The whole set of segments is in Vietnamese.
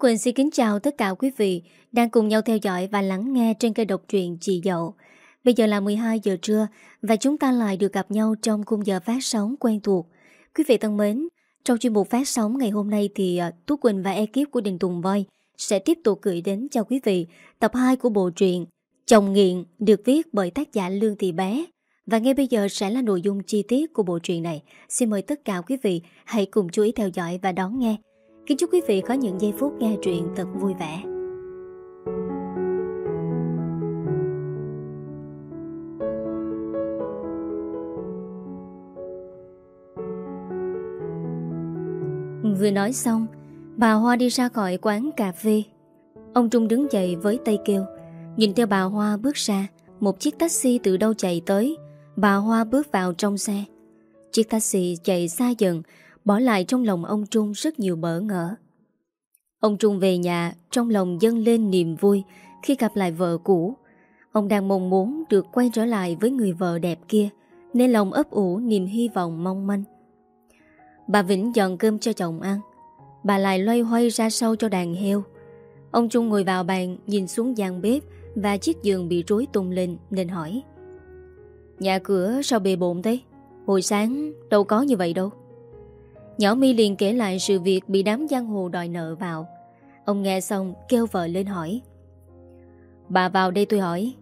Quỳnh xin kính chào tất cả quý vị đang cùng nhau theo dõi và lắng nghe trên kênh độc truyện Chị Dậu. Bây giờ là 12 giờ trưa và chúng ta lại được gặp nhau trong khung giờ phát sóng quen thuộc. Quý vị thân mến, trong chuyên mục phát sóng ngày hôm nay thì à, Tú Quỳnh và ekip của Đình Tùng Voi sẽ tiếp tục gửi đến cho quý vị tập 2 của bộ truyện Chồng Nghiện được viết bởi tác giả Lương Thị Bé. Và ngay bây giờ sẽ là nội dung chi tiết của bộ truyện này. Xin mời tất cả quý vị hãy cùng chú ý theo dõi và đón nghe. Kính chúc quý vị có những giây phút nghe truyện thật vui vẻ. Vừa nói xong, bà Hoa đi ra khỏi quán cà phê. Ông Trung đứng dậy với tay kêu. Nhìn theo bà Hoa bước ra, một chiếc taxi từ đâu chạy tới. Bà Hoa bước vào trong xe. Chiếc taxi chạy xa dần, bỏ lại trong lòng ông Trung rất nhiều bỡ ngỡ. Ông Trung về nhà, trong lòng dâng lên niềm vui khi gặp lại vợ cũ. Ông đang mong muốn được quay trở lại với người vợ đẹp kia, nên lòng ấp ủ niềm hy vọng mong manh. Bà Vĩnh dọn cơm cho chồng ăn. Bà lại loay hoay ra sau cho đàn heo. Ông Trung ngồi vào bàn, nhìn xuống gian bếp và chiếc giường bị rối tung lên nên hỏi. Nhà cửa sao bề bộn thế? Hồi sáng đâu có như vậy đâu. Nhỏ mi liền kể lại sự việc bị đám giang hồ đòi nợ vào. Ông nghe xong kêu vợ lên hỏi. Bà vào đây tôi hỏi.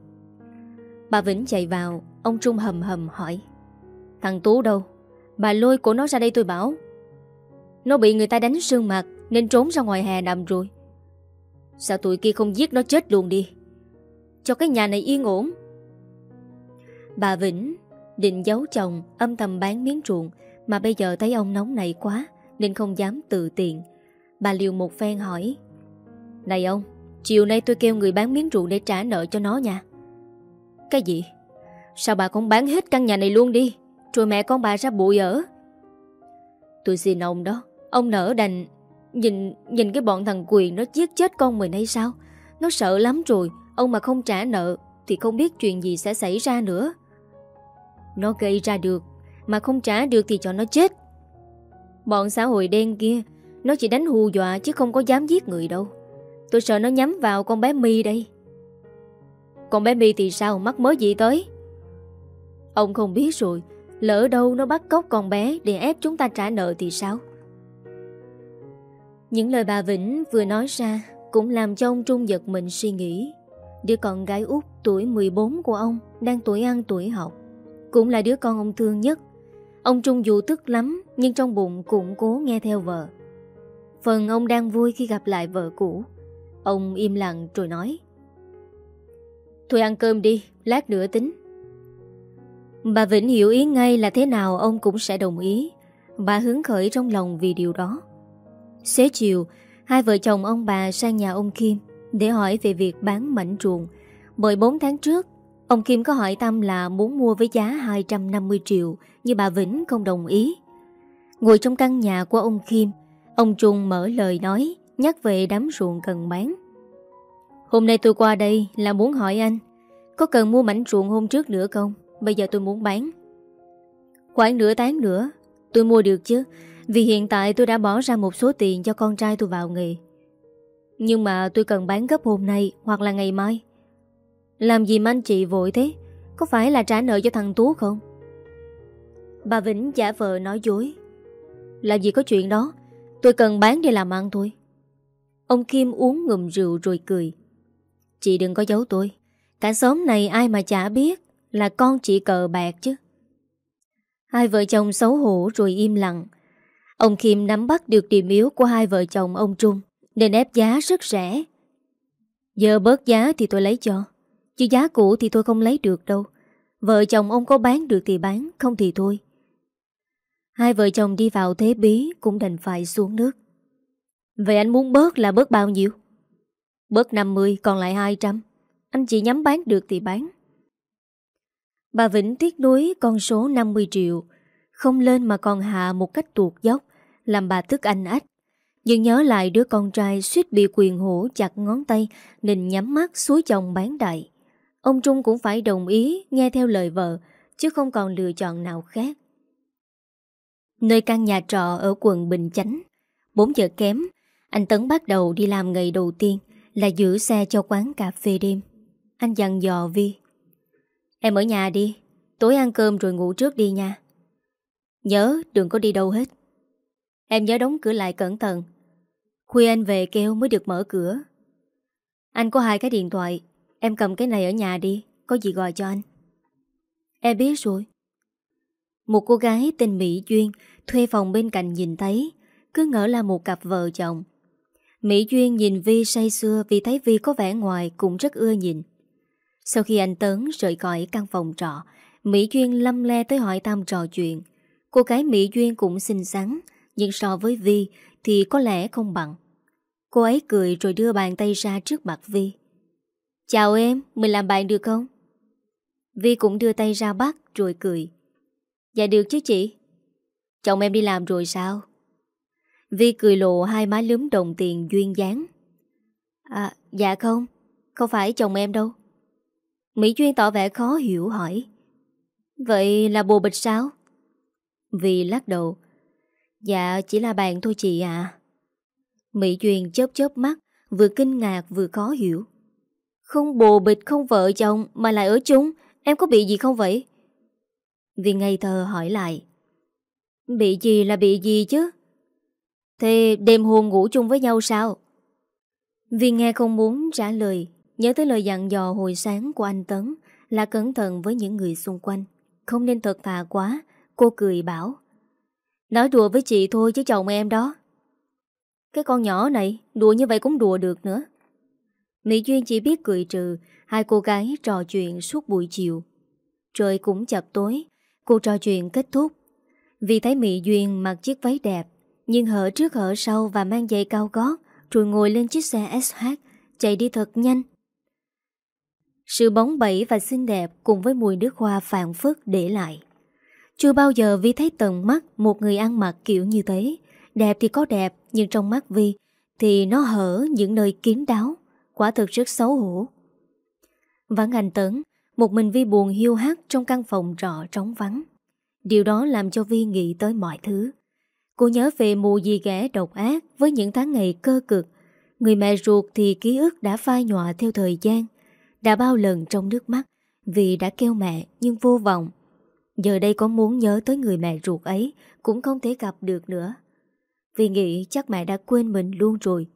Bà Vĩnh chạy vào, ông Trung hầm hầm hỏi. Thằng Tú đâu? Bà lôi của nó ra đây tôi bảo. Nó bị người ta đánh sương mặt nên trốn ra ngoài hè nằm rồi. Sao tụi kia không giết nó chết luôn đi? Cho cái nhà này yên ổn. Bà Vĩnh định giấu chồng âm thầm bán miếng ruộng mà bây giờ thấy ông nóng nảy quá, Nên không dám tự tiện. Bà liều một phen hỏi, Này ông, Chiều nay tôi kêu người bán miếng ruộng để trả nợ cho nó nha. Cái gì? Sao bà không bán hết căn nhà này luôn đi? Rồi mẹ con bà ra bụi ở? Tôi xin ông đó, Ông nở đành. Nhìn nhìn cái bọn thằng quyền nó giết chết con mình hay sao? Nó sợ lắm rồi, Ông mà không trả nợ Thì không biết chuyện gì sẽ xảy ra nữa. Nó gây ra được mà không trả được thì cho nó chết. Bọn xã hội đen kia, Nó chỉ đánh hù dọa chứ không có dám giết người đâu. Tôi sợ nó nhắm vào con bé My đây. Con bé My thì sao? Mắc mới gì tới. Ông không biết rồi. Lỡ đâu nó bắt cóc con bé Để ép chúng ta trả nợ thì sao? Những lời bà Vĩnh vừa nói ra Cũng làm cho ông Trung giật mình suy nghĩ. Đứa con gái út tuổi 14 của ông Đang tuổi ăn tuổi học Cũng là đứa con ông thương nhất. Ông Trung dù tức lắm, Nhưng trong bụng cũng cố nghe theo vợ. Phần ông đang vui khi gặp lại vợ cũ. Ông im lặng rồi nói. Thôi ăn cơm đi, Lát nữa tính. Bà Vĩnh hiểu ý ngay là thế nào Ông cũng sẽ đồng ý. Bà hứng khởi trong lòng vì điều đó. Xế chiều, Hai vợ chồng ông bà sang nhà ông Kim Để hỏi về việc bán mảnh ruộng. Bởi 4 tháng trước Ông Kim có hỏi Tâm là muốn mua với giá 250 triệu, Nhưng bà Vĩnh không đồng ý. Ngồi trong căn nhà của ông Kim, Ông Trung mở lời nói, Nhắc về đám ruộng cần bán. Hôm nay tôi qua đây là muốn hỏi anh, Có cần mua mảnh ruộng hôm trước nữa không? Bây giờ tôi muốn bán. Khoảng nửa tháng nữa, Tôi mua được chứ, Vì hiện tại tôi đã bỏ ra một số tiền cho con trai tôi vào nghề. Nhưng mà tôi cần bán gấp hôm nay Hoặc là ngày mai làm gì mà anh chị vội thế? Có phải là trả nợ cho thằng Tú không? Bà Vĩnh giả vờ nói dối. Làm gì có chuyện đó? Tôi cần bán để làm ăn thôi. Ông Kim uống ngùm rượu rồi cười. Chị đừng có giấu tôi. Cả xóm này ai mà chả biết Là con chị cờ bạc chứ. Hai vợ chồng xấu hổ rồi im lặng. Ông Kim nắm bắt được điểm yếu của hai vợ chồng ông Trung, Nên ép giá rất rẻ. Giờ bớt giá thì tôi lấy cho. Chứ giá cũ thì tôi không lấy được đâu. Vợ chồng ông có bán được thì bán, Không thì thôi. Hai vợ chồng đi vào thế bí Cũng đành phải xuống nước. Vậy anh muốn bớt là bớt bao nhiêu? Bớt 50 còn lại 200 Anh chỉ nhắm bán được thì bán. Bà Vĩnh tiếc nuối con số 50 triệu. Không lên mà còn hạ một cách tuột dốc, Làm bà tức anh ách. Nhưng nhớ lại đứa con trai suýt bị quyền hổ chặt ngón tay, Nên nhắm mắt suối chồng bán đại. Ông Trung cũng phải đồng ý nghe theo lời vợ, chứ không còn lựa chọn nào khác. Nơi căn nhà trọ ở quận Bình Chánh, 4 giờ kém, Anh Tấn bắt đầu đi làm ngày đầu tiên Là giữ xe cho quán cà phê đêm. Anh dặn dò Vi Em ở nhà đi Tối ăn cơm rồi ngủ trước đi nha. Nhớ đừng có đi đâu hết. Em nhớ đóng cửa lại cẩn thận Khuya anh về kêu mới được mở cửa. Anh có hai cái điện thoại Em cầm cái này ở nhà đi, Có gì gọi cho anh. Em biết rồi. Một cô gái tên Mỹ Duyên Thuê phòng bên cạnh nhìn thấy, Cứ ngỡ là một cặp vợ chồng. Mỹ Duyên nhìn Vi say xưa Vì thấy Vi có vẻ ngoài cũng rất ưa nhìn. Sau khi anh Tấn rời khỏi căn phòng trọ, Mỹ Duyên lâm le tới hỏi thăm trò chuyện. Cô gái Mỹ Duyên cũng xinh xắn, Nhưng so với Vi Thì có lẽ không bằng. Cô ấy cười rồi đưa bàn tay ra trước mặt Vi. Chào em, mình làm bạn được không? Vi cũng đưa tay ra bắt rồi cười. Dạ được chứ chị. Chồng em đi làm rồi sao? Vi cười lộ hai má lúm đồng tiền duyên dáng. À dạ không Không phải chồng em đâu. Mỹ Duyên tỏ vẻ khó hiểu hỏi. Vậy là bồ bịch sao? Vi lắc đầu. Dạ chỉ là bạn thôi chị ạ. Mỹ Duyên chớp chớp mắt Vừa kinh ngạc vừa khó hiểu. Không bồ bịch, không vợ chồng, Mà lại ở chung Em có bị gì không vậy? Vì ngây thơ hỏi lại Bị gì là bị gì chứ? Thế đêm hôn ngủ chung với nhau sao? Vì nghe không muốn trả lời, Nhớ tới lời dặn dò hồi sáng của anh Tấn, Là cẩn thận với những người xung quanh Không nên thật thà quá, Cô cười bảo Nói đùa với chị thôi chứ chồng em đó Cái con nhỏ này, Đùa như vậy cũng đùa được nữa Mỹ Duyên chỉ biết cười trừ Hai cô gái trò chuyện suốt buổi chiều Trời cũng chập tối cuộc trò chuyện kết thúc Vì thấy Mỹ Duyên mặc chiếc váy đẹp Nhưng hở trước hở sau và mang giày cao gót Rồi ngồi lên chiếc xe SH Chạy đi thật nhanh Sự bóng bẩy và xinh đẹp Cùng với mùi nước hoa phản phức để lại chưa bao giờ Vi thấy tận mắt một người ăn mặc kiểu như thế. Đẹp thì có đẹp, nhưng trong mắt Vi thì nó hở những nơi kín đáo. Quả thực rất xấu hổ. Vãn anh Tấn, một mình Vi buồn hiu hắt trong căn phòng trọ trống vắng. Điều đó làm cho Vi nghĩ tới mọi thứ. Cô nhớ về mù gì ghẻ độc ác với những tháng ngày cơ cực. Người mẹ ruột thì ký ức đã phai nhọa theo thời gian. Đã bao lần trong nước mắt vì đã kêu mẹ nhưng vô vọng. Giờ đây có muốn nhớ tới người mẹ ruột ấy Cũng không thể gặp được nữa Vì nghĩ chắc mẹ đã quên mình luôn rồi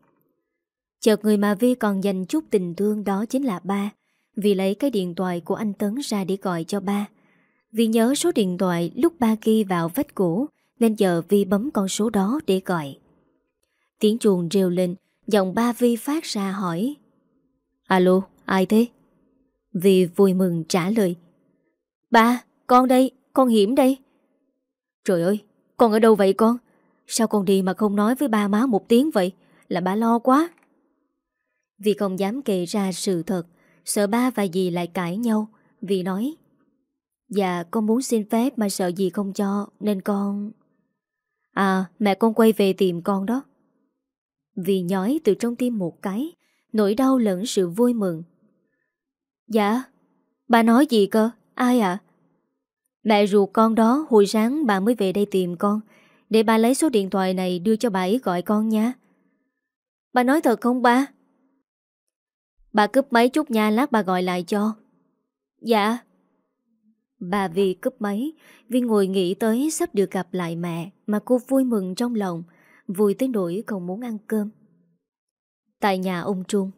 Chợt người mà Vi còn dành chút tình thương đó chính là ba. Vì lấy cái điện thoại của anh Tấn ra để gọi cho ba. Vì nhớ số điện thoại lúc ba ghi vào vách cũ Nên giờ Vi bấm con số đó để gọi. Tiếng chuồng rêu lên Giọng ba Vi phát ra hỏi. Alo, ai thế? Vi vui mừng trả lời. Ba, con đây, con Hiểm đây. Trời ơi, con ở đâu vậy con? Sao con đi mà không nói với ba má một tiếng vậy? Là ba lo quá. Vì không dám kể ra sự thật, Sợ ba và dì lại cãi nhau. Vì nói Dạ con muốn xin phép mà sợ dì không cho, Nên con À mẹ con quay về tìm con đó. Vì nhói từ trong tim một cái, Nỗi đau lẫn sự vui mừng. Dạ Bà nói gì cơ? Ai ạ? À? Mẹ ruột con đó, hồi sáng bà mới về đây tìm con. Để bà lấy số điện thoại này đưa cho bà ấy gọi con nha. Bà nói thật không ba? Bà cướp máy chút nha lát bà gọi lại cho Dạ Bà vì cướp máy Vì ngồi nghĩ tới sắp được gặp lại mẹ Mà cô vui mừng trong lòng, Vui tới nỗi còn muốn ăn cơm Tại nhà ông Trung,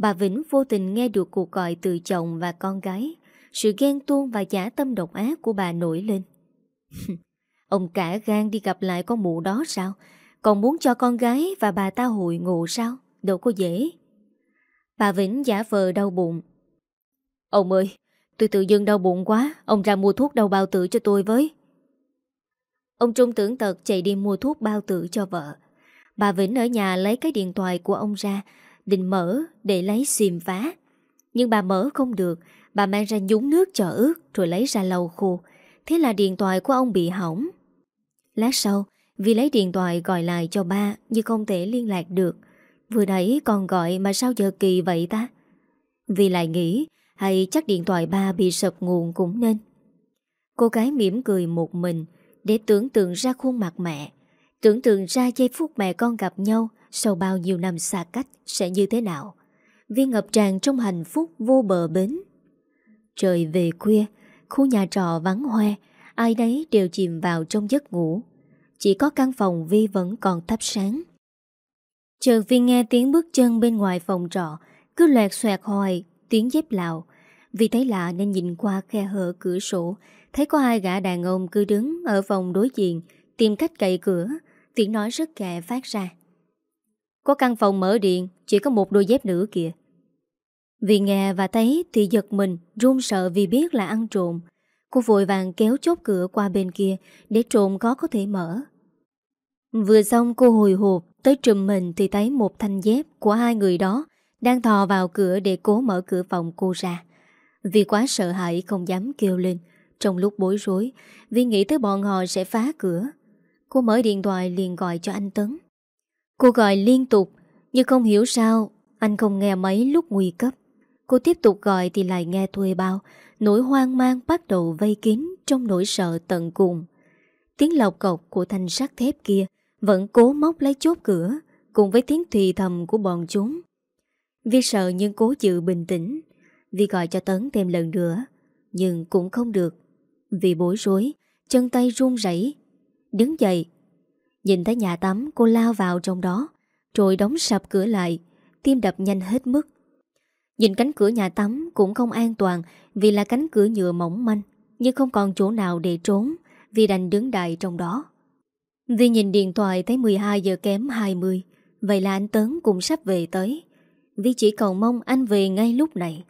Bà Vĩnh vô tình nghe được cuộc gọi từ chồng và con gái, sự ghen tuông và giả tâm độc ác của bà nổi lên. Ông cả gan đi gặp lại con mụ đó sao? Còn muốn cho con gái và bà ta hội ngộ sao? Đâu có dễ. Bà Vĩnh giả vờ đau bụng. Ông ơi, tôi tự dưng đau bụng quá, ông ra mua thuốc đau bao tử cho tôi với. Ông Trung tưởng tật chạy đi mua thuốc bao tử cho vợ. Bà Vĩnh ở nhà lấy cái điện thoại của ông ra, định mở để lấy xìm phá. Nhưng bà mở không được Bà mang ra nhúng nước cho ướt Rồi lấy ra lau khô Thế là điện thoại của ông bị hỏng Lát sau Vì lấy điện thoại gọi lại cho ba Nhưng không thể liên lạc được Vừa nãy còn gọi mà sao giờ kỳ vậy ta Vì lại nghĩ Hay chắc điện thoại ba bị sập nguồn cũng nên Cô gái mỉm cười một mình Để tưởng tượng ra khuôn mặt mẹ Tưởng tượng ra giây phút mẹ con gặp nhau sau bao nhiêu năm xa cách sẽ như thế nào. Viên ngập tràn trong hạnh phúc vô bờ bến. Trời về khuya, khu nhà trọ vắng hoe, ai đấy đều chìm vào trong giấc ngủ. Chỉ có căn phòng Vi vẫn còn thắp sáng. Chợt vì nghe tiếng bước chân bên ngoài phòng trọ, cứ loẹt xoẹt hoài, tiếng dép lạo. Vì thấy lạ nên nhìn qua khe hở cửa sổ, thấy có hai gã đàn ông cứ đứng ở phòng đối diện, tìm cách cậy cửa, tiếng nói rất kẹ phát ra. Có căn phòng mở điện, chỉ có một đôi dép nữa kìa. Vì nghe và thấy thì giật mình, run sợ vì biết là ăn trộm. Cô vội vàng kéo chốt cửa qua bên kia để trộm có có thể mở. Vừa xong cô hồi hộp tới trùm mình thì thấy một thanh dép của hai người đó đang thò vào cửa để cố mở cửa phòng cô ra. Vì quá sợ hãi không dám kêu lên. Trong lúc bối rối, vì nghĩ tới bọn họ sẽ phá cửa. Cô mở điện thoại liền gọi cho anh Tấn. Cô gọi liên tục, nhưng không hiểu sao anh không nghe máy lúc nguy cấp. Cô tiếp tục gọi thì lại nghe thuê bao, nỗi hoang mang bắt đầu vây kín trong nỗi sợ tận cùng. Tiếng lọc cọc của thanh sắt thép kia vẫn cố móc lấy chốt cửa, cùng với tiếng thì thầm của bọn chúng. Vi sợ nhưng cố giữ bình tĩnh. Vi gọi cho Tấn thêm lần nữa, nhưng cũng không được. Vì bối rối, chân tay run rẩy Đứng dậy, nhìn thấy nhà tắm cô lao vào trong đó, rồi đóng sập cửa lại, tim đập nhanh hết mức. Nhìn cánh cửa nhà tắm cũng không an toàn vì là cánh cửa nhựa mỏng manh, nhưng không còn chỗ nào để trốn vì đành đứng đại trong đó. Vì nhìn điện thoại thấy 12 giờ kém 20, vậy là anh Tấn cũng sắp về tới. Vi chỉ cầu mong anh về ngay lúc này.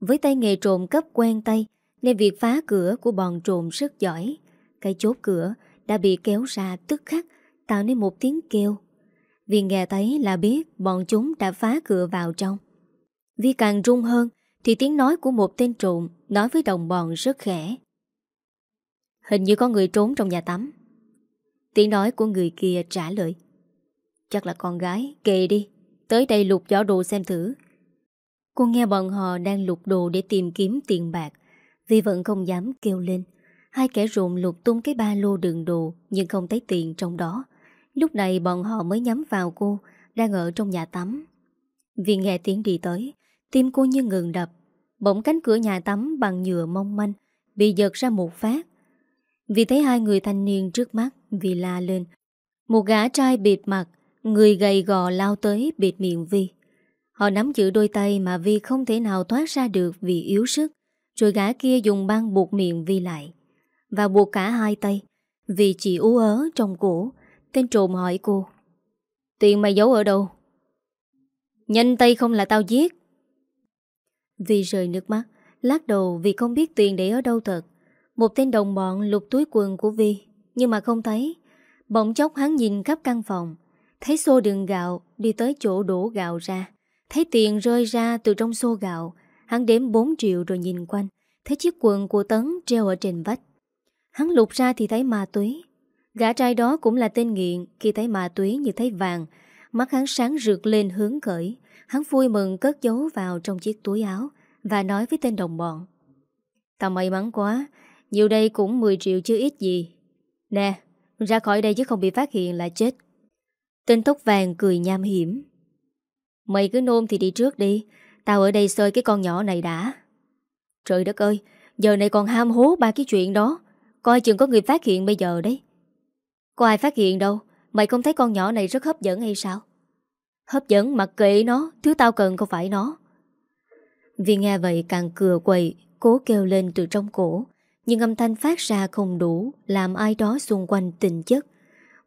Với tay nghề trộm cấp quen tay, nên việc phá cửa của bọn trộm rất giỏi. Cái chốt cửa đã bị kéo ra tức khắc, tạo nên một tiếng kêu. Vì nghe thấy là biết bọn chúng đã phá cửa vào trong. Vi càng rung hơn thì tiếng nói của một tên trộm nói với đồng bọn rất khẽ. Hình như có người trốn trong nhà tắm. Tiếng nói của người kia trả lời. Chắc là con gái, kệ đi, tới đây lục giỏ đồ xem thử. Cô nghe bọn họ đang lục đồ để tìm kiếm tiền bạc, vì vẫn không dám kêu lên. Hai kẻ rộn lục tung cái ba lô đựng đồ nhưng không thấy tiền trong đó. Lúc này bọn họ mới nhắm vào cô, đang ở trong nhà tắm. Vì nghe tiếng đi tới, tim cô như ngừng đập. Bỗng cánh cửa nhà tắm bằng nhựa mong manh, bị giật ra một phát. Vì thấy hai người thanh niên trước mắt, vì la lên. Một gã trai bịt mặt, người gầy gò lao tới bịt miệng Vi. Họ nắm giữ đôi tay mà Vi không thể nào thoát ra được vì yếu sức. Rồi gã kia dùng băng buộc miệng Vi lại. Và buộc cả hai tay. Vì chỉ ú ớ trong cổ. Tên trộm hỏi cô. Tiền mày giấu ở đâu? Nhanh tay không là tao giết. Vi rời nước mắt. Lát đầu vì không biết tiền để ở đâu thật. Một tên đồng bọn lục túi quần của Vi. Nhưng mà không thấy. Bỗng chốc hắn nhìn khắp căn phòng. Thấy xô đường gạo đi tới chỗ đổ gạo ra. Thấy tiền rơi ra từ trong xô gạo. Hắn đếm 4 triệu rồi nhìn quanh. Thấy chiếc quần của Tấn treo ở trên vách. Hắn lục ra thì thấy ma túy. Gã trai đó cũng là tên nghiện. Khi thấy ma túy như thấy vàng. Mắt hắn sáng rượt lên hướng khởi. Hắn vui mừng cất giấu vào trong chiếc túi áo. Và nói với tên đồng bọn. Tao may mắn quá. Nhiều đây cũng 10 triệu chứ ít gì. Nè, ra khỏi đây chứ không bị phát hiện là chết. Tên tóc vàng cười nham hiểm. Mày cứ nôn thì đi trước đi. Tao ở đây sơi cái con nhỏ này đã. Trời đất ơi Giờ này còn ham hố ba cái chuyện đó. Coi chừng có người phát hiện bây giờ đấy. Có ai phát hiện đâu? Mày không thấy con nhỏ này rất hấp dẫn hay sao? Hấp dẫn mặc kệ nó Thứ tao cần không phải nó. Vì nghe vậy càng cừa quậy Cố kêu lên từ trong cổ. Nhưng âm thanh phát ra không đủ, Làm ai đó xung quanh tình chất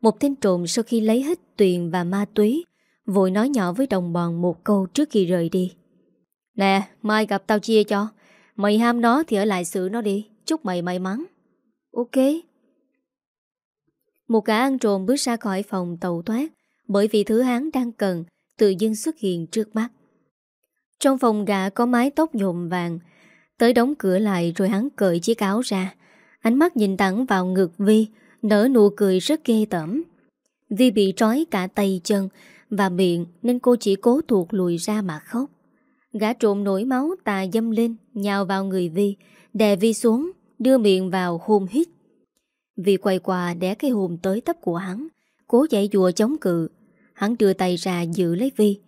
Một tên trộm sau khi lấy hết tuyền và ma túy, Vội nói nhỏ với đồng bọn một câu trước khi rời đi. Nè, mai gặp tao chia cho. Mày ham nó thì ở lại xử nó đi. Chúc mày may mắn. Ok. Một gã ăn trộm bước ra khỏi phòng tàu thoát, Bởi vì thứ hắn đang cần Tự dưng xuất hiện trước mắt. Trong phòng gã có mái tóc nhộm vàng Tới đóng cửa lại rồi hắn cởi chiếc áo ra Ánh mắt nhìn thẳng vào ngực Vi Nở nụ cười rất ghê tẩm Vi bị trói cả tay chân và miệng nên cô chỉ cố thuộc lùi ra mà khóc. Gã trộm nổi máu tà dâm lên, nhào vào người Vi, đè Vi xuống, đưa miệng vào hôn hít. Vi quay qua đẻ cái hồn tới tấp của hắn, cố dậy dùa chống cự. Hắn đưa tay ra giữ lấy Vi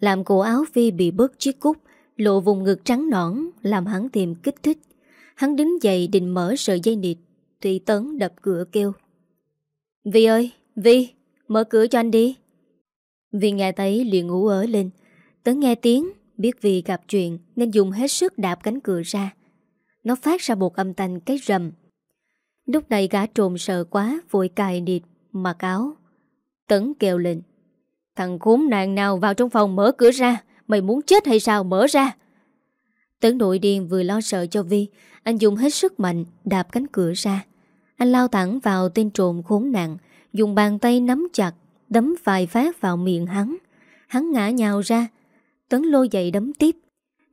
Làm cổ áo Vi bị bớt chiếc cúc Lộ vùng ngực trắng nõn Làm hắn tìm kích thích. Hắn đứng dậy định mở sợi dây nịt Thì Tấn đập cửa kêu. Vi ơi, Vi Mở cửa cho anh đi. Vi nghe thấy liền ngủ ở lên. Tấn nghe tiếng Biết Vi gặp chuyện Nên dùng hết sức đạp cánh cửa ra. Nó phát ra một âm thanh cái rầm. Lúc này gã trồn sợ quá Vội cài nịt, mặc áo. Tấn kêu lên. Thằng khốn nạn nào vào trong phòng mở cửa ra? Mày muốn chết hay sao? Mở ra. Tấn nội điên vừa lo sợ cho Vi, Anh dùng hết sức mạnh, Đạp cánh cửa ra. Anh lao thẳng vào tên trộm khốn nạn, Dùng bàn tay nắm chặt, Đấm vài phát vào miệng hắn. Hắn ngã nhào ra. Tấn lôi dậy đấm tiếp.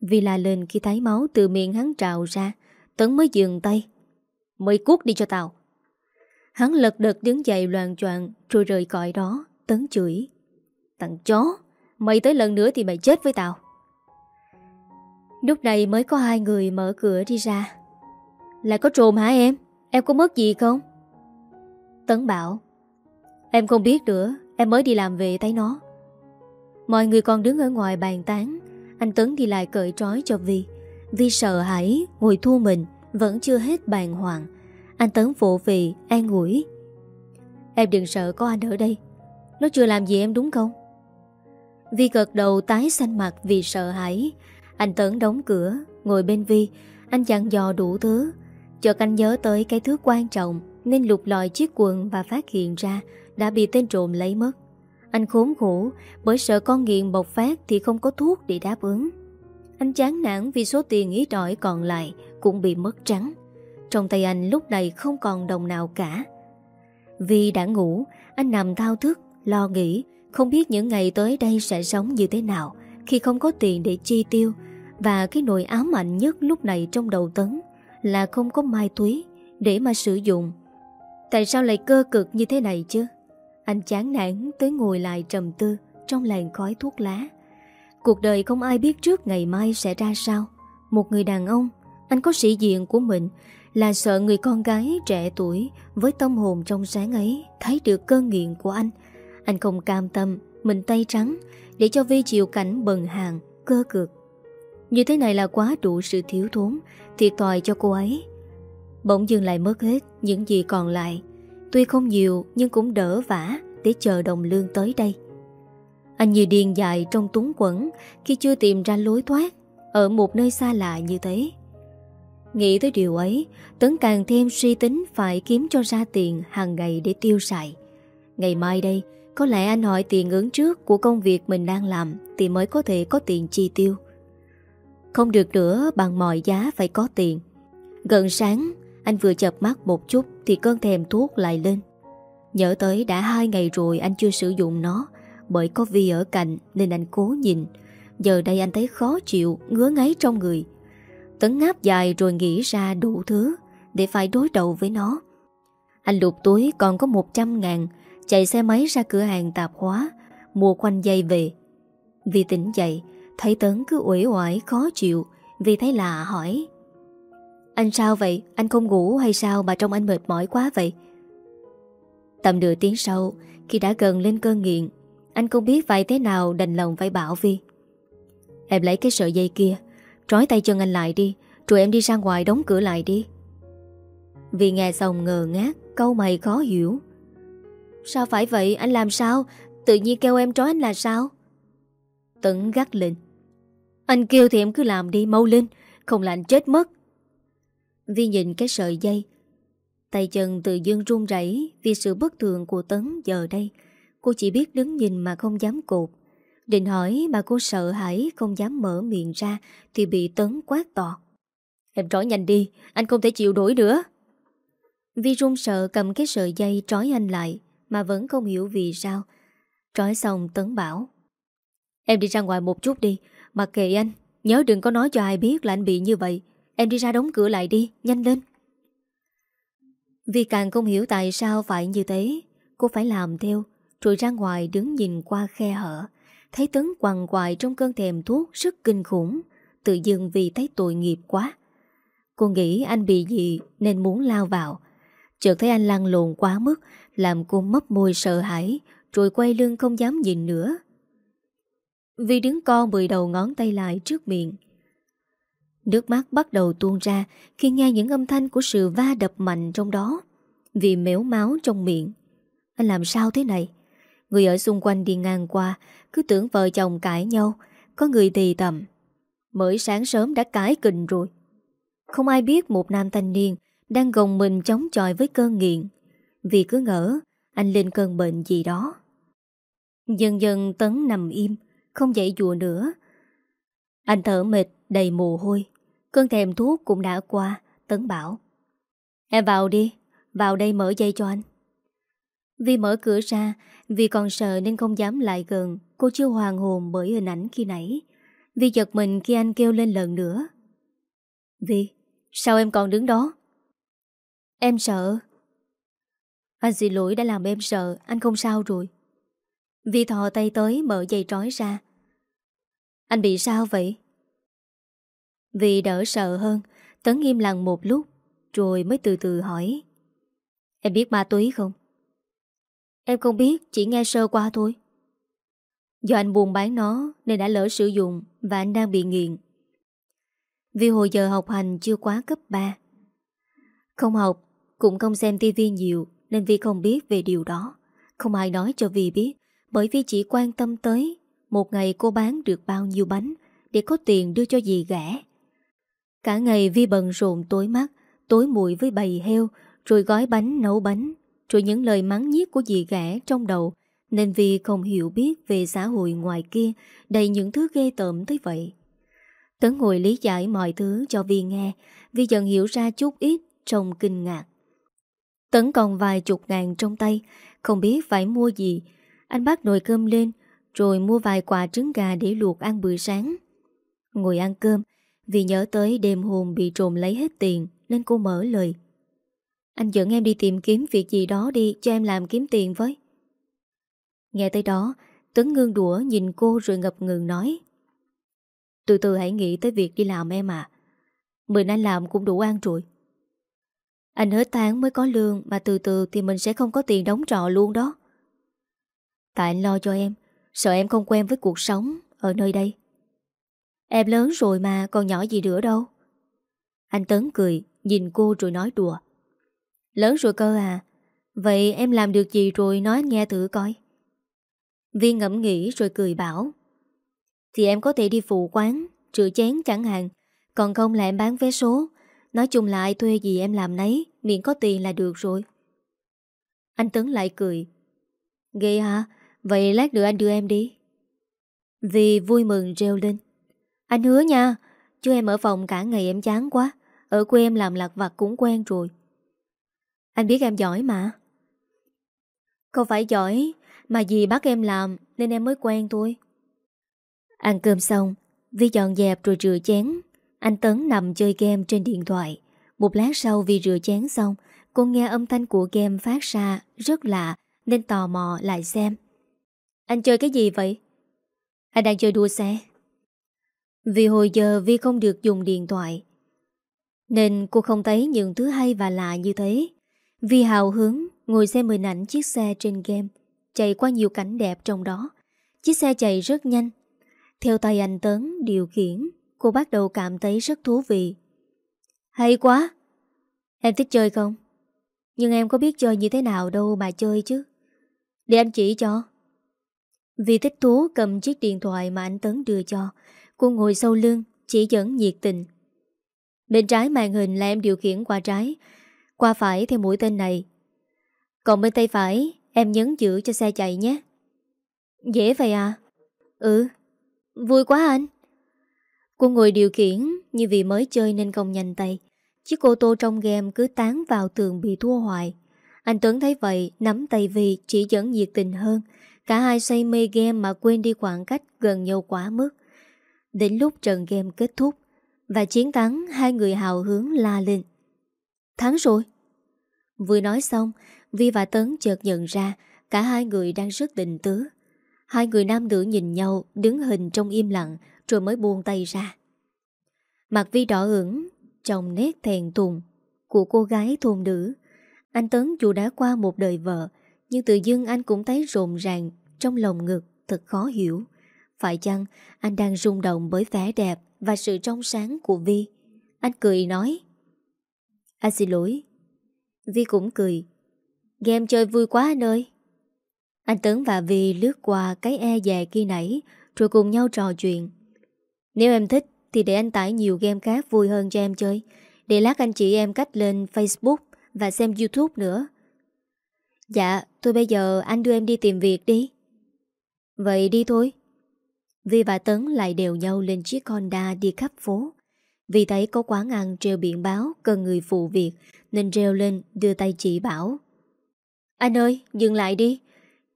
Vi la lên khi thấy máu từ miệng hắn trào ra. Tấn mới dừng tay. Mày cuốc đi cho tao. Hắn lật đật đứng dậy loàn choạng Rồi rời cõi đó. Tấn chửi. Tặng chó! Mày tới lần nữa thì mày chết với tao. Lúc này mới có hai người mở cửa đi ra. Là có trồn hả em? Em có mất gì không? Tấn bảo, Em không biết nữa, Em mới đi làm về thấy nó. Mọi người còn đứng ở ngoài bàn tán, Anh Tấn đi lại cởi trói cho Vi. Vi sợ hãi, Ngồi thu mình, Vẫn chưa hết bàn hoàng. Anh Tấn phụ về, an ủi. Em đừng sợ có anh ở đây. Nó chưa làm gì em đúng không? Vi gật đầu tái xanh mặt vì sợ hãi. Anh Tấn đóng cửa, Ngồi bên Vi. Anh dặn dò đủ thứ. Chợt anh nhớ tới cái thứ quan trọng Nên lục lọi chiếc quần và phát hiện ra Đã bị tên trộm lấy mất. Anh khốn khổ, Bởi sợ con nghiện bộc phát Thì không có thuốc để đáp ứng. Anh chán nản vì số tiền ít ỏi còn lại Cũng bị mất trắng. Trong tay anh lúc này không còn đồng nào cả. Vì đã ngủ, Anh nằm thao thức, Lo nghĩ không biết những ngày tới đây sẽ sống như thế nào, Khi không có tiền để chi tiêu, Và cái nỗi ám ảnh nhất lúc này trong đầu Tấn Là không có mai túy Để mà sử dụng. Tại sao lại cơ cực như thế này chứ? Anh chán nản tới ngồi lại trầm tư Trong làn khói thuốc lá. Cuộc đời không ai biết trước ngày mai sẽ ra sao. Một người đàn ông, Anh có sĩ diện của mình, Là sợ người con gái trẻ tuổi Với tâm hồn trong sáng ấy Thấy được cơn nghiện của anh anh không cam tâm, Mình tay trắng, Để cho Vi chịu cảnh bần hàng Cơ cực. Như thế này là quá đủ sự thiếu thốn Thiệt thòi cho cô ấy. Bỗng dưng lại mất hết những gì còn lại. Tuy không nhiều, nhưng cũng đỡ vả Để chờ đồng lương tới đây. Anh như điên dài trong túng quẩn Khi chưa tìm ra lối thoát Ở một nơi xa lạ như thế. Nghĩ tới điều ấy, Tấn càng thêm suy tính Phải kiếm cho ra tiền hàng ngày để tiêu xài. Ngày mai đây có lẽ anh hỏi tiền ứng trước của công việc mình đang làm thì mới có thể có tiền chi tiêu. Không được nữa bằng mọi giá phải có tiền. Gần sáng, anh vừa chập mắt một chút thì cơn thèm thuốc lại lên. Nhớ tới đã hai ngày rồi anh chưa sử dụng nó bởi có Vi ở cạnh nên anh cố nhìn. Giờ đây anh thấy khó chịu, ngứa ngáy trong người. Tấn ngáp dài rồi nghĩ ra đủ thứ để phải đối đầu với nó. Anh lục túi còn có 100 ngàn Chạy xe máy ra cửa hàng tạp hóa, Mua quanh dây về. Vì tỉnh dậy, Thấy Tấn cứ uể oải, khó chịu, Vì thấy lạ hỏi. Anh sao vậy? Anh không ngủ hay sao mà trông anh mệt mỏi quá vậy? Tầm nửa tiếng sau, Khi đã gần lên cơn nghiện, Anh không biết phải thế nào đành lòng phải bảo Vi. Em lấy cái sợi dây kia, Trói tay chân anh lại đi, Rồi em đi ra ngoài đóng cửa lại đi. Vì nghe xong ngờ ngác, Câu mày khó hiểu. Sao phải vậy? Anh làm sao? Tự nhiên kêu em trói anh là sao? Tấn gắt lên. Anh kêu thì em cứ làm đi, mau lên. Không là anh chết mất. Vi nhìn cái sợi dây. Tay chân tự dưng run rẩy Vì sự bất thường của Tấn giờ đây. Cô chỉ biết đứng nhìn mà không dám cột. Định hỏi mà cô sợ hãi Không dám mở miệng ra Thì bị Tấn quát to. Em trói nhanh đi, Anh không thể chịu đuổi nữa. Vi run sợ cầm cái sợi dây trói anh lại mà vẫn không hiểu vì sao. Trói xong Tấn bảo. Em đi ra ngoài một chút đi, mặc kệ anh, nhớ đừng có nói cho ai biết là anh bị như vậy. Em đi ra đóng cửa lại đi, nhanh lên. Vì càng không hiểu tại sao phải như thế, cô phải làm theo, rồi ra ngoài đứng nhìn qua khe hở. Thấy Tấn quằn quại trong cơn thèm thuốc rất kinh khủng, tự dưng vì thấy tội nghiệp quá. Cô nghĩ anh bị gì nên muốn lao vào. Chợt thấy anh lăn lộn quá mức làm cô mấp môi sợ hãi, Rồi quay lưng không dám nhìn nữa. Vi đứng co mười đầu ngón tay lại trước miệng. Nước mắt bắt đầu tuôn ra Khi nghe những âm thanh của sự va đập mạnh trong đó, Vì méo máu trong miệng. Anh làm sao thế này? Người ở xung quanh đi ngang qua, Cứ tưởng vợ chồng cãi nhau, Có người tì tầm. Mới sáng sớm đã cãi kình rồi. Không ai biết một nam thanh niên Đang gồng mình chống chọi với cơn nghiện. Vì cứ ngỡ, Anh lên cơn bệnh gì đó. Dần dần Tấn nằm im, Không dậy dùa nữa. Anh thở mệt, đầy mồ hôi. Cơn thèm thuốc cũng đã qua, Tấn bảo. Em vào đi, Vào đây mở dây cho anh. Vì mở cửa ra, Vì còn sợ nên không dám lại gần, Cô chưa hoàng hồn bởi hình ảnh khi nãy. Vì giật mình khi anh kêu lên lần nữa. Vi Sao em còn đứng đó? Em sợ. Anh xin lỗi đã làm em sợ, Anh không sao rồi. Vi thò tay tới, mở dây trói ra. Anh bị sao vậy? Vì đỡ sợ hơn, Tấn im lặng một lúc, Rồi mới từ từ hỏi. Em biết ma túy không? Em không biết, Chỉ nghe sơ qua thôi. Do anh buồn bán nó, Nên đã lỡ sử dụng Và anh đang bị nghiện. Vì hồi giờ học hành chưa quá cấp 3 Không học, Cũng không xem tivi nhiều nên Vi không biết về điều đó Không ai nói cho Vi biết Bởi vì chỉ quan tâm tới Một ngày cô bán được bao nhiêu bánh Để có tiền đưa cho dì ghẻ Cả ngày Vi bận rộn tối mắt Tối muội với bầy heo Rồi gói bánh nấu bánh Rồi những lời mắng nhiếc của dì ghẻ trong đầu nên vì không hiểu biết về xã hội ngoài kia đầy những thứ ghê tởm tới vậy. Tấn ngồi lý giải mọi thứ cho Vi nghe, Vi dần hiểu ra chút ít trong kinh ngạc. Tấn còn vài chục ngàn trong tay, không biết phải mua gì. Anh bắt nồi cơm lên, rồi mua vài quả trứng gà để luộc ăn bữa sáng. Ngồi ăn cơm, vì nhớ tới đêm hồn bị trộm lấy hết tiền nên cô mở lời. Anh dẫn em đi tìm kiếm việc gì đó đi cho em làm kiếm tiền với. Nghe tới đó Tuấn ngương đũa nhìn cô rồi ngập ngừng nói Từ từ hãy nghĩ tới việc đi làm em à Mình anh làm cũng đủ ăn rồi anh hết tháng mới có lương Mà từ từ thì mình sẽ không có tiền đóng trọ luôn đó. Tại anh lo cho em, Sợ em không quen với cuộc sống Ở nơi đây. Em lớn rồi mà, còn nhỏ gì nữa đâu. Anh Tấn cười, Nhìn cô rồi nói đùa. Lớn rồi cơ à Vậy em làm được gì rồi nói anh nghe thử coi. Viên ngẫm nghĩ rồi cười bảo, Thì em có thể đi phụ quán, Rửa chén chẳng hạn, Còn không là em bán vé số Nói chung là ai thuê gì em làm nấy Miễn có tiền là được rồi. Anh Tấn lại cười. Ghê hả? Vậy lát nữa anh đưa em đi. Vì vui mừng reo lên. Anh hứa nha Chứ em ở phòng cả ngày em chán quá. Ở quê em làm lạc vặt cũng quen rồi. Anh biết em giỏi mà. Không phải giỏi, mà vì bắt em làm Nên em mới quen thôi. Ăn cơm xong, Vi dọn dẹp rồi rửa chén. Anh Tấn nằm chơi game trên điện thoại Một lát sau vì rửa chén xong Cô nghe âm thanh của game phát ra Rất lạ Nên tò mò lại xem Anh chơi cái gì vậy? Anh đang chơi đua xe Vì hồi giờ Vi không được dùng điện thoại Nên cô không thấy những thứ hay và lạ như thế Vi hào hứng ngồi xem hình ảnh chiếc xe trên game chạy qua nhiều cảnh đẹp trong đó. Chiếc xe chạy rất nhanh. Theo tay anh Tấn điều khiển, cô bắt đầu cảm thấy rất thú vị. Hay quá! Em thích chơi không? Nhưng em có biết chơi như thế nào đâu mà chơi chứ. Để anh chỉ cho. Vì thích thú cầm chiếc điện thoại mà anh Tấn đưa cho, cô ngồi sau lưng, chỉ dẫn nhiệt tình. Bên trái màn hình là em điều khiển qua trái, qua phải theo mũi tên này. Còn bên tay phải Em nhấn giữ cho xe chạy nhé Dễ vậy à Ừ Vui quá anh Cô ngồi điều khiển Như vì mới chơi nên không nhanh tay. Chiếc ô tô trong game cứ tán vào tường bị thua hoài. Anh Tuấn thấy vậy, Nắm tay vì chỉ dẫn nhiệt tình hơn. Cả hai say mê game mà quên đi khoảng cách gần nhau quá mức. Đến lúc trận game kết thúc Và chiến thắng, Hai người hào hứng la lên. Thắng rồi. Vừa nói xong, Vi và Tấn chợt nhận ra cả hai người đang rất tình tứ. Hai người nam nữ nhìn nhau, đứng hình trong im lặng rồi mới buông tay ra. Mặt Vi đỏ ửng trong nét thèn thùng của cô gái thôn nữ. Anh Tấn dù đã qua một đời vợ, Nhưng tự dưng anh cũng thấy rộn ràng Trong lòng ngực, thật khó hiểu. Phải chăng anh đang rung động bởi vẻ đẹp Và sự trong sáng của Vi? Anh cười nói, Anh xin lỗi. Vi cũng cười Game chơi vui quá anh ơi. Anh Tấn và Vi lướt qua cái e dè kia nãy, Rồi cùng nhau trò chuyện. Nếu em thích Thì để anh tải nhiều game khác vui hơn cho em chơi. Để lát anh chị em cách lên Facebook Và xem Youtube nữa. Dạ tôi bây giờ anh đưa em đi tìm việc đi. Vậy đi thôi. Vi và Tấn lại đều nhau lên chiếc Honda đi khắp phố. Vì thấy có quán ăn treo biển báo, Cần người phụ việc, Nên treo lên, đưa tay chỉ bảo. Anh ơi, dừng lại đi.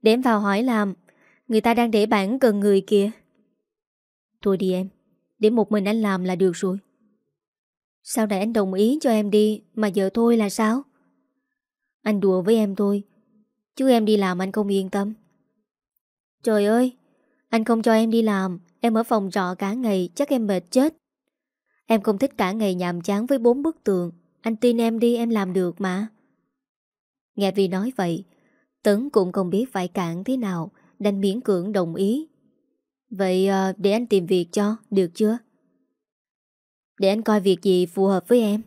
Để em vào hỏi làm, Người ta đang để bản cần người kìa. Thôi đi em. Để một mình anh làm là được rồi. Sao lại anh đồng ý cho em đi Mà giờ thôi là sao? Anh đùa với em thôi, Chứ em đi làm anh không yên tâm. Trời ơi, Anh không cho em đi làm, Em ở phòng trọ cả ngày, chắc em mệt chết. Em không thích cả ngày nhàm chán với bốn bức tường, Anh tin em đi, em làm được mà. Nghe Vi nói vậy, Tấn cũng không biết phải cản thế nào, Đành miễn cưỡng đồng ý. Vậy ờ, để anh tìm việc cho Được chưa? Để anh coi việc gì phù hợp với em.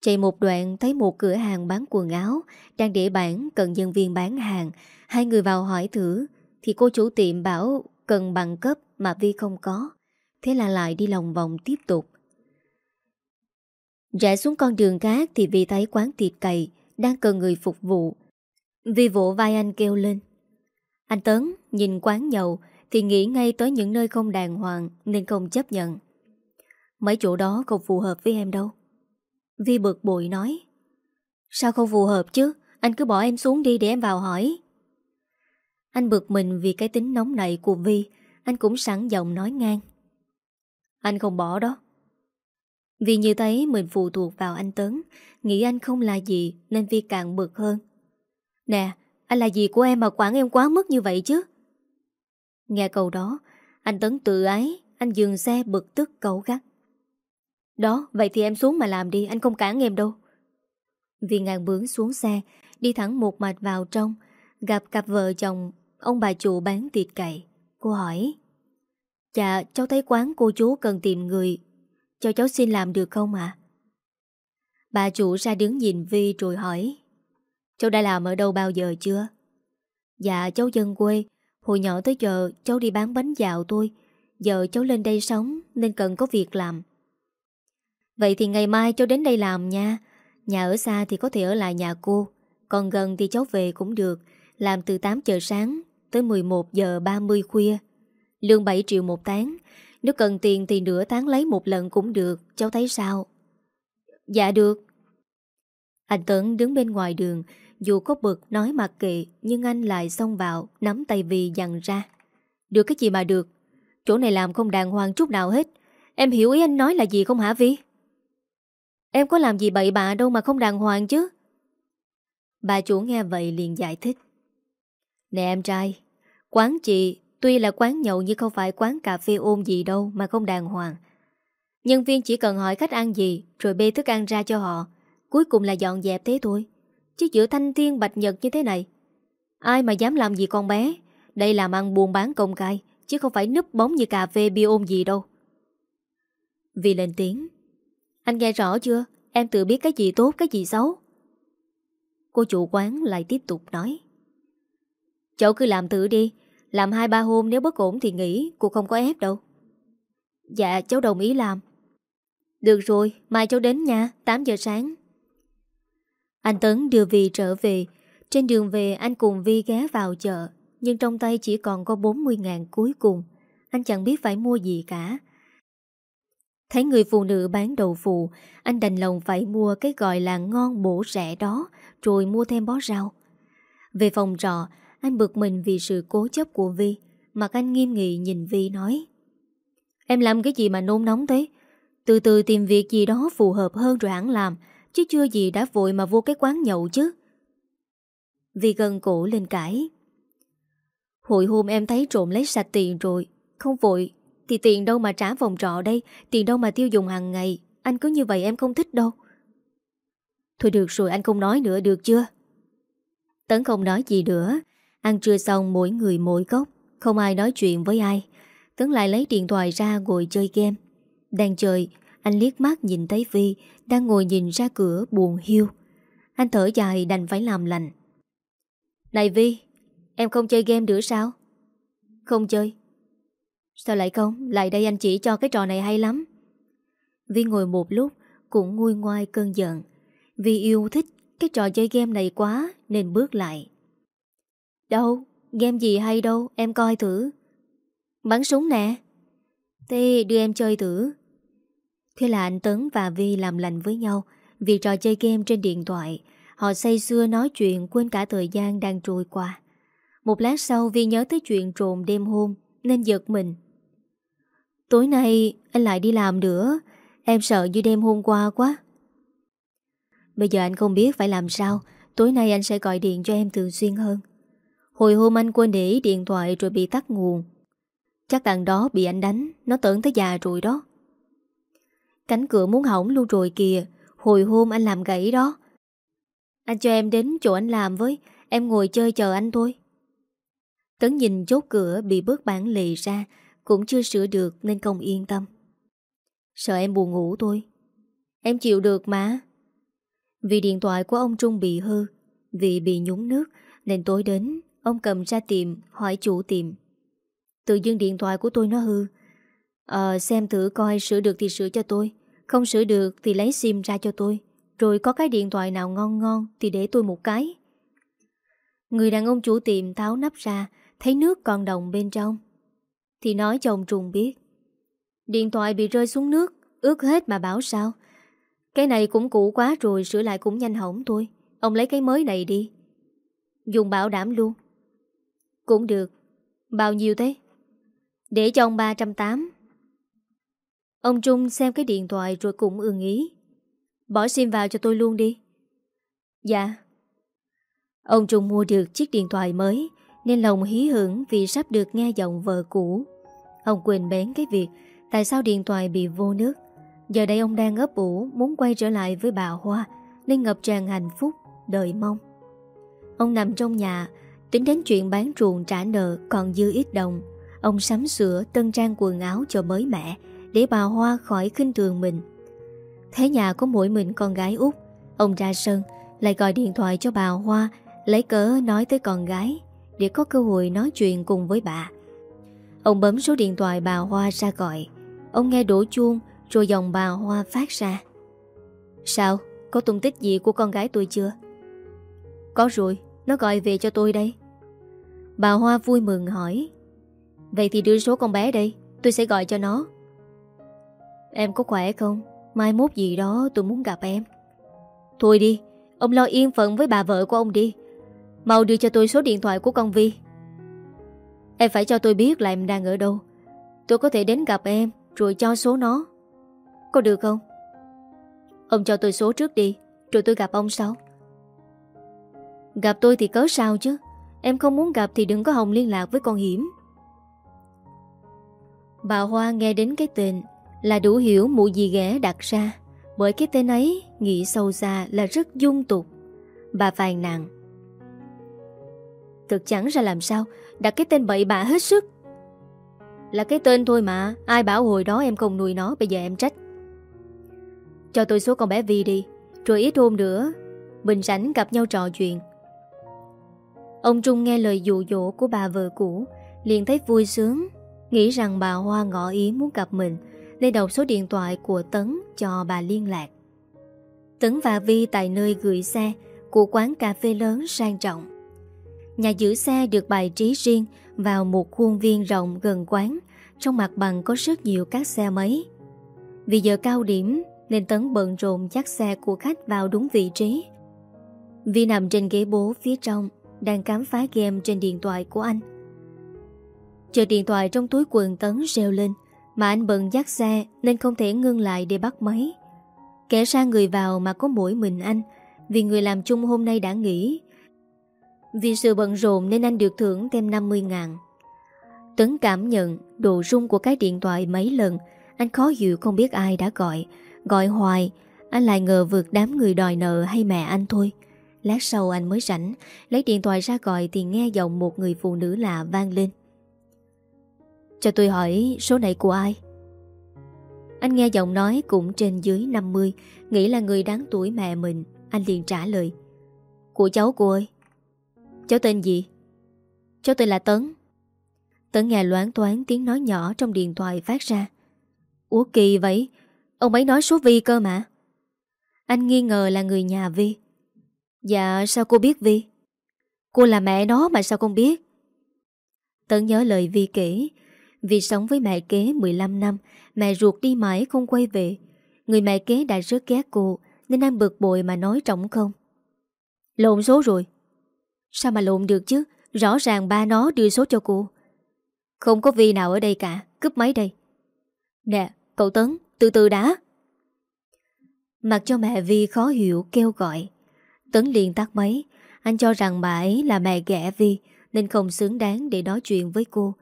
Chạy một đoạn thấy một cửa hàng bán quần áo Đang để bản cần nhân viên bán hàng. Hai người vào hỏi thử Thì cô chủ tiệm bảo cần bằng cấp mà Vi không có. Thế là lại đi lòng vòng tiếp tục. Rẽ xuống con đường khác thì Vi thấy quán thịt cày Đang cần người phục vụ. Vi vỗ vai anh kêu lên. Anh Tấn nhìn quán nhậu thì nghĩ ngay tới những nơi không đàng hoàng Nên không chấp nhận. Mấy chỗ đó không phù hợp với em đâu. Vi bực bội nói. Sao không phù hợp chứ? Anh cứ bỏ em xuống đi để em vào hỏi. Anh bực mình vì cái tính nóng nảy của Vi. Anh cũng sẵn giọng nói ngang. Anh không bỏ đó. Vì như thấy mình phụ thuộc vào anh Tấn. Nghĩ anh không là gì Nên Vi càng bực hơn. Nè, anh là gì của em mà quản em quá mức như vậy chứ? Nghe câu đó Anh Tấn tự ái Anh dừng xe bực tức cậu gắt đó, vậy thì em xuống mà làm đi, anh không cản em đâu. Vì ngàn bướng xuống xe, đi thẳng một mạch vào trong, gặp cặp vợ chồng, ông bà chủ bán thịt cậy. Cô hỏi, Dạ, cháu thấy quán cô chú cần tìm người, cho cháu xin làm được không ạ? Bà chủ ra đứng nhìn Vi rồi hỏi, Cháu đã làm ở đâu bao giờ chưa? Dạ, cháu dân quê, hồi nhỏ tới giờ cháu đi bán bánh dạo tôi, giờ cháu lên đây sống nên cần có việc làm. Vậy thì ngày mai cháu đến đây làm nha. Nhà ở xa thì có thể ở lại nhà cô. Còn gần thì cháu về cũng được. Làm từ 8 giờ sáng Tới 11 giờ 30 khuya. Lương 7 triệu một tháng. Nếu cần tiền thì nửa tháng lấy một lần cũng được. Cháu thấy sao? Dạ được. Anh Tấn đứng bên ngoài đường. Dù có bực nói mặc kệ, Nhưng anh lại xông vào, Nắm tay vì dằn ra. Được cái gì mà được? Chỗ này làm không đàng hoàng chút nào hết. Em hiểu ý anh nói là gì không hả Vi? Em có làm gì bậy bạ đâu mà không đàng hoàng chứ? Bà chủ nghe vậy liền giải thích. Nè em trai, Quán chị tuy là quán nhậu Nhưng không phải quán cà phê ôm gì đâu Mà không đàng hoàng. Nhân viên chỉ cần hỏi khách ăn gì, Rồi bê thức ăn ra cho họ. Cuối cùng là dọn dẹp thế thôi. Chứ giữa thanh thiên, bạch nhật như thế này. Ai mà dám làm gì con bé? Đây là ăn buôn bán công khai, Chứ không phải núp bóng như cà phê bia ôm gì đâu. Vì lên tiếng. Anh nghe rõ chưa? Em tự biết cái gì tốt, cái gì xấu. Cô chủ quán lại tiếp tục nói. Cháu cứ làm thử đi. Làm hai ba hôm nếu bất ổn thì nghỉ, Cô không có ép đâu. Dạ cháu đồng ý làm. Được rồi, mai cháu đến nha 8 giờ sáng. Anh Tấn đưa Vi trở về. Trên đường về, anh cùng Vi ghé vào chợ, Nhưng trong tay chỉ còn có 40 ngàn cuối cùng. Anh chẳng biết phải mua gì cả. Thấy người phụ nữ bán đậu phụ, Anh đành lòng phải mua cái gọi là ngon bổ rẻ đó, Rồi mua thêm bó rau. Về phòng trọ, Anh bực mình vì sự cố chấp của Vi. Mặt anh nghiêm nghị nhìn Vi nói, Em làm cái gì mà nôn nóng thế? Từ từ tìm việc gì đó phù hợp hơn rồi hẳn làm. Chứ chưa gì đã vội mà vô cái quán nhậu chứ. Vì gần cổ lên cãi. Hồi hôm em thấy trộm lấy sạch tiền rồi, Không vội, thì tiền đâu mà trả phòng trọ đây, Tiền đâu mà tiêu dùng hàng ngày, Anh cứ như vậy em không thích đâu. Thôi được rồi, anh không nói nữa, được chưa? Tấn không nói gì nữa, Ăn trưa xong mỗi người mỗi góc, Không ai nói chuyện với ai. Tấn lại lấy điện thoại ra ngồi chơi game. Đang chơi anh liếc mắt nhìn thấy Vi Đang ngồi nhìn ra cửa buồn hiu. Anh thở dài đành phải làm lành. Này Vi, Em không chơi game nữa sao? Không chơi. Sao lại không? Lại đây anh chỉ cho cái trò này hay lắm. Vi ngồi một lúc Cũng nguôi ngoai cơn giận. Vi yêu thích cái trò chơi game này quá Nên bước lại. Đâu? Game gì hay đâu? Em coi thử. Bắn súng nè. Thế đưa em chơi thử. Thế là anh Tấn và Vi làm lành với nhau. Vì trò chơi game trên điện thoại, Họ say xưa nói chuyện quên cả thời gian đang trôi qua. Một lát sau, Vi nhớ tới chuyện trộm đêm hôm, Nên giật mình. Tối nay anh lại đi làm nữa, Em sợ như đêm hôm qua quá. Bây giờ anh không biết phải làm sao, Tối nay anh sẽ gọi điện cho em thường xuyên hơn. Hồi hôm anh quên để ý điện thoại rồi bị tắt nguồn. Chắc thằng đó bị anh đánh, Nó tưởng tới già rồi đó. Cánh cửa muốn hỏng luôn rồi kìa. Hồi hôm anh làm gãy đó. Anh cho em đến chỗ anh làm với. Em ngồi chơi chờ anh thôi. Tấn nhìn chốt cửa bị bớt bản lì ra. Cũng chưa sửa được nên không yên tâm. Sợ em buồn ngủ thôi. Em chịu được mà. Vì điện thoại của ông Trung bị hư, Vì bị nhúng nước, Nên tối đến, Ông cầm ra tiệm, hỏi chủ tiệm. Tự dưng điện thoại của tôi nó hư Ờ xem thử coi sửa được thì sửa cho tôi. Không sửa được thì lấy sim ra cho tôi. Rồi có cái điện thoại nào ngon ngon Thì để tôi một cái. Người đàn ông chủ tiệm tháo nắp ra, Thấy nước còn đồng bên trong. Thì nói cho ông biết. Điện thoại bị rơi xuống nước, Ướt hết mà bảo sao? Cái này cũng cũ quá rồi, Sửa lại cũng nhanh hỏng thôi. Ông lấy cái mới này đi. Dùng bảo đảm luôn. Cũng được. Bao nhiêu thế? Để cho ông 380 Ông Trung xem cái điện thoại rồi cũng ưng ý. Bỏ sim vào cho tôi luôn đi. Dạ. Ông Trung mua được chiếc điện thoại mới Nên lòng hí hưởng vì sắp được nghe giọng vợ cũ. Ông quên bén cái việc Tại sao điện thoại bị vô nước. Giờ đây ông đang ấp ủ Muốn quay trở lại với bà Hoa Nên ngập tràn hạnh phúc, đợi mong. Ông nằm trong nhà Tính đến chuyện bán ruộng trả nợ Còn dư ít đồng. Ông sắm sửa tân trang quần áo cho mới mẻ để bà Hoa khỏi khinh thường mình. Thế nhà có mỗi mình con gái út Ông ra sân Lại gọi điện thoại cho bà Hoa Lấy cớ nói tới con gái Để có cơ hội nói chuyện cùng với bà. Ông bấm số điện thoại bà Hoa ra gọi. Ông nghe đổ chuông Rồi dòng bà Hoa phát ra. Sao? Có tung tích gì của con gái tôi chưa? Có rồi, nó gọi về cho tôi đây. Bà Hoa vui mừng hỏi. Vậy thì đưa số con bé đây Tôi sẽ gọi cho nó. Em có khỏe không? Mai mốt gì đó tôi muốn gặp em. Thôi đi, Ông lo yên phận với bà vợ của ông đi. Mau đưa cho tôi số điện thoại của con Vi. Em phải cho tôi biết là em đang ở đâu. Tôi có thể đến gặp em Rồi cho số nó. Có được không? Ông cho tôi số trước đi, Rồi tôi gặp ông sau. Gặp tôi thì cớ sao chứ? Em không muốn gặp thì đừng có hồng liên lạc với con hiểm. Bà Hoa nghe đến cái tên là đủ hiểu mụ gì ghẻ đặt ra, Bởi cái tên ấy Nghĩ sâu xa là rất dung tục. Bà phàn nặng Thực chẳng ra làm sao, Đặt cái tên bậy bạ hết sức. Là cái tên thôi mà, Ai bảo hồi đó em không nuôi nó, Bây giờ em trách. Cho tôi số con bé Vi đi, Rồi ít hôm nữa, Bình rảnh gặp nhau trò chuyện. Ông Trung nghe lời dụ dỗ của bà vợ cũ, liền thấy vui sướng, Nghĩ rằng bà Hoa ngỏ ý muốn gặp mình lên đọc số điện thoại của Tấn cho bà liên lạc. Tấn và Vi tại nơi gửi xe, Của quán cà phê lớn sang trọng. Nhà giữ xe được bài trí riêng Vào một khuôn viên rộng gần quán, Trong mặt bằng có rất nhiều các xe máy. Vì giờ cao điểm, Nên Tấn bận rộn dắt xe của khách vào đúng vị trí. Vi nằm trên ghế bố phía trong, Đang khám phá game trên điện thoại của anh. Chờ điện thoại trong túi quần Tấn reo lên mà anh bận dắt xe Nên không thể ngưng lại để bắt máy. Kẻ ra người vào mà có mỗi mình anh, Vì người làm chung hôm nay đã nghỉ. Vì sự bận rộn nên anh được thưởng thêm 50 ngàn. Tấn cảm nhận độ rung của cái điện thoại mấy lần, Anh khó hiểu không biết ai đã gọi. Gọi hoài, Anh lại ngờ vượt đám người đòi nợ hay mẹ anh thôi. Lát sau anh mới rảnh, Lấy điện thoại ra gọi thì nghe giọng một người phụ nữ lạ vang lên. Cho tôi hỏi số này của ai? Anh nghe giọng nói cũng trên dưới 50 Nghĩ là người đáng tuổi mẹ mình. Anh liền trả lời, Của cháu cô ơi. Cháu tên gì? Cháu tên là Tấn. Tấn nghe loáng toán tiếng nói nhỏ trong điện thoại phát ra. Ủa kỳ vậy? Ông ấy nói số Vi cơ mà. Anh nghi ngờ là người nhà Vi. Dạ sao cô biết Vi? Cô là mẹ nó mà sao không biết? Tấn nhớ lời Vi kể vì sống với mẹ kế 15 năm, Mẹ ruột đi mãi không quay về. Người mẹ kế đã rất ghét cô, Nên anh bực bội mà nói trọng không. Lộn số rồi. Sao mà lộn được chứ? Rõ ràng ba nó đưa số cho cô. Không có Vi nào ở đây cả, Cướp máy đây. Nè, cậu Tấn, từ từ đã. Mặc cho mẹ Vi khó hiểu kêu gọi. Tấn liền tắt máy. Anh cho rằng bà ấy là mẹ ghẻ Vi, Nên không xứng đáng để nói chuyện với cô.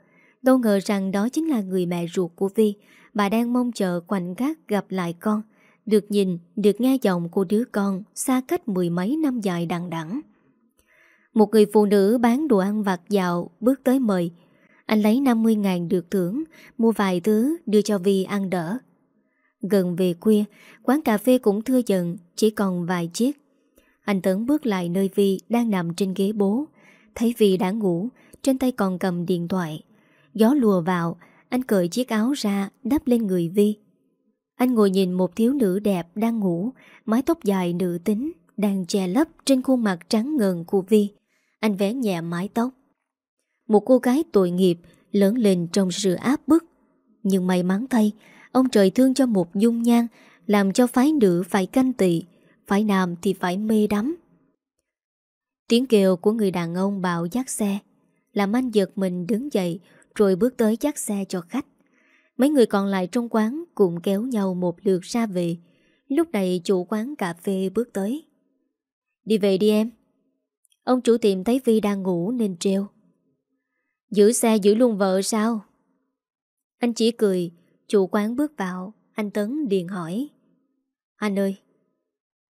Đâu ngờ rằng đó chính là người mẹ ruột của Vi. Bà đang mong chờ khoảnh khắc gặp lại con. Được nhìn, được nghe giọng của đứa con Xa cách mười mấy năm dài đằng đẵng. Một người phụ nữ bán đồ ăn vặt dạo Bước tới mời. Anh lấy 50.000 được thưởng Mua vài thứ đưa cho Vi ăn đỡ. Gần về khuya Quán cà phê cũng thưa dần Chỉ còn vài chiếc. Anh Tấn bước lại nơi Vi đang nằm trên ghế bố. Thấy Vi đã ngủ Trên tay còn cầm điện thoại. Gió lùa vào, Anh cởi chiếc áo ra, đắp lên người Vi. Anh ngồi nhìn một thiếu nữ đẹp đang ngủ, Mái tóc dài nữ tính, Đang che lấp trên khuôn mặt trắng ngần của Vi. Anh vẽ nhẹ mái tóc. Một cô gái tội nghiệp Lớn lên trong sự áp bức. Nhưng may mắn thay, Ông trời thương cho một dung nhan, Làm cho phái nữ phải canh tị, Phái nam thì phải mê đắm. Tiếng kêu của người đàn ông bạo giác xe, Làm anh giật mình đứng dậy rồi bước tới dắt xe cho khách. Mấy người còn lại trong quán Cũng kéo nhau một lượt ra về. Lúc này chủ quán cà phê bước tới. Đi về đi em. Ông chủ tiệm thấy Vi đang ngủ nên treo Giữ xe giữ luôn vợ sao? Anh chỉ cười. Chủ quán bước vào. Anh Tấn điền hỏi. Anh ơi,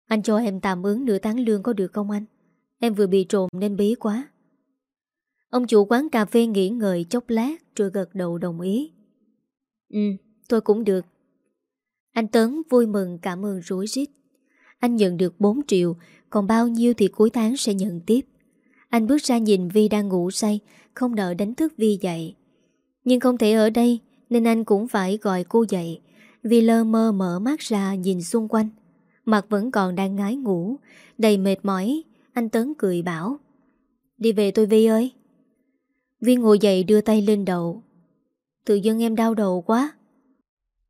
Anh cho em tạm ứng nửa tháng lương có được không anh? Em vừa bị trộm nên bí quá. Ông chủ quán cà phê nghỉ ngợi chốc lát Rồi gật đầu đồng ý. Ừ tôi cũng được. Anh Tấn vui mừng cảm ơn rối rít. Anh nhận được 4 triệu, Còn bao nhiêu thì cuối tháng sẽ nhận tiếp. Anh bước ra nhìn Vi đang ngủ say, Không đợi đánh thức Vi dậy. Nhưng không thể ở đây, nên anh cũng phải gọi cô dậy. Vi lơ mơ mở mắt ra nhìn xung quanh. Mặt vẫn còn đang ngái ngủ, Đầy mệt mỏi. Anh Tấn cười bảo, Đi về tôi Vi ơi. Viên ngồi dậy đưa tay lên đầu. Tự dưng em đau đầu quá.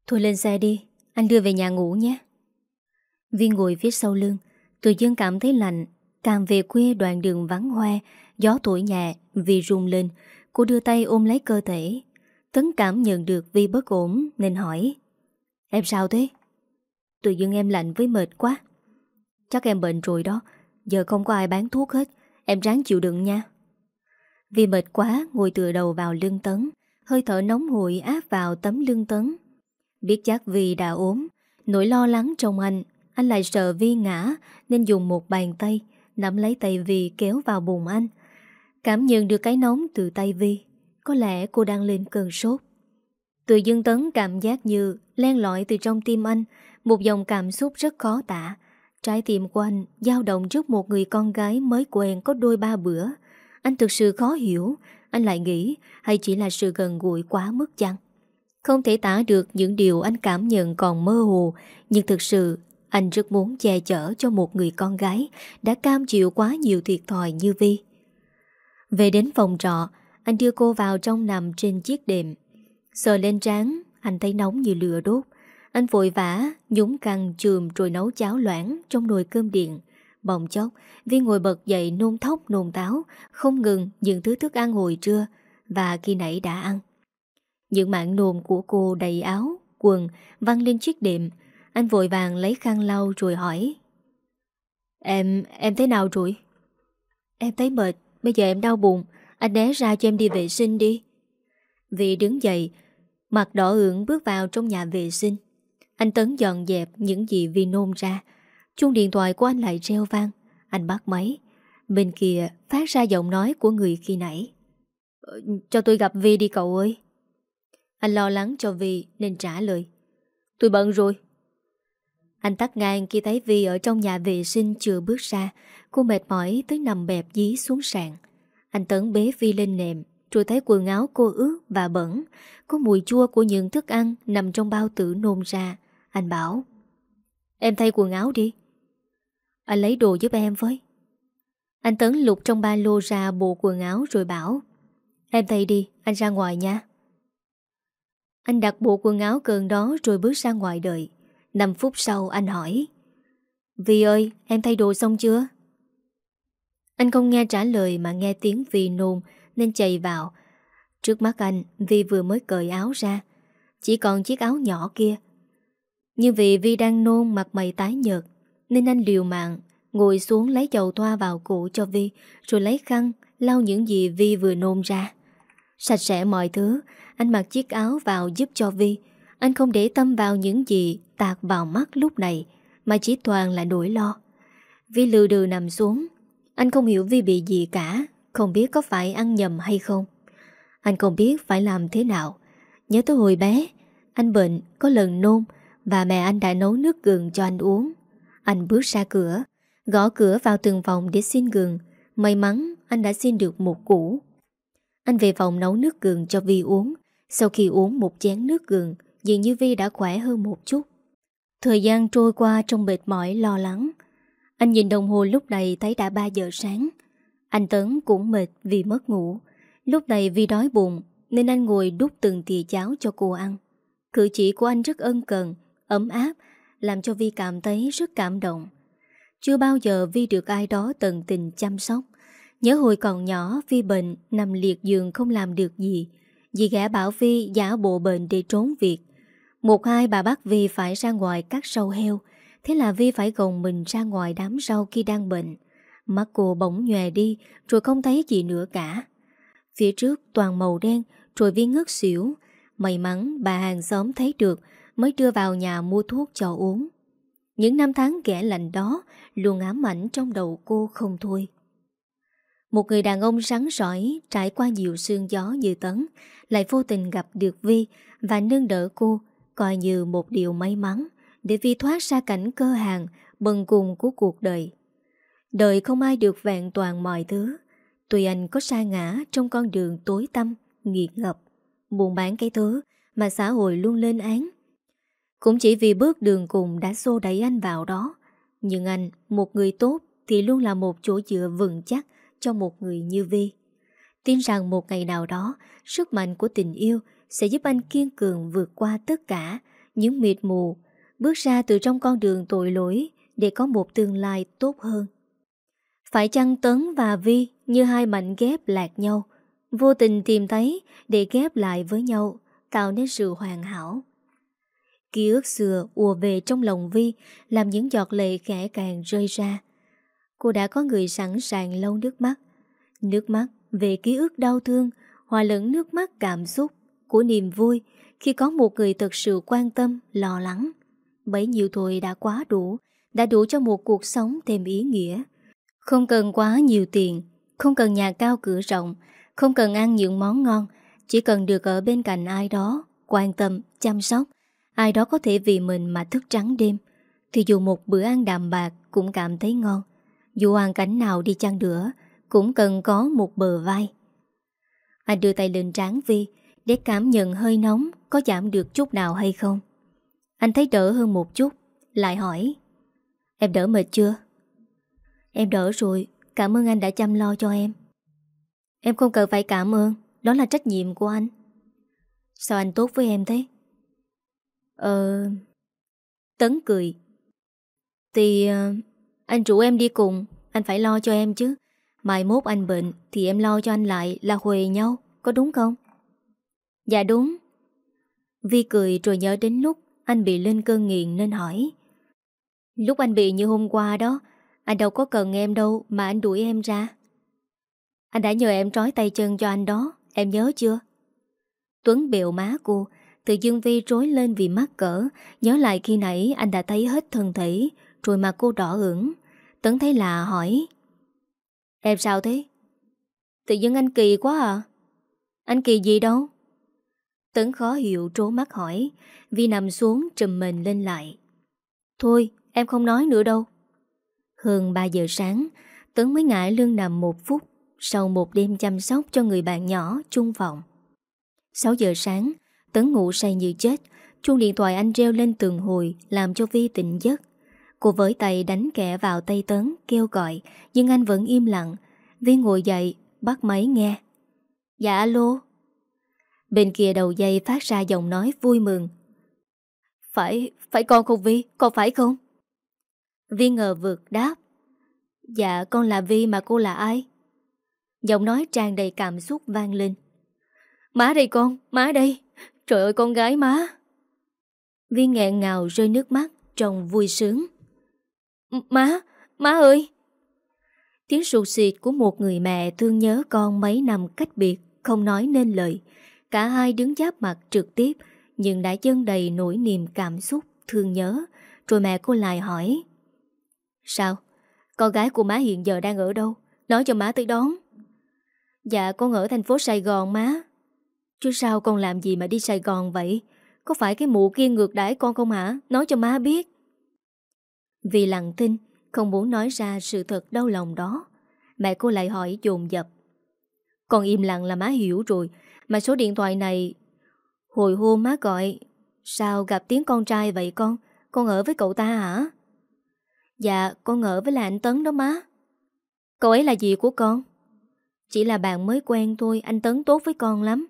Thôi lên xe đi, Anh đưa về nhà ngủ nhé. Viên ngồi phía sau lưng, Tự dưng cảm thấy lạnh. Càng về quê đoạn đường vắng hoe, Gió thổi nhẹ, vì rung lên. Cô đưa tay ôm lấy cơ thể. Tấn cảm nhận được Vi bất ổn, nên hỏi, Em sao thế? Tự dưng em lạnh với mệt quá. Chắc em bệnh rồi đó, Giờ không có ai bán thuốc hết, Em ráng chịu đựng nha. Vì mệt quá, ngồi tựa đầu vào lưng Tấn, Hơi thở nóng hổi áp vào tấm lưng Tấn. Biết chắc Vi đã ốm, Nỗi lo lắng trong anh Anh lại sợ Vi ngã, Nên dùng một bàn tay, Nắm lấy tay Vi kéo vào bụng anh. Cảm nhận được cái nóng từ tay Vi, có lẽ cô đang lên cơn sốt. Từ dương tấn cảm giác như Len lỏi từ trong tim anh, Một dòng cảm xúc rất khó tả. Trái tim của anh dao động trước một người con gái mới quen có đôi ba bữa. Anh thực sự khó hiểu. Anh lại nghĩ, hay chỉ là sự gần gũi quá mức chăng? Không thể tả được những điều anh cảm nhận còn mơ hồ, Nhưng thực sự, anh rất muốn che chở cho một người con gái Đã cam chịu quá nhiều thiệt thòi như Vi. Về đến phòng trọ, anh đưa cô vào trong nằm trên chiếc đệm. Sờ lên trán, Anh thấy nóng như lửa đốt. Anh vội vã nhúng căng chườm rồi nấu cháo loãng trong nồi cơm điện. Bỗng chốc. Vi ngồi bật dậy nôn thóc nôn táo Không ngừng những thứ thức ăn hồi trưa Và khi nãy đã ăn. Những mạng nồm của cô đầy áo Quần văng lên chiếc đệm. Anh vội vàng lấy khăn lau rồi hỏi Em, em thế nào rồi? Em thấy mệt Bây giờ em đau bụng. Anh né ra cho em đi vệ sinh đi. Vị đứng dậy Mặt đỏ ửng bước vào trong nhà vệ sinh. Anh Tấn dọn dẹp những gì Vi nôn ra. Chuông điện thoại của anh lại reo vang. Anh bắt máy. Bên kia phát ra giọng nói của người khi nãy. Ờ, cho tôi gặp Vi đi cậu ơi. Anh lo lắng cho Vi nên trả lời. Tôi bận rồi. Anh tắt ngang khi thấy Vi ở trong nhà vệ sinh chưa bước ra. Cô mệt mỏi tới nằm bẹp dí xuống sàn. Anh Tấn bế Vi lên nệm Rồi thấy quần áo cô ướt và bẩn. Có mùi chua của những thức ăn Nằm trong bao tử nôn ra. Anh bảo, Em thay quần áo đi. Anh lấy đồ giúp em với Anh Tấn lục trong ba lô ra bộ quần áo rồi bảo Em thay đi, anh ra ngoài nha Anh đặt bộ quần áo cơn đó rồi bước ra ngoài đợi 5 phút sau anh hỏi Vi ơi, em thay đồ xong chưa? Anh không nghe trả lời mà nghe tiếng Vi nôn nên chạy vào. Trước mắt anh, Vi vừa mới cởi áo ra. Chỉ còn chiếc áo nhỏ kia. Nhưng vì Vi đang nôn mặt mày tái nhợt nên anh liều mạng ngồi xuống lấy dầu thoa vào cổ cho Vi rồi lấy khăn lau những gì Vi vừa nôn ra. Sạch sẽ mọi thứ, anh mặc chiếc áo vào giúp cho Vi. Anh không để tâm vào những gì tạc vào mắt lúc này mà chỉ toàn là nỗi lo. Vi lừ đừ nằm xuống, anh không hiểu Vi bị gì cả, không biết có phải ăn nhầm hay không. Anh không biết phải làm thế nào. Nhớ tới hồi bé, anh bệnh, có lần nôn và mẹ anh đã nấu nước gừng cho anh uống. Anh bước ra cửa, gõ cửa vào từng phòng để xin gừng. May mắn anh đã xin được một củ. Anh về phòng nấu nước gừng cho Vi uống. Sau khi uống một chén nước gừng, dường như Vi đã khỏe hơn một chút. Thời gian trôi qua trong mệt mỏi lo lắng. Anh nhìn đồng hồ lúc này thấy đã 3 giờ sáng. Anh Tấn cũng mệt vì mất ngủ. Lúc này vì đói bụng nên anh ngồi đút từng thìa cháo cho cô ăn. Cử chỉ của anh rất ân cần, ấm áp, làm cho Vi cảm thấy rất cảm động. Chưa bao giờ Vi được ai đó tận tình chăm sóc. Nhớ hồi còn nhỏ Vi bệnh, nằm liệt giường không làm được gì. Dì ghẻ bảo Vi giả bộ bệnh để trốn việc. Một hai bà bắt Vi phải ra ngoài cắt sâu heo, Thế là Vi phải gồng mình ra ngoài đám rau khi đang bệnh. Mắt cô bỗng nhòe đi rồi không thấy gì nữa cả. Phía trước toàn màu đen rồi Vi ngất xỉu. May mắn bà hàng xóm thấy được mới đưa vào nhà mua thuốc cho uống. Những năm tháng ghẻ lạnh đó luôn ám ảnh trong đầu cô không thôi. Một người đàn ông rắn sỏi trải qua nhiều sương gió như tấn lại vô tình gặp được Vi và nâng đỡ cô coi như một điều may mắn để Vi thoát ra cảnh cơ hàng bần cùng của cuộc đời. Đời không ai được vẹn toàn mọi thứ. Tùy anh có sa ngã trong con đường tối tăm, nghiệt ngập, buồn bán cái thứ mà xã hội luôn lên án. Cũng chỉ vì bước đường cùng đã xô đẩy anh vào đó. Nhưng anh, một người tốt thì luôn là một chỗ dựa vững chắc cho một người như Vi. Tin rằng một ngày nào đó, sức mạnh của tình yêu sẽ giúp anh kiên cường vượt qua tất cả những mịt mù, bước ra từ trong con đường tội lỗi để có một tương lai tốt hơn. Phải chăng Tấn và Vi như hai mảnh ghép lạc nhau, vô tình tìm thấy để ghép lại với nhau, tạo nên sự hoàn hảo. Ký ức xưa ùa về trong lòng Vi làm những giọt lệ khẽ càng rơi ra. Cô đã có người sẵn sàng lâu nước mắt. Nước mắt về ký ức đau thương, hòa lẫn nước mắt cảm xúc của niềm vui khi có một người thật sự quan tâm, lo lắng. Bấy nhiêu thôi đã quá đủ, đã đủ cho một cuộc sống thêm ý nghĩa. Không cần quá nhiều tiền, không cần nhà cao cửa rộng, không cần ăn những món ngon, chỉ cần được ở bên cạnh ai đó, quan tâm, chăm sóc, ai đó có thể vì mình mà thức trắng đêm, thì dù một bữa ăn đạm bạc cũng cảm thấy ngon. Dù hoàn cảnh nào đi chăng nữa, cũng cần có một bờ vai. Anh đưa tay lên trán Vi để cảm nhận hơi nóng có giảm được chút nào hay không. Anh thấy đỡ hơn một chút Lại hỏi Em đỡ mệt chưa Em đỡ rồi Cảm ơn anh đã chăm lo cho em Em không cần phải cảm ơn Đó là trách nhiệm của anh Sao anh tốt với em thế Ờ Tấn cười. Thì ờ, Anh rủ em đi cùng. Anh phải lo cho em chứ. Mai mốt anh bệnh Thì em lo cho anh lại là huề nhau. Có đúng không? Dạ đúng. Vi cười rồi nhớ đến lúc anh bị lên cơn nghiện nên hỏi. Lúc anh bị như hôm qua đó, Anh đâu có cần em đâu Mà anh đuổi em ra. Anh đã nhờ em trói tay chân cho anh đó. Em nhớ chưa? Tuấn biểu má cô. Tự dưng Vi rối lên vì mắc cỡ. Nhớ lại khi nãy anh đã thấy hết thân thể, Rồi mà cô đỏ ửng. Tấn thấy lạ hỏi, Em sao thế? Tự dưng anh kỳ quá à? Anh kỳ gì đâu? Tấn khó hiểu trố mắt hỏi, Vi nằm xuống trùm mình lên lại. Thôi, em không nói nữa đâu. Hơn 3 giờ sáng, Tấn mới ngại lưng nằm một phút Sau một đêm chăm sóc cho người bạn nhỏ chung phòng. 6 giờ sáng Tấn ngủ say như chết. Chuông điện thoại anh reo lên từng hồi Làm cho Vi tỉnh giấc. Cô với tay đánh kẻ vào tay Tấn Kêu gọi Nhưng anh vẫn im lặng. Vi ngồi dậy bắt máy nghe. Dạ alo. Bên kia đầu dây phát ra giọng nói vui mừng. Phải, phải con không Vi, con phải không? Vi ngờ vượt đáp. Dạ con là Vi mà cô là ai? Giọng nói tràn đầy cảm xúc vang lên. Má đây con, má đây. Trời ơi con gái má. Vi nghẹn ngào rơi nước mắt Trông vui sướng. Má, má ơi. Tiếng sụt xịt của một người mẹ thương nhớ con mấy năm cách biệt Không nói nên lời. Cả hai đứng giáp mặt trực tiếp Nhưng đã chân đầy nỗi niềm cảm xúc Thương nhớ. Rồi mẹ cô lại hỏi Sao? Con gái của má hiện giờ đang ở đâu? Nói cho má tới đón. Dạ con ở thành phố Sài Gòn má. Chứ sao con làm gì mà đi Sài Gòn vậy? Có phải cái mụ kia ngược đãi con không hả? Nói cho má biết. Vì lặng tin Không muốn nói ra sự thật đau lòng đó, Mẹ cô lại hỏi dồn dập. Con im lặng là má hiểu rồi, Mà số điện thoại này, Hồi hôm má gọi, Sao gặp tiếng con trai vậy con? Con ở với cậu ta hả? Dạ con ở với là anh Tấn đó má. Cậu ấy là gì của con? Chỉ là bạn mới quen thôi, Anh Tấn tốt với con lắm.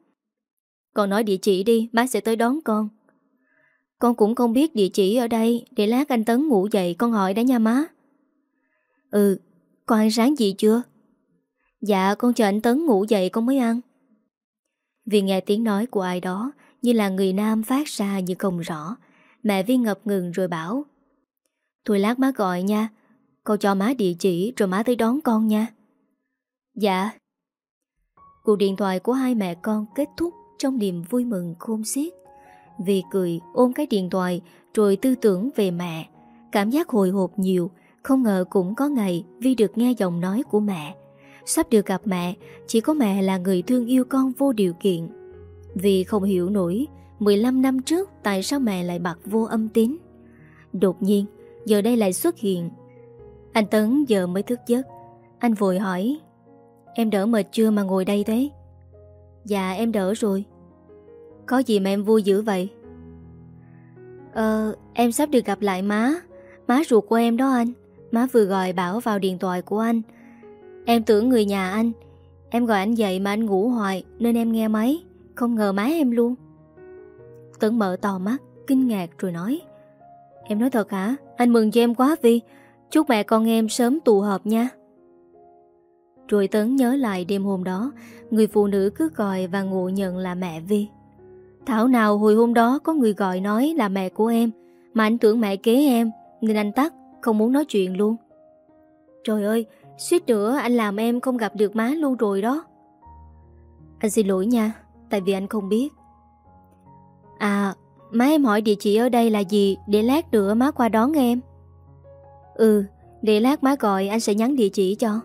Con nói địa chỉ đi, Má sẽ tới đón con. Con cũng không biết địa chỉ ở đây, Để lát anh Tấn ngủ dậy, con hỏi đã nha má. Ừ Con ăn sáng gì chưa? Dạ con chờ anh Tấn ngủ dậy, con mới ăn. Vì nghe tiếng nói của ai đó, Như là người nam phát ra như không rõ, Mẹ Vi ngập ngừng rồi bảo, Thôi lát má gọi nha, Con cho má địa chỉ rồi má tới đón con nha. Dạ. Cuộc điện thoại của hai mẹ con kết thúc. Trong niềm vui mừng khôn xiết. Vì cười, ôm cái điện thoại, Rồi tư tưởng về mẹ. Cảm giác hồi hộp nhiều, Không ngờ cũng có ngày Vi được nghe giọng nói của mẹ. Sắp được gặp mẹ, Chỉ có mẹ là người thương yêu con vô điều kiện. Vì không hiểu nổi 15 năm trước Tại sao mẹ lại bạc vô âm tín. Đột nhiên, Giờ đây lại xuất hiện. Anh Tấn giờ mới thức giấc. Anh vội hỏi, Em đỡ mệt chưa mà ngồi đây thế? Dạ em đỡ rồi. Có gì mà em vui dữ vậy? Ờ Em sắp được gặp lại má. Má ruột của em đó anh. Má vừa gọi bảo vào điện thoại của anh. Em tưởng người nhà anh. Em gọi anh dậy mà anh ngủ hoài, Nên em nghe máy. Không ngờ má em luôn. Tấn mở to mắt, Kinh ngạc rồi nói. Em nói thật hả? Anh mừng cho em quá Vi Chúc mẹ con em sớm tụ họp nha. Rồi Tấn nhớ lại đêm hôm đó, Người phụ nữ cứ gọi và ngộ nhận là mẹ Vi Thảo nào hồi hôm đó có người gọi nói là mẹ của em, Mà anh tưởng mẹ kế em, Nên anh tắt, Không muốn nói chuyện luôn. Trời ơi, Suýt nữa anh làm em không gặp được má luôn rồi đó. Anh xin lỗi nha, Tại vì anh không biết. À Má em hỏi địa chỉ ở đây là gì Để lát nữa má qua đón em? Ừ Để lát má gọi anh sẽ nhắn địa chỉ cho.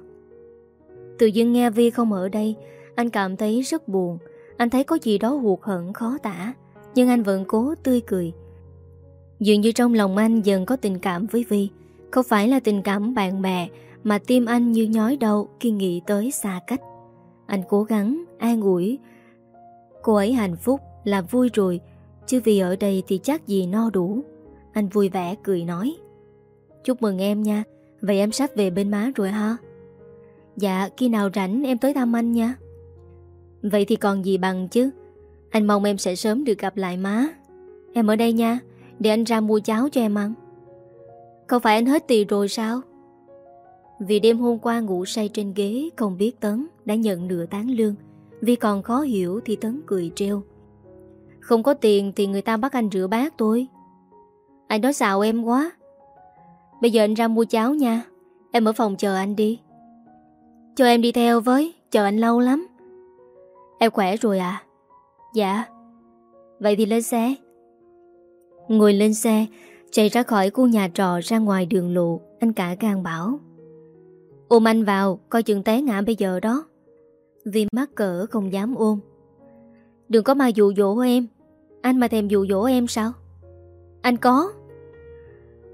Tự dưng nghe Vi không ở đây, Anh cảm thấy rất buồn. Anh thấy có gì đó hụt hận, khó tả, Nhưng anh vẫn cố tươi cười. Dường như trong lòng anh dần có tình cảm với Vi. Không phải là tình cảm bạn bè, Mà tim anh như nhói đau Khi nghĩ tới xa cách. Anh cố gắng, an ủi. Cô ấy hạnh phúc, là vui rồi, Chứ vì ở đây thì chắc gì no đủ. Anh vui vẻ cười nói. Chúc mừng em nha. Vậy em sắp về bên má rồi ha? Dạ khi nào rảnh em tới thăm anh nha. Vậy thì còn gì bằng chứ? Anh mong em sẽ sớm được gặp lại má. Em ở đây nha, Để anh ra mua cháo cho em ăn. Không phải anh hết tiền rồi sao? Vì đêm hôm qua ngủ say trên ghế, Không biết Tấn đã nhận nửa tán lương. Vì còn khó hiểu thì Tấn cười treo không có tiền thì người ta bắt anh rửa bát tôi. Anh nói xạo em quá. Bây giờ anh ra mua cháo nha. Em ở phòng chờ anh đi. Cho em đi theo với, Chờ anh lâu lắm. Em khỏe rồi à? Dạ. Vậy thì lên xe. Ngồi lên xe, Chạy ra khỏi khu nhà trọ ra ngoài đường lộ, Anh cả gan bảo. Ôm anh vào, Coi chừng té ngã bây giờ đó. Vì mắc cỡ không dám ôm. Đừng có mà dụ dỗ em. Anh mà thèm dụ dỗ em sao? Anh có.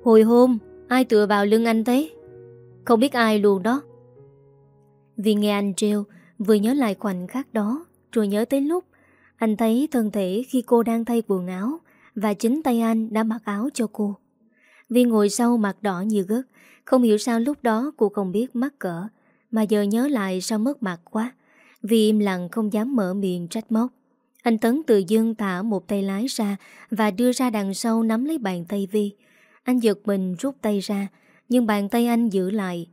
Hồi hôm, Ai tựa vào lưng anh thế? Không biết ai luôn đó. Vì nghe anh trêu, Vừa nhớ lại khoảnh khắc đó rồi nhớ tới lúc, Anh thấy thân thể khi cô đang thay quần áo Và chính tay anh đã mặc áo cho cô. Vì ngồi sau mặt đỏ như gớt, Không hiểu sao lúc đó cô không biết mắc cỡ, Mà giờ nhớ lại sao mất mặt quá, Vì im lặng không dám mở miệng trách móc. Anh Tấn tự dưng thả một tay lái ra Và đưa ra đằng sau nắm lấy bàn tay Vi. Anh giật mình rút tay ra, Nhưng bàn tay anh giữ lại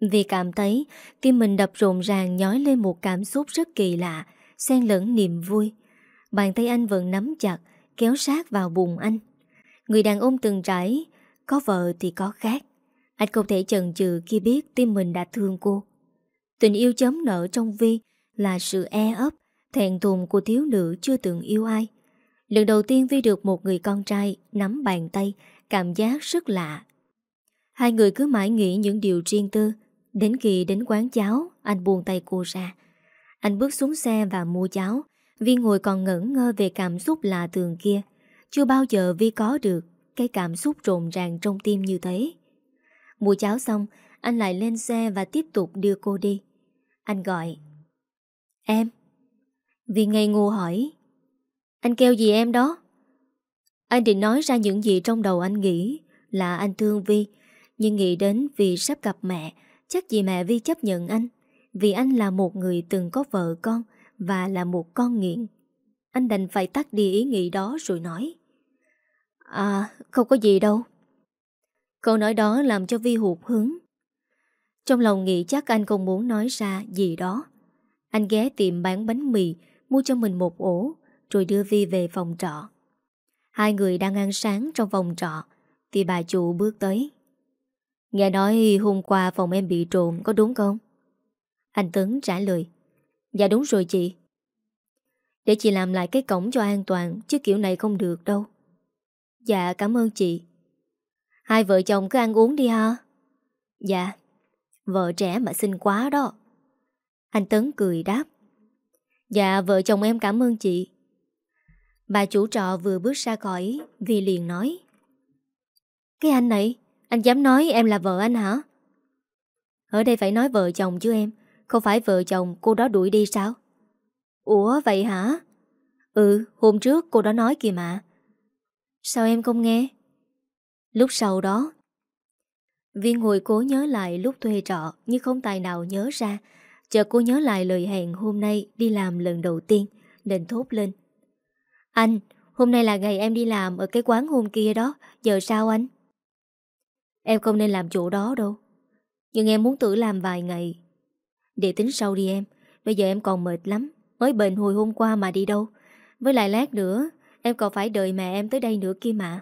vì cảm thấy, Tim mình đập rộn ràng, nhói lên một cảm xúc rất kỳ lạ, xen lẫn niềm vui. Bàn tay anh vẫn nắm chặt, Kéo sát vào bụng anh. Người đàn ông từng trải, Có vợ thì có khác. Anh không thể chần chừ khi biết tim mình đã thương cô. Tình yêu chấm nở trong Vi Là sự e ấp, Thẹn thùng của thiếu nữ chưa từng yêu ai. Lần đầu tiên Vi được một người con trai Nắm bàn tay, Cảm giác rất lạ. Hai người cứ mãi nghĩ những điều riêng tư. Đến khi đến quán cháo, Anh buông tay cô ra. Anh bước xuống xe và mua cháo Vi ngồi còn ngẩn ngơ về cảm xúc lạ thường kia. Chưa bao giờ Vi có được Cái cảm xúc rộn ràng trong tim như thế. Mua cháo xong, Anh lại lên xe và tiếp tục đưa cô đi. Anh gọi, Em. Vi ngây ngô hỏi, Anh kêu gì em đó? Anh định nói ra những gì trong đầu anh nghĩ Là anh thương Vi, Nhưng nghĩ đến vì sắp gặp mẹ Chắc gì mẹ Vi chấp nhận anh, Vì anh là một người từng có vợ con Và là một con nghiện. Anh đành phải tắt đi ý nghĩ đó rồi nói. À không có gì đâu. Câu nói đó làm cho Vi hụt hứng. Trong lòng nghĩ chắc anh không muốn nói ra gì đó. Anh ghé tiệm bán bánh mì, Mua cho mình một ổ, Rồi đưa Vi về phòng trọ. Hai người đang ăn sáng trong phòng trọ, Thì bà chủ bước tới. Nghe nói hôm qua phòng em bị trộm, Có đúng không? Anh Tấn trả lời. Dạ đúng rồi chị. Để chị làm lại cái cổng cho an toàn, Chứ kiểu này không được đâu. Dạ cảm ơn chị. Hai vợ chồng cứ ăn uống đi ha. Dạ. Vợ trẻ mà xinh quá đó. Anh Tấn cười đáp. Dạ vợ chồng em cảm ơn chị. Bà chủ trọ vừa bước ra khỏi, Vì liền nói. Cái anh này anh dám nói em là vợ anh hả? Ở đây phải nói vợ chồng chứ em Không phải vợ chồng cô đó đuổi đi sao? Ủa vậy hả? Ừ hôm trước cô đó nói kìa mà. Sao em không nghe? Lúc sau đó Viên ngồi cố nhớ lại lúc thuê trọ Nhưng không tài nào nhớ ra. Chờ cô nhớ lại lời hẹn hôm nay Đi làm lần đầu tiên Nên thốt lên. Anh, hôm nay là ngày em đi làm Ở cái quán hôm kia đó Giờ sao anh? Em không nên làm chỗ đó đâu. Nhưng em muốn tự làm vài ngày. Để tính sau đi em. Bây giờ em còn mệt lắm. Mới bệnh hồi hôm qua mà đi đâu. Với lại lát nữa Em còn phải đợi mẹ em tới đây nữa kia mà.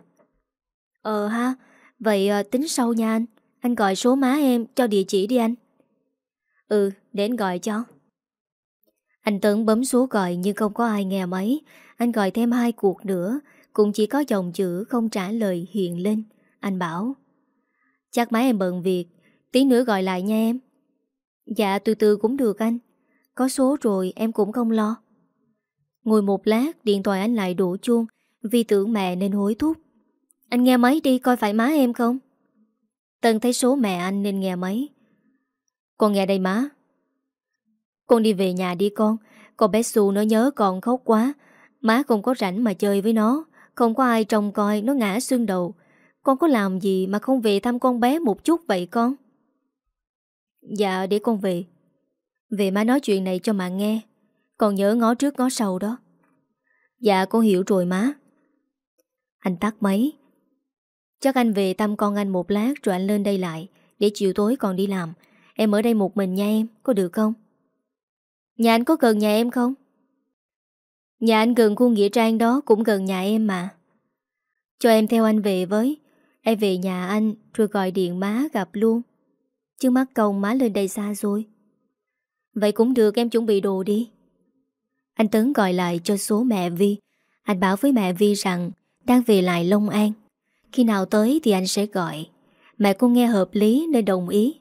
Ờ ha. Vậy à, tính sau nha anh. Anh gọi số má em cho địa chỉ đi anh. Ừ để anh gọi cho. Anh Tấn bấm số gọi nhưng không có ai nghe mấy Anh gọi thêm hai cuộc nữa. Cũng chỉ có dòng chữ không trả lời hiện lên. Anh bảo Chắc má em bận việc. Tí nữa gọi lại nha em. Dạ từ từ cũng được anh. Có số rồi, em cũng không lo. Ngồi một lát, điện thoại anh lại đổ chuông, Vì tưởng mẹ nên hối thúc. Anh nghe máy đi, coi phải má em không? Tân thấy số mẹ anh nên nghe máy. Con nghe đây má. Con đi về nhà đi con. Con bé Su nó nhớ con khóc quá. Má không có rảnh mà chơi với nó. Không có ai trông coi, nó ngã xương đầu. Con có làm gì mà không về thăm con bé một chút vậy con? Dạ để con về. Về má nói chuyện này cho mà nghe. Còn nhớ ngó trước ngó sau đó. Dạ con hiểu rồi má. Anh tắt máy. Chắc anh về thăm con anh một lát Rồi anh lên đây lại, Để chiều tối còn đi làm. Em ở đây một mình nha em, Có được không? Nhà anh có gần nhà em không? Nhà anh gần khu nghĩa trang đó, Cũng gần nhà em mà. Cho em theo anh về với. Em về nhà anh rồi gọi điện má gặp luôn. Chứ mắt công má lên đây xa rồi Vậy cũng được em chuẩn bị đồ đi. Anh Tấn gọi lại cho số mẹ Vi. Anh bảo với mẹ Vi rằng Đang về lại Long An. Khi nào tới thì anh sẽ gọi. Mẹ cô nghe hợp lý nên đồng ý.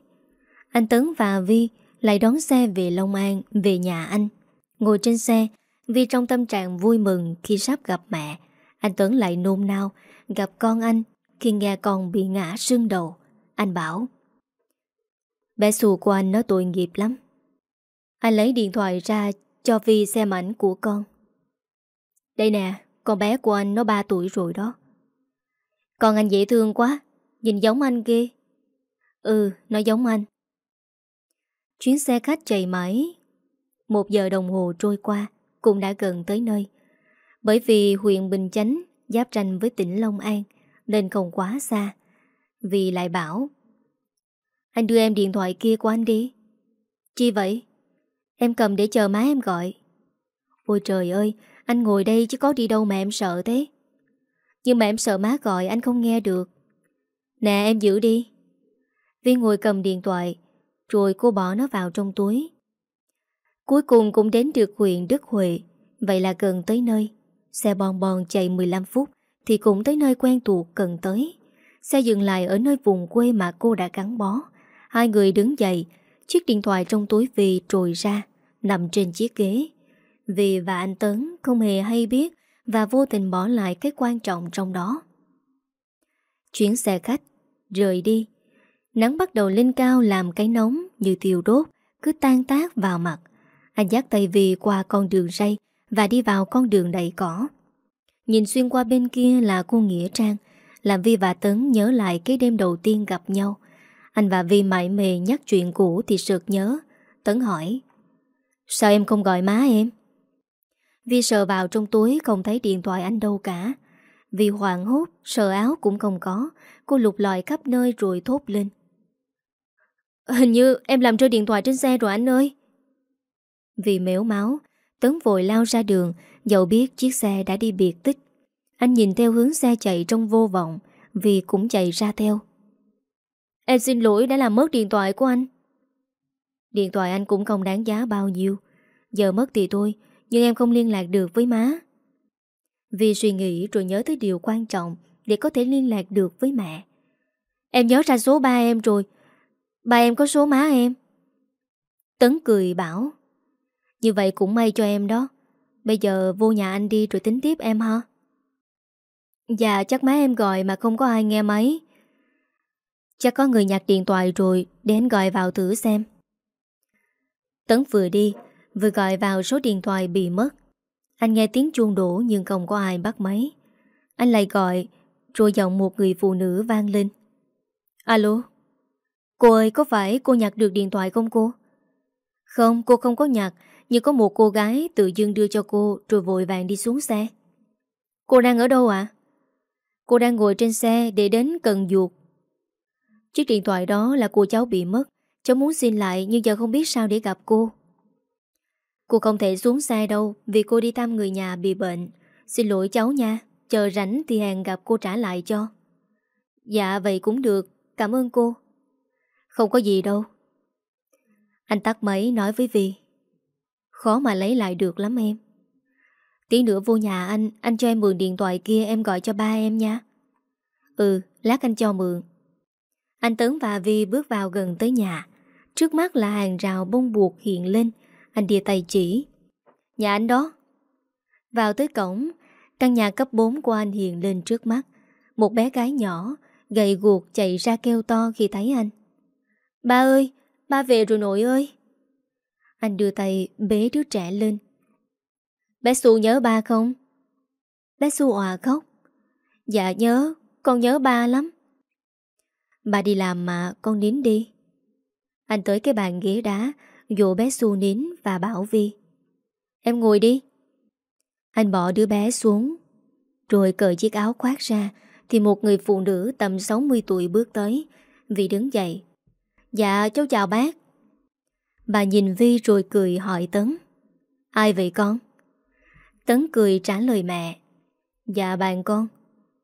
Anh Tấn và Vi lại đón xe về Long An, về nhà anh. Ngồi trên xe, Vi trong tâm trạng vui mừng khi sắp gặp mẹ. Anh tuấn lại nôn nao gặp con anh khi nghe con bị ngã sưng đầu. Anh bảo Bé xù của anh nó tội nghiệp lắm. Anh lấy điện thoại ra cho Vi xem ảnh của con. Đây nè, con bé của anh nó 3 tuổi rồi đó. Con anh dễ thương quá, nhìn giống anh ghê. Ừ, nó giống anh. Chuyến xe khách chạy mãi. Một giờ đồng hồ trôi qua, cũng đã gần tới nơi. Bởi vì huyện Bình Chánh giáp tranh với tỉnh Long An, nên không quá xa. Vì lại bảo Anh đưa em điện thoại kia của anh đi. Chi vậy? Em cầm để chờ má em gọi. Ôi trời ơi, anh ngồi đây chứ có đi đâu mà em sợ thế. Nhưng mà em sợ má gọi anh không nghe được. Nè em giữ đi. Viên ngồi cầm điện thoại, rồi cô bỏ nó vào trong túi. Cuối cùng cũng đến được huyện Đức Huệ, vậy là gần tới nơi. Xe bon bon chạy 15 phút thì cũng tới nơi quen thuộc cần tới. Xe dừng lại ở nơi vùng quê mà cô đã gắn bó. Hai người đứng dậy, chiếc điện thoại trong túi vì trồi ra, nằm trên chiếc ghế. Vì và anh Tấn không hề hay biết và vô tình bỏ lại cái quan trọng trong đó. Chuyến xe khách, rời đi. Nắng bắt đầu lên cao làm cái nóng như tiêu đốt, cứ tan tác vào mặt. Anh dắt tay vì qua con đường ray và đi vào con đường đầy cỏ. Nhìn xuyên qua bên kia là cô Nghĩa Trang, làm Vi và Tấn nhớ lại cái đêm đầu tiên gặp nhau. Anh và Vi mãi mề nhắc chuyện cũ thì sực nhớ. Tấn hỏi, sao em không gọi má em? Vi sờ vào trong túi không thấy điện thoại anh đâu cả. Vì hoảng hốt, sờ áo cũng không có. Cô lục lọi khắp nơi rồi thốt lên. Hình như em làm rơi điện thoại trên xe rồi anh ơi. Vì mếu máu, Tấn vội lao ra đường, dẫu biết chiếc xe đã đi biệt tích. Anh nhìn theo hướng xe chạy trong vô vọng, vì cũng chạy ra theo. Em xin lỗi đã làm mất điện thoại của anh. Điện thoại anh cũng không đáng giá bao nhiêu. Giờ mất thì thôi, nhưng em không liên lạc được với má Vì suy nghĩ rồi nhớ tới điều quan trọng Để có thể liên lạc được với mẹ Em nhớ ra số ba em rồi Ba em có số má em Tấn cười bảo như vậy cũng may cho em đó. Bây giờ vô nhà anh đi rồi tính tiếp em ha. Dạ chắc má em gọi mà không có ai nghe máy. Chắc có người nhặt điện thoại rồi Đến gọi vào thử xem. Tấn vừa đi, Vừa gọi vào số điện thoại bị mất. Anh nghe tiếng chuông đổ nhưng không có ai bắt máy. Anh lại gọi, Rồi giọng một người phụ nữ vang lên. Alo? Cô ơi, có phải cô nhặt được điện thoại không cô? Không cô không có nhặt. Nhưng có một cô gái tự dưng đưa cho cô Rồi vội vàng đi xuống xe. Cô đang ở đâu ạ? Cô đang ngồi trên xe để đến cần duột Chiếc điện thoại đó là cô cháu bị mất. Cháu muốn xin lại nhưng giờ không biết sao để gặp cô. Cô không thể xuống xe đâu Vì cô đi thăm người nhà bị bệnh. Xin lỗi cháu nha, Chờ rảnh thì hẹn gặp cô trả lại cho. Dạ vậy cũng được. Cảm ơn cô. Không có gì đâu. Anh tắt máy nói với Vi Khó mà lấy lại được lắm em. Tí nữa vô nhà anh Anh cho em mượn điện thoại kia em gọi cho ba em nha. Ừ lát anh cho mượn. Anh Tấn và Vi bước vào gần tới nhà. Trước mắt là hàng rào bông buộc hiện lên. Anh đưa tay chỉ. Nhà anh đó. Vào tới cổng, Căn nhà cấp 4 của anh hiện lên trước mắt. Một bé gái nhỏ, Gầy guộc chạy ra kêu to khi thấy anh. Ba ơi, Ba về rồi nội ơi. Anh đưa tay bế đứa trẻ lên. Bé xu nhớ ba không? Bé xu òa khóc. Dạ nhớ, Con nhớ ba lắm. Ba đi làm mà con nín đi. Anh tới cái bàn ghế đá Dụ bé xu nín và bảo Vi. Em ngồi đi. Anh bỏ đứa bé xuống, Rồi cởi chiếc áo khoác ra, Thì một người phụ nữ tầm 60 tuổi bước tới. Vi đứng dậy. Dạ cháu chào bác. Bà nhìn Vi rồi cười hỏi Tấn. Ai vậy con? Tấn cười trả lời mẹ. Dạ bạn con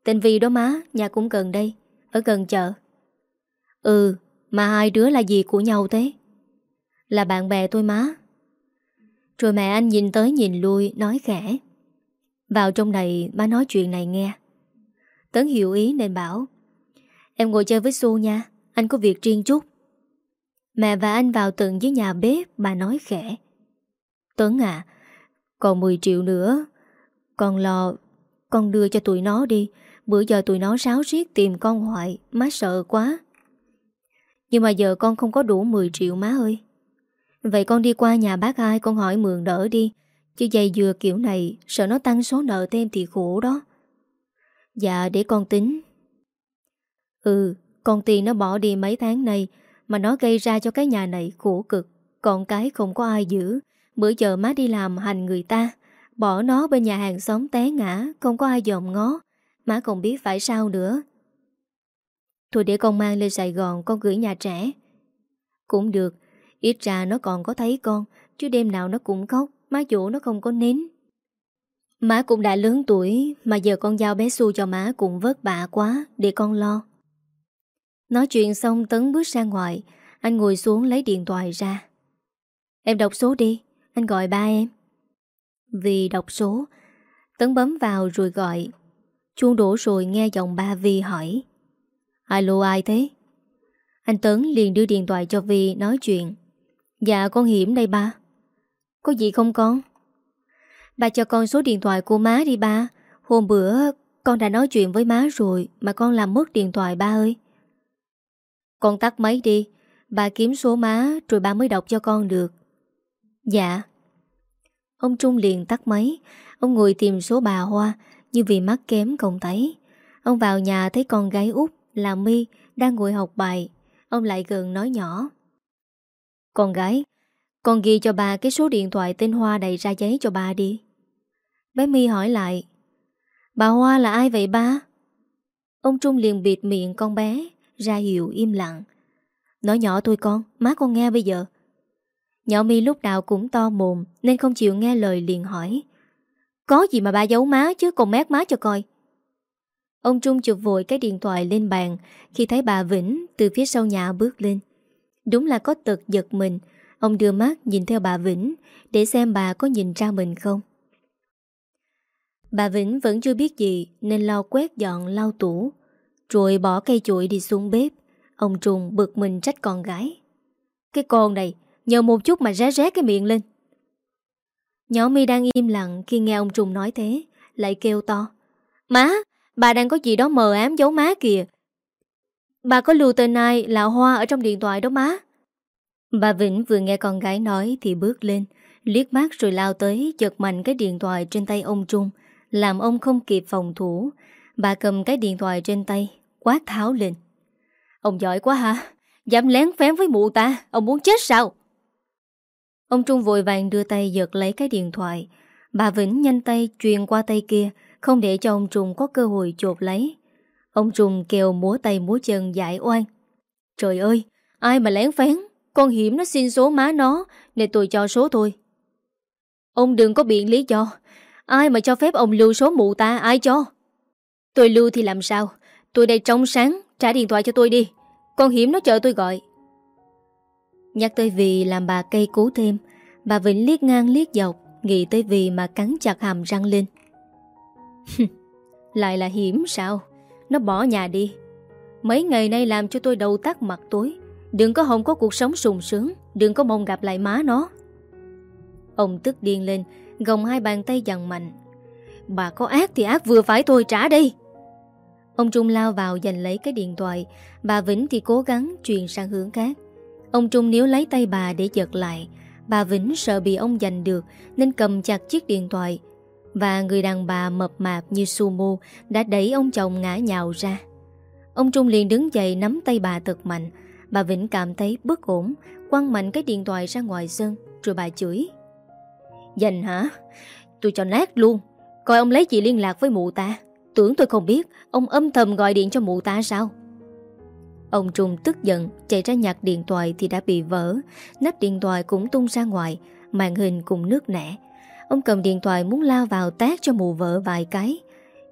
Tên Vi đó má, nhà cũng gần đây Ở gần chợ. Ừ, mà hai đứa là gì của nhau thế? Là bạn bè tôi má. Rồi mẹ anh nhìn tới nhìn lui Nói khẽ. Vào trong này má nói chuyện này nghe. Tấn hiểu ý nên bảo Em ngồi chơi với xu nha Anh có việc riêng chút. Mẹ và anh vào tận dưới nhà bếp, Bà nói khẽ. Tuấn à Còn 10 triệu nữa. Con lo, Con đưa cho tụi nó đi. Bữa giờ tụi nó sáo riết tìm con hoại Má sợ quá. Nhưng mà giờ con không có đủ 10 triệu, má ơi. Vậy con đi qua nhà bác ai, Con hỏi mượn đỡ đi. Chứ dây dừa kiểu này, Sợ nó tăng số nợ thêm thì khổ đó. Dạ để con tính. Ừ Con tiền nó bỏ đi mấy tháng nay mà nó gây ra cho cái nhà này khổ cực. Còn cái không có ai giữ. Bữa giờ má đi làm hành người ta. Bỏ nó bên nhà hàng xóm té ngã, Không có ai dòm ngó. Má còn biết phải sao nữa. Thôi để con mang lên Sài Gòn, Con gửi nhà trẻ. Cũng được, Ít ra nó còn có thấy con, Chứ đêm nào nó cũng khóc, Má dỗ nó không có nín. Má cũng đã lớn tuổi, Mà giờ con giao bé Su cho má cũng vất vả quá, Để con lo. Nói chuyện xong Tấn bước ra ngoài. Anh ngồi xuống lấy điện thoại ra. Em đọc số đi. Anh gọi ba em. Vì đọc số, Tấn bấm vào rồi gọi. Chuông đổ rồi nghe giọng ba Vi hỏi. Alo, ai thế? Anh Tấn liền đưa điện thoại cho Vi nói chuyện. Dạ con Hiểm đây ba. Có gì không con? Bà cho con số điện thoại của má đi ba. Hôm bữa con đã nói chuyện với má rồi Mà con làm mất điện thoại ba ơi. Con tắt máy đi. Bà kiếm số má rồi bà mới đọc cho con được. Dạ. Ông Trung liền tắt máy. Ông ngồi tìm số bà Hoa, như vì mắt kém không thấy Ông vào nhà thấy con gái út là My đang ngồi học bài. Ông lại gần nói nhỏ. Con gái, Con ghi cho bà cái số điện thoại tên Hoa đầy ra giấy cho bà đi. Bé My hỏi lại. Bà Hoa là ai vậy ba? Ông Trung liền bịt miệng con bé. Ra hiệu im lặng. Nói nhỏ tôi con, má con nghe bây giờ. Nhỏ mi lúc nào cũng to mồm Nên không chịu nghe lời liền hỏi. Có gì mà ba giấu má chứ còn mát má cho coi. Ông Trung chụp vội cái điện thoại lên bàn. Khi thấy bà Vĩnh từ phía sau nhà bước lên. Đúng là có tật giật mình. Ông đưa mắt nhìn theo bà Vĩnh Để xem bà có nhìn ra mình không. Bà Vĩnh vẫn chưa biết gì Nên lau quét dọn lau tủ. Rồi bỏ cây chuỗi đi xuống bếp. Ông Trung bực mình trách con gái. Cái con này Nhờ một chút mà ré ré cái miệng lên. Nhỏ mi đang im lặng khi nghe ông Trung nói thế Lại kêu to. Má, bà đang có gì đó mờ ám giấu má kìa. Bà có lưu tên ai là Hoa ở trong điện thoại đó má. Bà Vĩnh vừa nghe con gái nói thì bước lên Liếc mắt rồi lao tới Chật mạnh cái điện thoại trên tay ông Trung Làm ông không kịp phòng thủ. Bà cầm cái điện thoại trên tay Quát tháo lên. Ông giỏi quá hả Dám lén phén với mụ ta, Ông muốn chết sao? Ông Trung vội vàng đưa tay giật lấy cái điện thoại. Bà Vĩnh nhanh tay truyền qua tay kia, Không để cho ông Trung có cơ hội chột lấy. Ông Trung kêu múa tay múa chân giải oan. Trời ơi, Ai mà lén phén? Con hiểm nó xin số má nó, Để tôi cho số thôi. Ông đừng có biện lý do. Ai mà cho phép ông lưu số mụ ta, Ai cho? Tôi lưu thì làm sao? Tôi đây trong sáng, Trả điện thoại cho tôi đi. Con hiểm nó chờ tôi gọi. Nhắc tới vì làm bà cây cú thêm, Bà Vĩnh liếc ngang liếc dọc, Nghĩ tới vì mà cắn chặt hàm răng lên. Lại là hiểm sao? Nó bỏ nhà đi. Mấy ngày nay làm cho tôi đầu tắt mặt tối. Đừng có hồng có cuộc sống sùng sướng, Đừng có mong gặp lại má nó. Ông tức điên lên, Gồng hai bàn tay dằn mạnh. Bà có ác thì ác vừa phải thôi trả đi. Ông Trung lao vào giành lấy cái điện thoại. Bà Vĩnh thì cố gắng truyền sang hướng khác. Ông Trung níu lấy tay bà để giật lại. Bà Vĩnh sợ bị ông giành được Nên cầm chặt chiếc điện thoại. Và người đàn bà mập mạp như sumo Đã đẩy ông chồng ngã nhào ra. Ông Trung liền đứng dậy nắm tay bà thật mạnh. Bà Vĩnh cảm thấy bất ổn, Quăng mạnh cái điện thoại ra ngoài sân, Rồi bà chửi. Dành hả? Tôi cho nát luôn. Coi ông lấy chị liên lạc với mụ ta? Tưởng tôi không biết, Ông âm thầm gọi điện cho mụ ta sao? Ông Trung tức giận, chạy ra nhặt điện thoại thì đã bị vỡ. Nắp điện thoại cũng tung ra ngoài, Màn hình cũng nước nẻ. Ông cầm điện thoại muốn lao vào tác cho mụ vợ vài cái.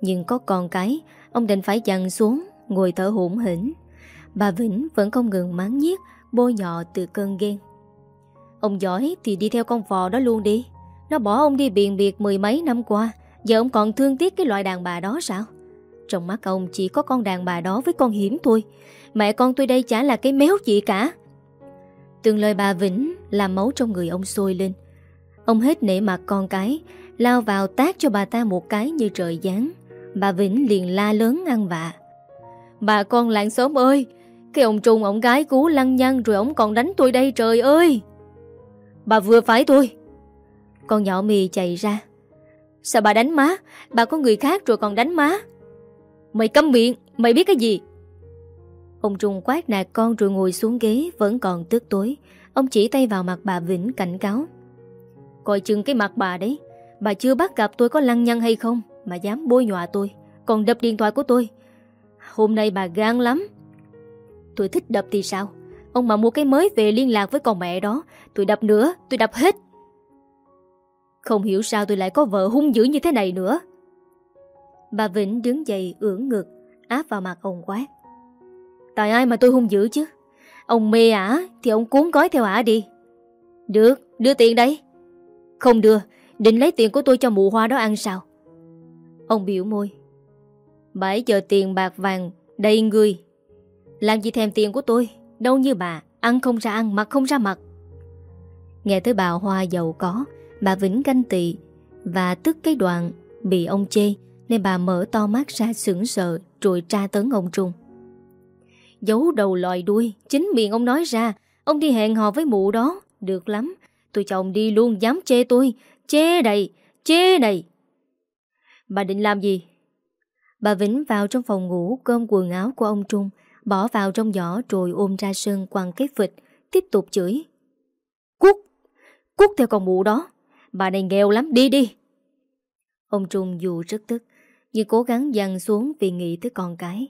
Nhưng có con cái, Ông định phải dằn xuống, Ngồi thở hổn hỉnh Bà Vĩnh vẫn không ngừng mắng nhiếc, Bôi nhọ từ cơn ghen. Ông giỏi thì đi theo con vò đó luôn đi. Nó bỏ ông đi biện biệt mười mấy năm qua. Giờ ông còn thương tiếc cái loại đàn bà đó sao Trong mắt ông chỉ có con đàn bà đó với con hiểm thôi Mẹ con tôi đây chả là cái méo gì cả Từng lời bà Vĩnh làm máu trong người ông sôi lên. Ông hết nể mặt con cái, lao vào tác cho bà ta một cái như trời giáng. Bà Vĩnh liền la lớn ăn vạ. Bà con làng xóm ơi, cái ông Trung ông gái cú lăng nhăng rồi ông còn đánh tôi đây trời ơi. Bà vừa phải tôi. Con nhỏ mì chạy ra. Sao bà đánh má? Bà có người khác rồi còn đánh má. Mày câm miệng, mày biết cái gì? Ông Trung quát nạt con rồi ngồi xuống ghế vẫn còn tức tối. Ông chỉ tay vào mặt bà Vĩnh cảnh cáo. Coi chừng cái mặt bà đấy. Bà chưa bắt gặp tôi có lăng nhăng hay không mà dám bôi nhọa tôi. Còn đập điện thoại của tôi. Hôm nay bà gan lắm. Tôi thích đập thì sao? Ông mà mua cái mới về liên lạc với con mẹ đó. Tôi đập nữa, tôi đập hết. Không hiểu sao tôi lại có vợ hung dữ như thế này nữa. Bà Vĩnh đứng dậy ưỡn ngực, áp vào mặt ông quát. Tại ai mà tôi hung dữ chứ? Ông mê ả thì ông cuốn gói theo ả đi. Được, đưa tiền đấy. Không đưa, định lấy tiền của tôi cho mụ hoa đó ăn sao? Ông biểu môi. bãi giờ tiền bạc vàng đầy người. Làm gì thèm tiền của tôi, đâu như bà, ăn không ra ăn, mặc không ra mặc. Nghe tới bà Hoa giàu có, bà Vĩnh canh tị và tức cái đoạn bị ông chê nên bà mở to mắt ra sững sợ rồi tra tấn ông Trung. Giấu đầu lòi đuôi, chính miệng ông nói ra, ông đi hẹn hò với mụ đó, được lắm. Tôi cho ông đi luôn dám chê tôi, chê đầy, chê đầy. Bà định làm gì? Bà Vĩnh vào trong phòng ngủ cơm quần áo của ông Trung, bỏ vào trong giỏ rồi ôm ra sân quăng cái phịch, tiếp tục chửi. Cút! Cút theo con mụ đó! Bà này nghèo lắm, đi đi! Ông Trung dù rất tức, nhưng cố gắng dằn xuống vì nghĩ tới con cái.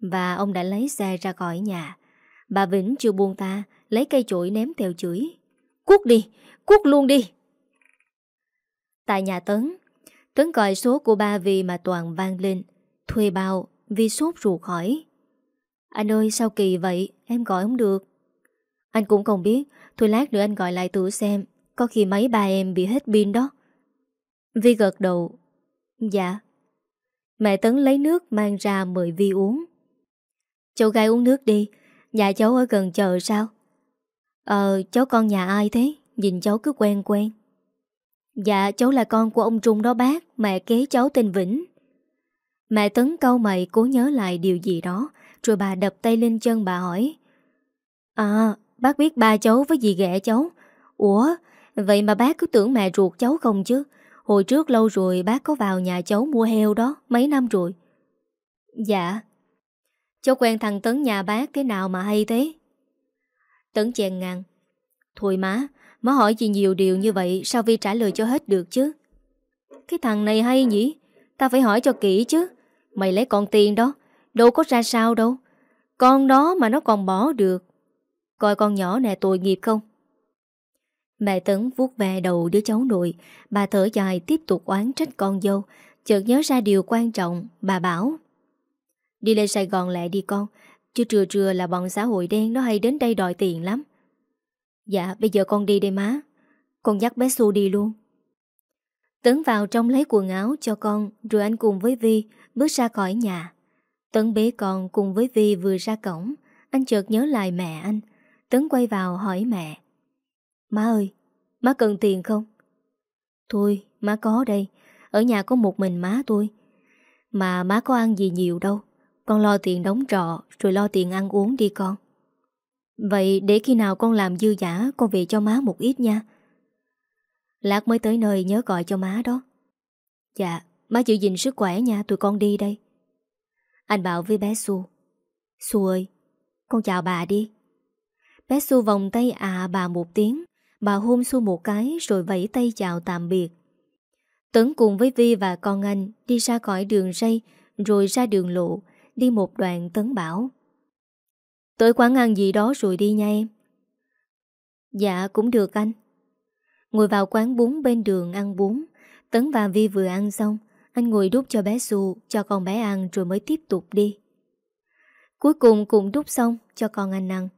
Và ông đã lấy xe ra khỏi nhà. Bà Vĩnh chưa buông ta, lấy cây chổi ném theo chửi. Cút đi! Cút luôn đi! Tại nhà Tấn, Tấn gọi số của ba vì mà toàn vang lên. Thuê bao, vì sốt ruột hỏi. Anh ơi sao kỳ vậy Em gọi không được Anh cũng không biết Thôi lát nữa anh gọi lại thử xem có khi máy ba em bị hết pin đó. Vi gật đầu. Dạ. Mẹ Tấn lấy nước mang ra mời Vi uống. Cháu gái uống nước đi. Nhà cháu ở gần chợ sao? Ờ cháu con nhà ai thế? Nhìn cháu cứ quen quen. Dạ cháu là con của ông Trung đó bác. Mẹ kế cháu tên Vĩnh. Mẹ Tấn câu mày cố nhớ lại điều gì đó, rồi bà đập tay lên chân bà hỏi. À bác biết ba cháu với dì ghẻ cháu. Ủa Vậy mà bác cứ tưởng mẹ ruột cháu không chứ. Hồi trước lâu rồi bác có vào nhà cháu mua heo đó, Mấy năm rồi. Dạ. Cháu quen thằng Tấn nhà bác thế nào mà hay thế? Tấn chèn ngang. Thôi má Má hỏi gì nhiều điều như vậy Sao Vi trả lời cho hết được chứ? Cái thằng này hay nhỉ? Ta phải hỏi cho kỹ chứ. Mày lấy con tiền đó, Đâu có ra sao đâu. Con đó mà nó còn bỏ được. Coi con nhỏ nè tội nghiệp không? Mẹ Tấn vuốt về đầu đứa cháu nội. Bà thở dài tiếp tục oán trách con dâu. Chợt nhớ ra điều quan trọng, Bà bảo. Đi lên Sài Gòn lại đi con. Chứ trưa trưa là bọn xã hội đen Nó hay đến đây đòi tiền lắm. Dạ bây giờ con đi đây má. Con dắt bé xu đi luôn. Tấn vào trong lấy quần áo cho con, Rồi anh cùng với Vi bước ra khỏi nhà. Tấn bế con cùng với Vi vừa ra cổng. Anh chợt nhớ lại mẹ anh. Tấn quay vào hỏi mẹ. Má ơi, má cần tiền không? Thôi, má có đây. Ở nhà có một mình má tôi. Mà má có ăn gì nhiều đâu. Con lo tiền đóng trọ Rồi lo tiền ăn uống đi con. Vậy để khi nào con làm dư giả Con về cho má một ít nha. Lát mới tới nơi nhớ gọi cho má đó. Dạ Má giữ gìn sức khỏe nha tụi con đi đây. Anh bảo với bé Su Xu ơi Con chào bà đi. Bé Su vòng tay à bà một tiếng. Bà hôn Su một cái Rồi vẫy tay chào tạm biệt. Tấn cùng với Vi và con anh Đi ra khỏi đường ray, Rồi ra đường lộ, Đi một đoạn Tấn bảo. Tới quán ăn gì đó rồi đi nha em. Dạ cũng được anh. Ngồi vào quán bún bên đường ăn bún, Tấn và Vi vừa ăn xong, anh ngồi đút cho bé Su Cho con bé ăn rồi mới tiếp tục đi. Cuối cùng cũng đút xong Cho con anh ăn.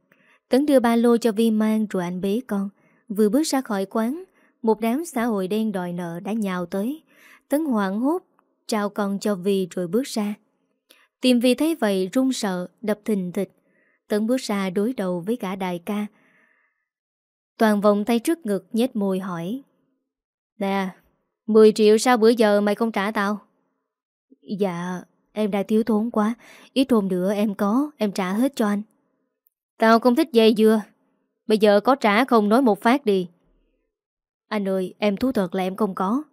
Tấn đưa ba lô cho Vi mang rồi anh bế con. Vừa bước ra khỏi quán, Một đám xã hội đen đòi nợ đã nhào tới. Tấn hoảng hốt, Trao con cho Vi rồi bước ra. Tìm Vi thấy vậy run sợ, Đập thình thịch. Tấn bước ra đối đầu với cả đại ca. Toàn vòng tay trước ngực nhếch môi hỏi, Nè 10 triệu sao bữa giờ mày không trả tao? Dạ Em đã thiếu thốn quá, Ít hôm nữa em có, Em trả hết cho anh. Tao không thích dây dưa. Bây giờ có trả không nói một phát đi. Anh ơi, em thú thật là em không có.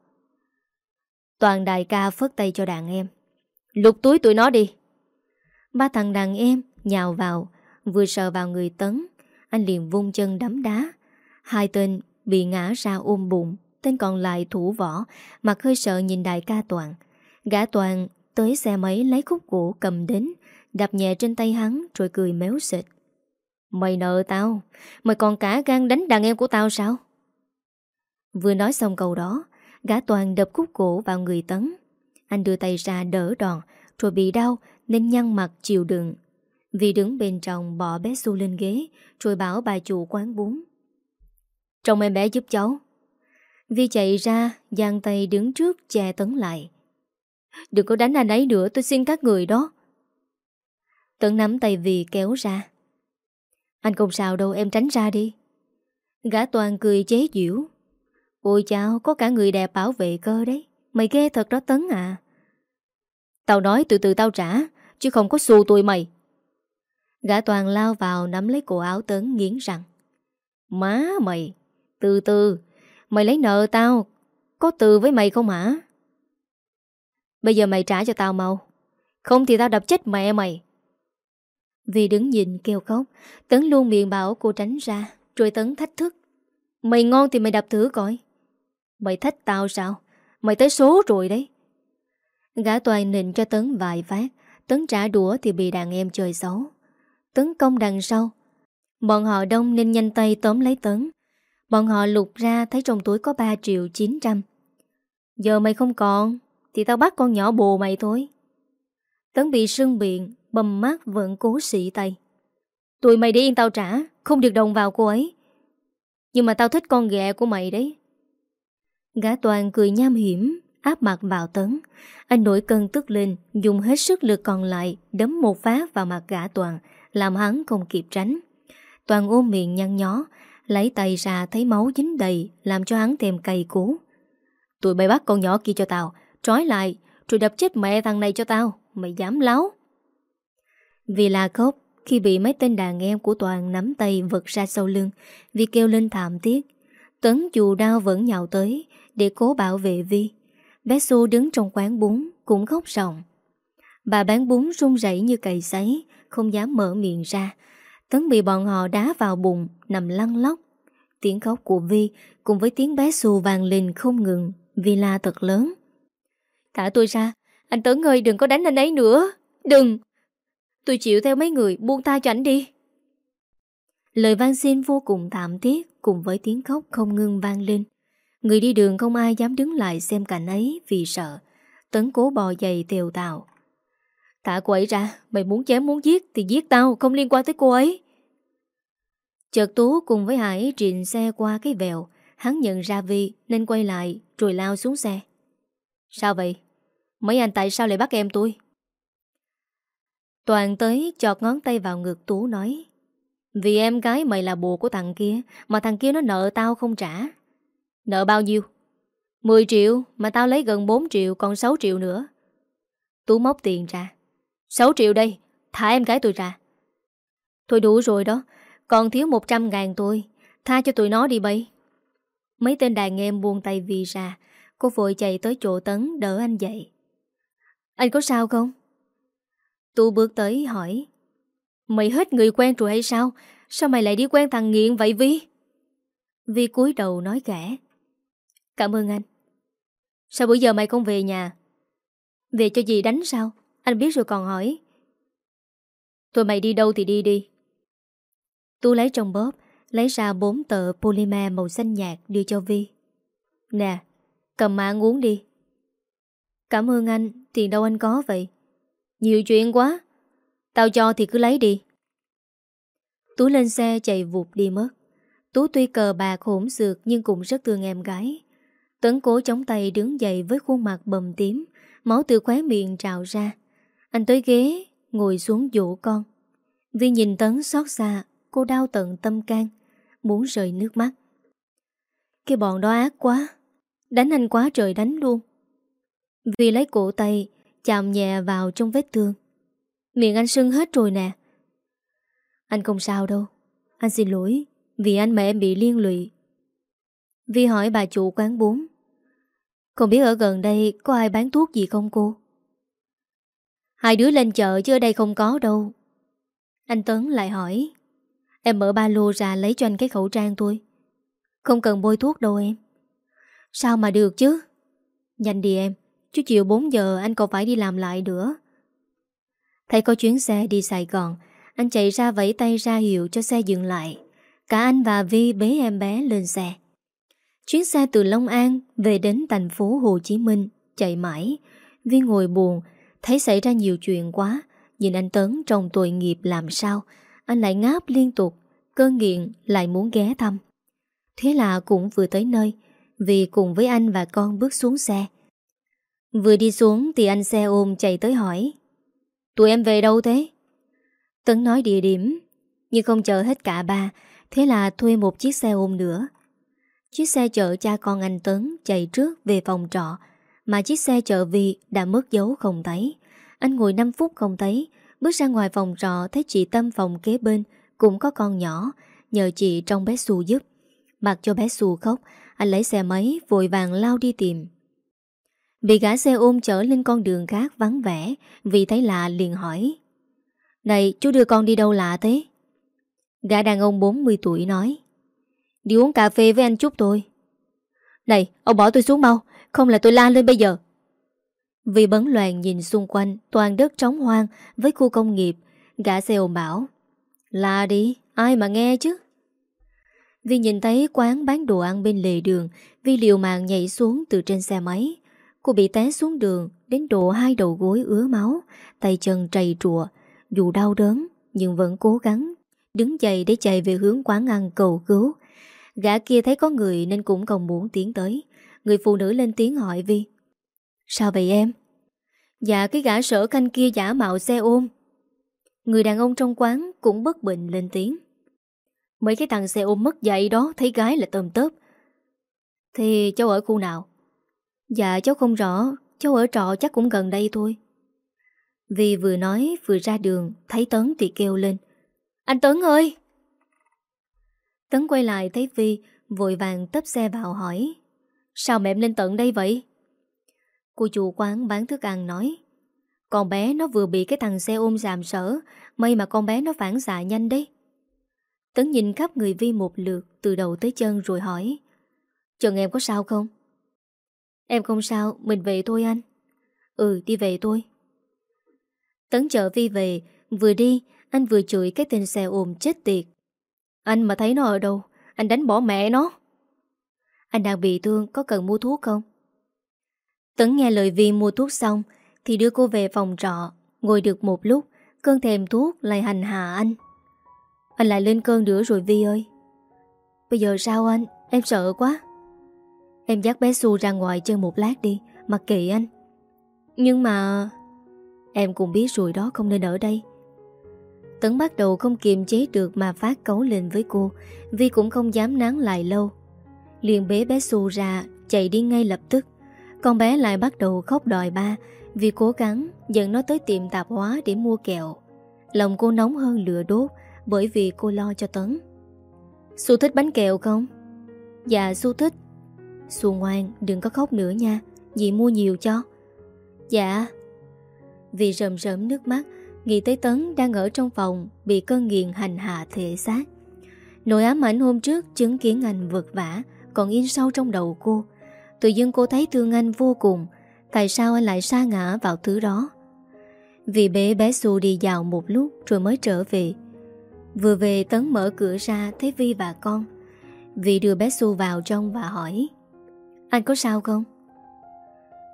Toàn đại ca phất tay cho đàn em. Lục túi tụi nó đi. Ba thằng đàn em nhào vào, Vừa sờ vào người Tấn. Anh liền vung chân đấm đá. Hai tên bị ngã ra ôm bụng, Tên còn lại thủ võ Mặt hơi sợ nhìn đại ca Toàn. Gã Toàn tới xe máy lấy khúc gỗ cầm đến, Đạp nhẹ trên tay hắn Rồi cười méo xịt Mày nợ tao. Mày còn cả gan đánh đàn em của tao sao? Vừa nói xong câu đó, Gã Toàn đập khúc cổ vào người Tấn. Anh đưa tay ra đỡ đòn, Rồi bị đau, nên nhăn mặt chịu đựng. Vì đứng bên trong, bỏ bé Xu lên ghế, Rồi bảo bà chủ quán bún. Trông em bé giúp cháu. Vi chạy ra, giang tay đứng trước, che Tấn lại. Đừng có đánh anh ấy nữa, tôi xin các người đó. Tấn nắm tay Vi kéo ra. Anh không sao đâu em tránh ra đi. Gã toàn cười chế giễu. Ôi chào có cả người đẹp bảo vệ cơ đấy. Mày ghê thật đó Tấn à. Tao nói từ từ tao trả Chứ không có xù tụi mày. Gã toàn lao vào nắm lấy cổ áo Tấn nghiến rằng, Má mày Từ từ Mày lấy nợ tao Có từ với mày không hả? Bây giờ mày trả cho tao mau. Không thì tao đập chết mẹ mày. Vì đứng nhìn kêu khóc, Tấn luôn miệng bảo cô tránh ra, Rồi Tấn thách thức. Mày ngon thì mày đập thử coi. Mày thách tao sao? Mày tới số rồi đấy. Gã toàn nịnh cho Tấn vài phát, Tấn trả đũa thì bị đàn em chơi xấu. Tấn công đằng sau. Bọn họ đông nên nhanh tay tóm lấy Tấn. Bọn họ lục ra thấy trong túi có 3 triệu 900 Giờ mày không còn, Thì tao bắt con nhỏ bồ mày thôi. Tấn bị sưng biện Bầm mắt vẫn cố sĩ tay. Tụi mày đi yên tao trả, Không được đồng vào cô ấy. Nhưng mà tao thích con ghẹ của mày đấy. Gã toàn cười nham hiểm, Áp mặt vào Tấn. Anh nổi cơn tức lên, Dùng hết sức lực còn lại, Đấm một phát vào mặt gã toàn, Làm hắn không kịp tránh. Toàn ôm miệng nhăn nhó, Lấy tay ra thấy máu dính đầy, Làm cho hắn thêm cay cú. Tụi bay bắt con nhỏ kia cho tao, Trói lại, rồi đập chết mẹ thằng này cho tao, Mày dám láo. Vì là khóc, Khi bị mấy tên đàn em của Toàn nắm tay vật ra sau lưng Vì kêu lên thảm thiết. Tấn dù đau vẫn nhào tới Để cố bảo vệ Vi. Bé Xu đứng trong quán bún, Cũng khóc ròng. Bà bán bún run rẩy như cầy sấy, Không dám mở miệng ra. Tấn bị bọn họ đá vào bụng, Nằm lăn lóc. Tiếng khóc của Vi cùng với tiếng bé Xu vàng lên không ngừng Vi la thật lớn. Thả tôi ra, Anh Tấn ơi, đừng có đánh anh ấy nữa. Đừng. Tôi chịu theo mấy người, buông tay cho anh đi. Lời van xin vô cùng thảm thiết Cùng với tiếng khóc không ngưng vang lên. Người đi đường không ai dám đứng lại xem cảnh ấy Vì sợ, Tấn cố bò dày tèo tạo. Thả cô ấy ra, Mày muốn chém muốn giết thì giết tao, Không liên quan tới cô ấy. Chợt Tú cùng với Hải trình xe qua cái vèo, Hắn nhận ra Vi nên quay lại Rồi lao xuống xe. Sao vậy? Mấy anh tại sao lại bắt em tôi? Toàn tới chọt ngón tay vào ngực Tú nói, Vì em gái mày là bồ của thằng kia, Mà thằng kia nó nợ tao không trả. Nợ bao nhiêu? 10 triệu, mà tao lấy gần 4 triệu, còn 6 triệu nữa. Tú móc tiền ra. 6 triệu đây Thả em gái tôi ra. Thôi đủ rồi đó, Còn thiếu 100 ngàn tôi Tha cho tụi nó đi bay. Mấy tên đàn em buông tay vì ra, Cô vội chạy tới chỗ Tấn đỡ anh dậy. Anh có sao không? Tu bước tới hỏi, Mày hết người quen rồi hay sao? Sao mày lại đi quen thằng nghiện vậy Vi? Vi cúi đầu nói kẻ Cảm ơn anh Sao bữa giờ mày không về nhà? Về cho gì đánh sao? Anh biết rồi còn hỏi Thôi mày đi đâu thì đi đi Tu lấy trong bóp, Lấy ra bốn tờ polymer màu xanh nhạt đưa cho Vi Nè, Cầm mà uống đi Cảm ơn anh, Tiền đâu anh có vậy nhiều chuyện quá. Tao cho thì cứ lấy đi. Tú lên xe chạy vụt đi mất. Tú tuy cờ bạc hỗn xược Nhưng cũng rất thương em gái. Tấn cố chống tay đứng dậy với khuôn mặt bầm tím, Máu từ khóe miệng trào ra. Anh tới ghế, Ngồi xuống dỗ con. Vi nhìn Tấn xót xa, Cô đau tận tâm can, Muốn rơi nước mắt. Cái bọn đó ác quá. Đánh anh quá trời đánh luôn. Vì lấy cổ tay Chạm nhẹ vào trong vết thương. Miệng anh sưng hết rồi nè. Anh không sao đâu. Anh xin lỗi Vì anh mà em bị liên lụy. Vi hỏi bà chủ quán bún. Không biết ở gần đây Có ai bán thuốc gì không cô? Hai đứa lên chợ chứ ở đây không có đâu. Anh Tấn lại hỏi. Em mở ba lô ra lấy cho anh cái khẩu trang thôi. Không cần bôi thuốc đâu em. Sao mà được chứ? Nhanh đi em. Chứ chiều 4 giờ anh còn phải đi làm lại nữa Thấy có chuyến xe đi Sài Gòn Anh chạy ra vẫy tay ra hiệu cho xe dừng lại Cả anh và Vi bế em bé lên xe Chuyến xe từ Long An về đến thành phố Hồ Chí Minh chạy mãi. Vi ngồi buồn, thấy xảy ra nhiều chuyện quá. Nhìn anh Tấn trong tội nghiệp làm sao, anh lại ngáp liên tục, cơn nghiện lại muốn ghé thăm. Thế là cũng vừa tới nơi, vì cùng với anh và con bước xuống xe. Vừa đi xuống thì anh xe ôm chạy tới hỏi Tụi em về đâu thế? Tấn nói địa điểm Nhưng không chờ hết cả ba Thế là thuê một chiếc xe ôm nữa Chiếc xe chở cha con anh Tấn chạy trước về phòng trọ, mà chiếc xe chở vì đã mất dấu không thấy. Anh ngồi 5 phút không thấy, bước ra ngoài phòng trọ thấy chị Tâm phòng kế bên cũng có con nhỏ, nhờ chị trong bé Xu giúp. Mặc cho bé Xu khóc, anh lấy xe máy vội vàng lao đi tìm. Bị gã xe ôm chở lên con đường khác vắng vẻ, vì thấy lạ liền hỏi. Này, chú đưa con đi đâu lạ thế? Gã đàn ông 40 tuổi nói. Đi uống cà phê với anh chút thôi Này ông bỏ tôi xuống mau Không là tôi la lên bây giờ Vì bấn loạn nhìn xung quanh Toàn đất trống hoang với khu công nghiệp Gã xe ôm bảo La đi ai mà nghe chứ vì nhìn thấy quán bán đồ ăn bên lề đường Vi liều mạng nhảy xuống từ trên xe máy Cô bị té xuống đường, Đến độ hai đầu gối ứa máu, Tay chân trầy trụa. Dù đau đớn, nhưng vẫn cố gắng, Đứng dậy để chạy về hướng quán ăn cầu cứu. Gã kia thấy có người nên cũng còn muốn tiến tới. Người phụ nữ lên tiếng hỏi Vi Sao vậy em? Dạ cái gã sở canh kia giả mạo xe ôm. Người đàn ông trong quán cũng bất bình lên tiếng. Mấy cái thằng xe ôm mất dạy đó, thấy gái là tôm tớp. Thì cháu ở khu nào? Dạ cháu không rõ. Cháu ở trọ chắc cũng gần đây thôi. Vì vừa nói, vừa ra đường, Thấy Tấn thì kêu lên. Anh Tấn ơi! Tấn quay lại thấy Vi, Vội vàng tấp xe vào hỏi. Sao mẹ em lên tận đây vậy? Cô chủ quán bán thức ăn nói. Con bé nó vừa bị cái thằng xe ôm giảm sở May mà con bé nó phản xạ nhanh đấy. Tấn nhìn khắp người Vi một lượt Từ đầu tới chân rồi hỏi. Trần em có sao không? Em không sao, Mình về thôi anh. Ừ đi về thôi. Tấn chở Vi về. Vừa đi, Anh vừa chửi cái tên xe ôm chết tiệt. Anh mà thấy nó ở đâu? Anh đánh bỏ mẹ nó. Anh đang bị thương, có cần mua thuốc không? Tấn nghe lời Vi mua thuốc xong, Thì đưa cô về phòng trọ. Ngồi được một lúc, Cơn thèm thuốc lại hành hạ anh. Anh lại lên cơn nữa rồi Vi ơi. Bây giờ sao anh? Em sợ quá. Em dắt bé Su ra ngoài chơi một lát đi, Mặc kệ anh. Nhưng mà Em cũng biết rồi đó không nên ở đây. Tấn bắt đầu không kiềm chế được mà phát cấu lên với cô Vi cũng không dám nán lại lâu. Liền bế bé Su ra, Chạy đi ngay lập tức. Con bé lại bắt đầu khóc đòi ba, Vì cố gắng dẫn nó tới tiệm tạp hóa Để mua kẹo. Lòng cô nóng hơn lửa đốt Bởi vì cô lo cho Tấn. Su thích bánh kẹo không? Dạ Su thích. Xu ngoan, đừng có khóc nữa nha, Dì mua nhiều cho. Dạ. Vì rầm rầm nước mắt, Nghĩ tới Tấn đang ở trong phòng, Bị cơn nghiện hành hạ thể xác. Nỗi ám ảnh hôm trước chứng kiến anh vượt vả Còn in sâu trong đầu cô. Tự dưng cô thấy thương anh vô cùng, Tại sao anh lại sa ngã vào thứ đó? Vì bế bé xu đi dạo một lúc Rồi mới trở về. Vừa về, Tấn mở cửa ra Thấy Vi và con. Vì đưa bé xu vào trong và hỏi anh có sao không?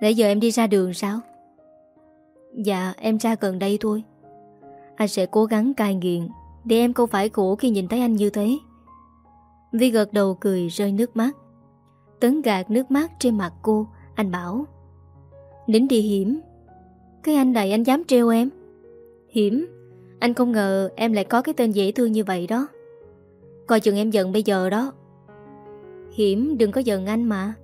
Nãy giờ em đi ra đường sao? Dạ em ra gần đây thôi. Anh sẽ cố gắng cai nghiện Để em không phải khổ khi nhìn thấy anh như thế. Vi gật đầu cười rơi nước mắt. Tấn gạt nước mắt trên mặt cô, Anh bảo Đến đi hiểm. Cái anh này anh dám trêu em. Hiểm, Anh không ngờ em lại có cái tên dễ thương như vậy đó. Coi chừng em giận bây giờ đó. Hiểm đừng có giận anh mà.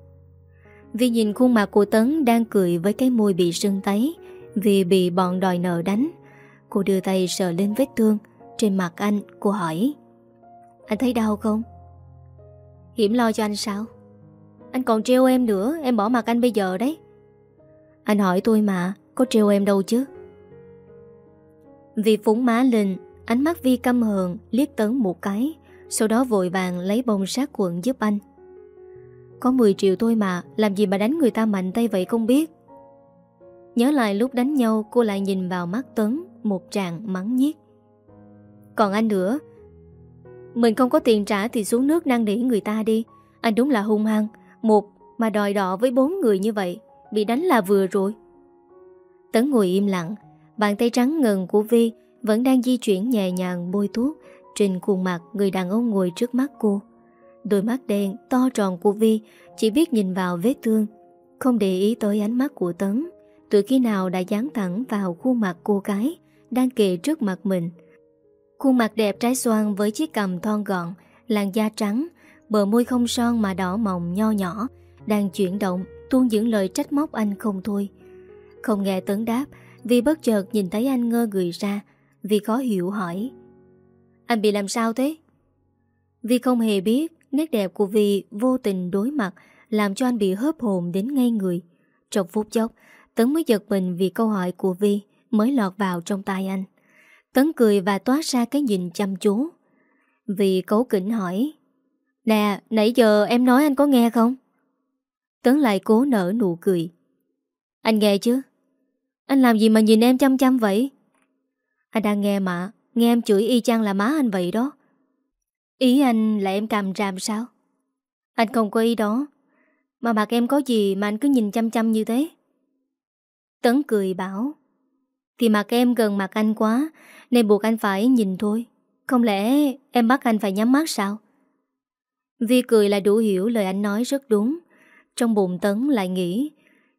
Vi nhìn khuôn mặt của Tấn đang cười với cái môi bị sưng tấy vì bị bọn đòi nợ đánh. Cô đưa tay sờ lên vết thương trên mặt anh, cô hỏi Anh thấy đau không? Hiểm lo cho anh sao? Anh còn treo em nữa, em bỏ mặt anh bây giờ đấy. Anh hỏi tôi mà, có treo em đâu chứ? Vì phúng má lên, ánh mắt Vi căm hờn liếc Tấn một cái, sau đó vội vàng lấy bông sát quận giúp anh. Có 10 triệu thôi mà, Làm gì mà đánh người ta mạnh tay vậy không biết. Nhớ lại lúc đánh nhau, Cô lại nhìn vào mắt Tấn Một tràng mắng nhiếc. Còn anh nữa, Mình không có tiền trả thì xuống nước năn nỉ người ta đi. Anh đúng là hung hăng, Một mà đòi đỏ với bốn người như vậy, Bị đánh là vừa rồi. Tấn ngồi im lặng, Bàn tay trắng ngần của Vi Vẫn đang di chuyển nhẹ nhàng bôi thuốc Trên khuôn mặt người đàn ông ngồi trước mắt cô. Đôi mắt đen, to tròn của Vi Chỉ biết nhìn vào vết thương. Không để ý tới ánh mắt của Tấn, Từ khi nào đã dán thẳng vào khuôn mặt cô gái Đang kề trước mặt mình. Khuôn mặt đẹp trái xoan với chiếc cằm thon gọn, Làn da trắng, Bờ môi không son mà đỏ mỏng nho nhỏ, Đang chuyển động, Tuôn những lời trách móc anh không thôi. Không nghe Tấn đáp Vì bất chợt nhìn thấy anh ngơ người ra. Vì khó hiểu hỏi, Anh bị làm sao thế? Vì không hề biết Nét đẹp của Vi vô tình đối mặt làm cho anh bị hớp hồn đến ngay người. Trong phút chốc, Tấn mới giật mình vì câu hỏi của Vi mới lọt vào trong tay anh. Tấn cười và toát ra cái nhìn chăm chú. Vì cấu kỉnh hỏi Nè, nãy giờ em nói anh có nghe không? Tấn lại cố nở nụ cười. Anh nghe chứ? Anh làm gì mà nhìn em chăm chăm vậy? Anh đang nghe mà, nghe em chửi y chang là má anh vậy đó. Ý anh là em cầm ràm sao? Anh không có ý đó. Mà mặt em có gì mà anh cứ nhìn chăm chăm như thế? Tấn cười bảo. Thì mặt em gần mặt anh quá, nên buộc anh phải nhìn thôi. Không lẽ em bắt anh phải nhắm mắt sao? Vi cười là đủ hiểu lời anh nói rất đúng. Trong bụng Tấn lại nghĩ,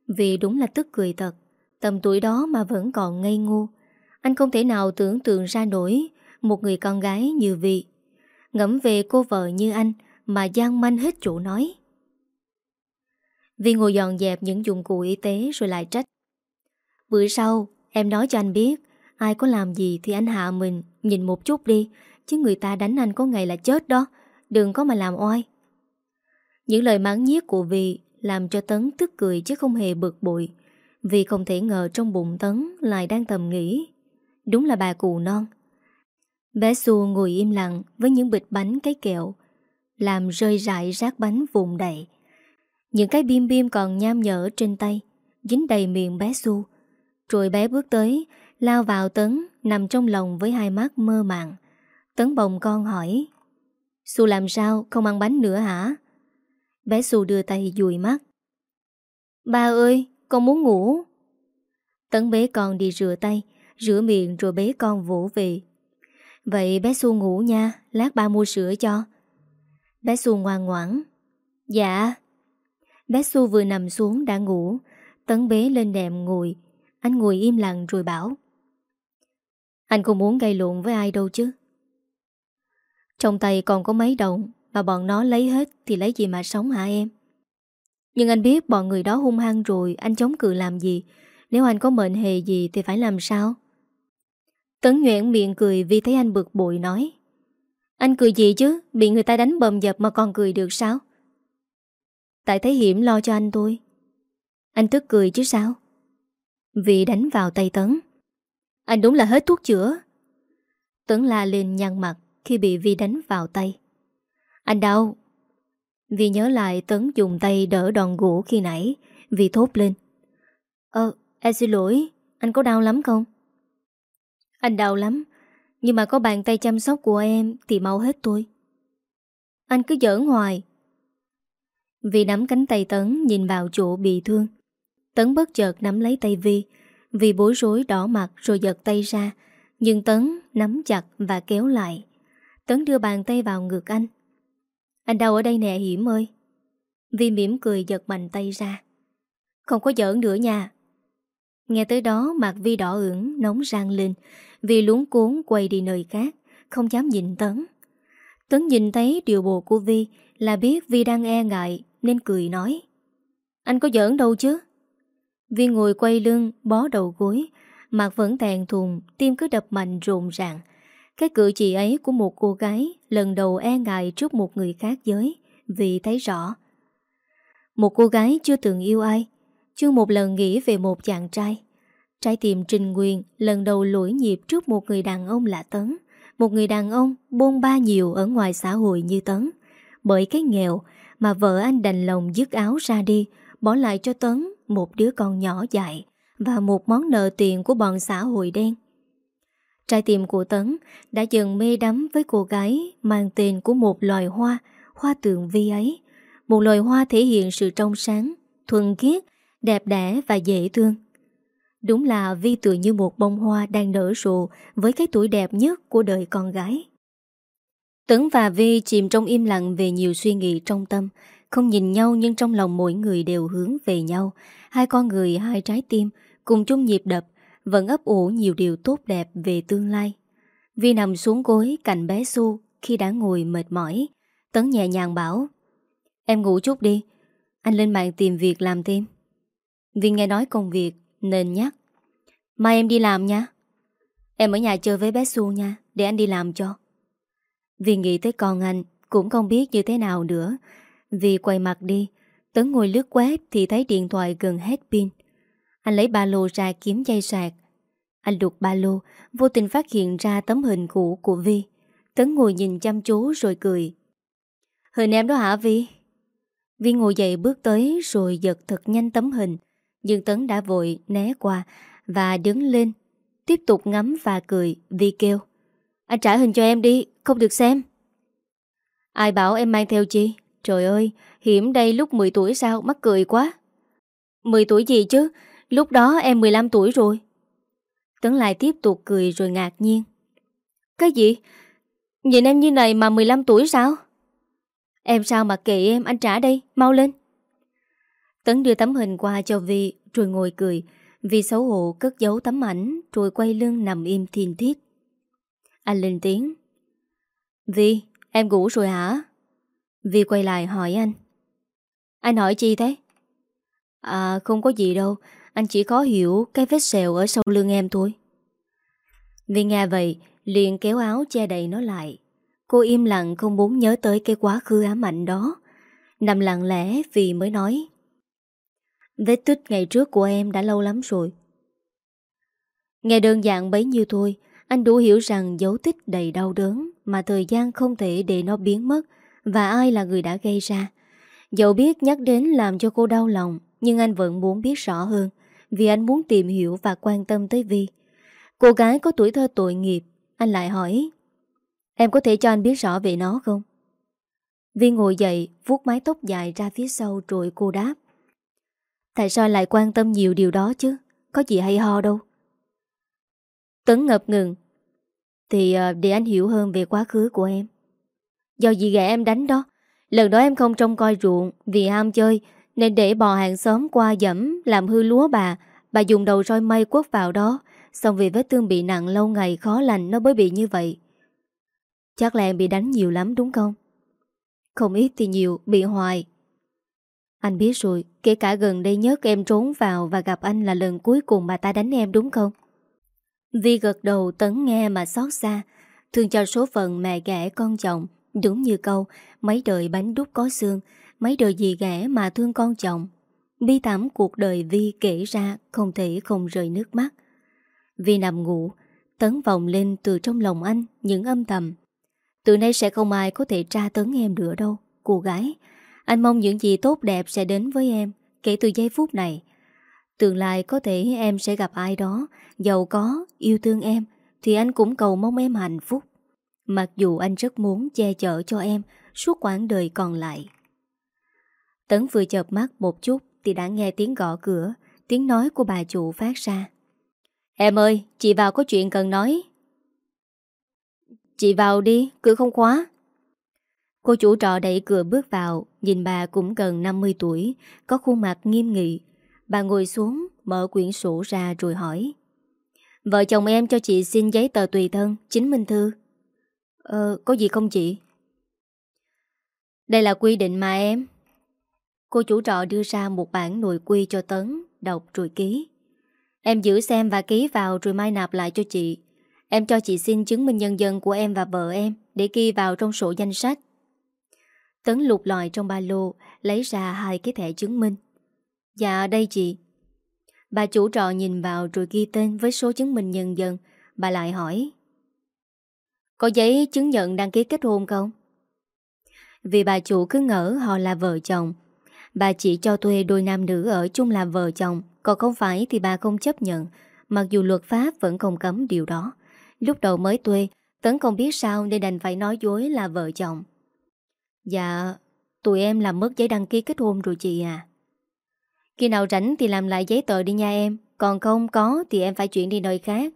vì đúng là tức cười thật. Tầm tuổi đó mà vẫn còn ngây ngô. Anh không thể nào tưởng tượng ra nổi một người con gái như Vi Ngẫm về cô vợ như anh Mà gian manh hết chủ nói. Vi ngồi dọn dẹp những dụng cụ y tế Rồi lại trách. Bữa sau, em nói cho anh biết, Ai có làm gì thì anh hạ mình, Nhìn một chút đi, Chứ người ta đánh anh có ngày là chết đó, Đừng có mà làm oai. Những lời mắng nhiếc của Vi Làm cho Tấn tức cười chứ không hề bực bội. Vì không thể ngờ trong bụng Tấn Lại đang tầm nghĩ, Đúng là bà cụ non Bé Xu ngồi im lặng với những bịch bánh cái kẹo, làm rơi rải rác bánh vùng đầy. Những cái bim bim còn nham nhở trên tay, dính đầy miệng bé Xu. Rồi bé bước tới, lao vào Tấn, nằm trong lòng với hai mắt mơ màng. Tấn bồng con hỏi, Xu làm sao, không ăn bánh nữa hả? Bé Xu đưa tay dùi mắt. Ba ơi, con muốn ngủ. Tấn bế con đi rửa tay, rửa miệng rồi bế con vỗ về Vậy bé Xu ngủ nha, Lát ba mua sữa cho. Bé Xu ngoan ngoãn. Dạ. Bé Xu vừa nằm xuống đã ngủ, Tấn bế lên đệm ngồi. Anh ngồi im lặng rồi bảo. Anh không muốn gây lộn với ai đâu chứ. Trong tay còn có mấy đồng, Mà bọn nó lấy hết Thì lấy gì mà sống hả em? Nhưng anh biết bọn người đó hung hăng rồi, Anh chống cự làm gì? Nếu anh có mệnh hề gì thì phải làm sao? Tấn nhoẹn miệng cười vì thấy anh bực bội nói. Anh cười gì chứ? Bị người ta đánh bầm dập mà còn cười được sao? Tại thấy hiểm lo cho anh thôi Anh tức cười chứ sao? Vì đánh vào tay Tấn. Anh đúng là hết thuốc chữa. Tấn la lên nhăn mặt Khi bị Vi đánh vào tay. Anh đau. Vì nhớ lại Tấn dùng tay đỡ đòn gỗ khi nãy. Vì thốt lên. Ờ, em xin lỗi. Anh có đau lắm không? Anh đau lắm, Nhưng mà có bàn tay chăm sóc của em Thì mau hết tôi. Anh cứ giỡn hoài. Vì nắm cánh tay Tấn, Nhìn vào chỗ bị thương. Tấn bất chợt nắm lấy tay Vi. Vì bối rối đỏ mặt rồi giật tay ra, Nhưng Tấn nắm chặt và kéo lại. Tấn đưa bàn tay vào ngực anh. Anh đau ở đây nè hiểm ơi. Vi mỉm cười giật mạnh tay ra. Không có giỡn nữa nha. Nghe tới đó mặt Vi đỏ ửng Nóng rang lên Vi luống cuốn quay đi nơi khác Không dám nhìn Tấn Tấn nhìn thấy điều bộ của Vi là biết Vi đang e ngại nên cười nói. Anh có giỡn đâu chứ? Vi ngồi quay lưng, bó đầu gối, mặt vẫn tàn thùng, tim cứ đập mạnh rộn ràng. Cái cử chỉ ấy của một cô gái lần đầu e ngại trước một người khác giới vì thấy rõ. Một cô gái chưa từng yêu ai, chưa một lần nghĩ về một chàng trai. Trái tim Trình Nguyên lần đầu lỗi nhịp trước một người đàn ông là Tấn. Một người đàn ông bôn ba nhiều ở ngoài xã hội như Tấn. Bởi cái nghèo mà vợ anh đành lòng dứt áo ra đi, bỏ lại cho Tấn một đứa con nhỏ dại và một món nợ tiền của bọn xã hội đen. Trái tim của Tấn đã dần mê đắm với cô gái mang tên của một loài hoa, hoa tượng vi ấy. Một loài hoa thể hiện sự trong sáng, thuần khiết, đẹp đẽ và dễ thương. Đúng là Vi tự như một bông hoa đang nở rộ với cái tuổi đẹp nhất của đời con gái. Tấn và Vi chìm trong im lặng về nhiều suy nghĩ trong tâm, không nhìn nhau nhưng trong lòng mỗi người đều hướng về nhau. Hai con người, hai trái tim, cùng chung nhịp đập, vẫn ấp ủ nhiều điều tốt đẹp về tương lai. Vi nằm xuống gối cạnh bé Su khi đã ngồi mệt mỏi. Tấn nhẹ nhàng bảo Em ngủ chút đi, anh lên mạng tìm việc làm thêm. Vi nghe nói công việc, nên nhắc. Mai em đi làm nha. Em ở nhà chơi với bé Su nha, Để anh đi làm cho. Vì nghĩ tới con anh, Cũng không biết như thế nào nữa. Vì quay mặt đi, Tấn ngồi lướt web thì thấy điện thoại gần hết pin. Anh lấy ba lô ra kiếm dây sạc. Anh đục ba lô, Vô tình phát hiện ra tấm hình cũ của Vi. Tấn ngồi nhìn chăm chú rồi cười. Hình em đó hả Vi? Vi ngồi dậy bước tới rồi giật thật nhanh tấm hình. Nhưng Tấn đã vội né qua Và đứng lên, Tiếp tục ngắm và cười Vi kêu, Anh trả hình cho em đi, Không được xem. Ai bảo em mang theo chi? Trời ơi, hiểm đây lúc 10 tuổi sao, Mắc cười quá. 10 tuổi gì chứ? Lúc đó em 15 tuổi rồi. Tấn lại tiếp tục cười rồi ngạc nhiên. Cái gì? Nhìn em như này mà 15 tuổi sao? Em sao mà kệ em? Anh trả đây, Mau lên. Tấn đưa tấm hình qua cho Vi, Rồi ngồi cười. Vi xấu hổ cất giấu tấm ảnh, Rồi quay lưng nằm im thiền thiết Anh lên tiếng. Vi, em ngủ rồi hả? Vi quay lại hỏi anh. Anh hỏi chi thế? À không có gì đâu. Anh chỉ có hiểu cái vết sẹo ở sau lưng em thôi. Vi nghe vậy, liền kéo áo che đầy nó lại. Cô im lặng không muốn nhớ tới cái quá khứ ám ảnh đó. Nằm lặng lẽ vì mới nói. Vết tích ngày trước của em đã lâu lắm rồi Nghe đơn giản bấy nhiêu thôi Anh đủ hiểu rằng dấu tích đầy đau đớn Mà thời gian không thể để nó biến mất Và ai là người đã gây ra Dẫu biết nhắc đến làm cho cô đau lòng Nhưng anh vẫn muốn biết rõ hơn Vì anh muốn tìm hiểu và quan tâm tới Vi Cô gái có tuổi thơ tội nghiệp Anh lại hỏi Em có thể cho anh biết rõ về nó không? Vi ngồi dậy, vuốt mái tóc dài ra phía sau rồi cô đáp. Tại sao lại quan tâm nhiều điều đó chứ? Có gì hay ho đâu. Tấn ngập ngừng. Thì uh, để anh hiểu hơn về quá khứ của em. Do gì ghẻ em đánh đó. Lần đó em không trông coi ruộng vì ham chơi nên để bò hàng xóm qua dẫm làm hư lúa bà. Bà dùng đầu roi mây quất vào đó. Xong vì vết thương bị nặng lâu ngày khó lành nó mới bị như vậy. Chắc là em bị đánh nhiều lắm đúng không? Không ít thì nhiều, bị hoài. Anh biết rồi, kể cả gần đây nhất em trốn vào và gặp anh là lần cuối cùng bà ta đánh em đúng không? Vi gật đầu tấn nghe mà xót xa, thương cho số phận mẹ ghẻ con chồng, đúng như câu, mấy đời bánh đúc có xương, mấy đời gì ghẻ mà thương con chồng. Bi thảm cuộc đời Vi kể ra không thể không rời nước mắt. Vi nằm ngủ, tấn vòng lên từ trong lòng anh những âm thầm. Từ nay sẽ không ai có thể tra tấn em nữa đâu Cô gái anh mong những gì tốt đẹp sẽ đến với em Kể từ giây phút này. Tương lai có thể em sẽ gặp ai đó Giàu có, yêu thương em Thì anh cũng cầu mong em hạnh phúc. Mặc dù anh rất muốn che chở cho em Suốt quãng đời còn lại. Tấn vừa chợp mắt một chút Thì đã nghe tiếng gõ cửa Tiếng nói của bà chủ phát ra. Em ơi, chị vào có chuyện cần nói. Chị vào đi, cửa không khóa. Cô chủ trọ đẩy cửa bước vào, nhìn bà cũng gần 50 tuổi, có khuôn mặt nghiêm nghị. Bà ngồi xuống, mở quyển sổ ra rồi hỏi. Vợ chồng em cho chị xin giấy tờ tùy thân, chính minh thư. Ờ, có gì không chị? Đây là quy định mà em. Cô chủ trọ đưa ra một bản nội quy cho Tấn, đọc rồi ký. Em giữ xem và ký vào rồi mai nạp lại cho chị. Em cho chị xin chứng minh nhân dân của em và vợ em để ghi vào trong sổ danh sách. Tấn lục lọi trong ba lô, lấy ra hai cái thẻ chứng minh. Dạ đây chị. Bà chủ trọ nhìn vào rồi ghi tên với số chứng minh nhân dân. Bà lại hỏi. Có giấy chứng nhận đăng ký kết hôn không? Vì bà chủ cứ ngỡ họ là vợ chồng. Bà chỉ cho thuê đôi nam nữ ở chung là vợ chồng, còn không phải thì bà không chấp nhận, mặc dù luật pháp vẫn không cấm điều đó. Lúc đầu mới thuê, Tấn không biết sao nên đành phải nói dối là vợ chồng. Dạ, tụi em làm mất giấy đăng ký kết hôn rồi chị à. Khi nào rảnh thì làm lại giấy tờ đi nha em, còn không có thì em phải chuyển đi nơi khác.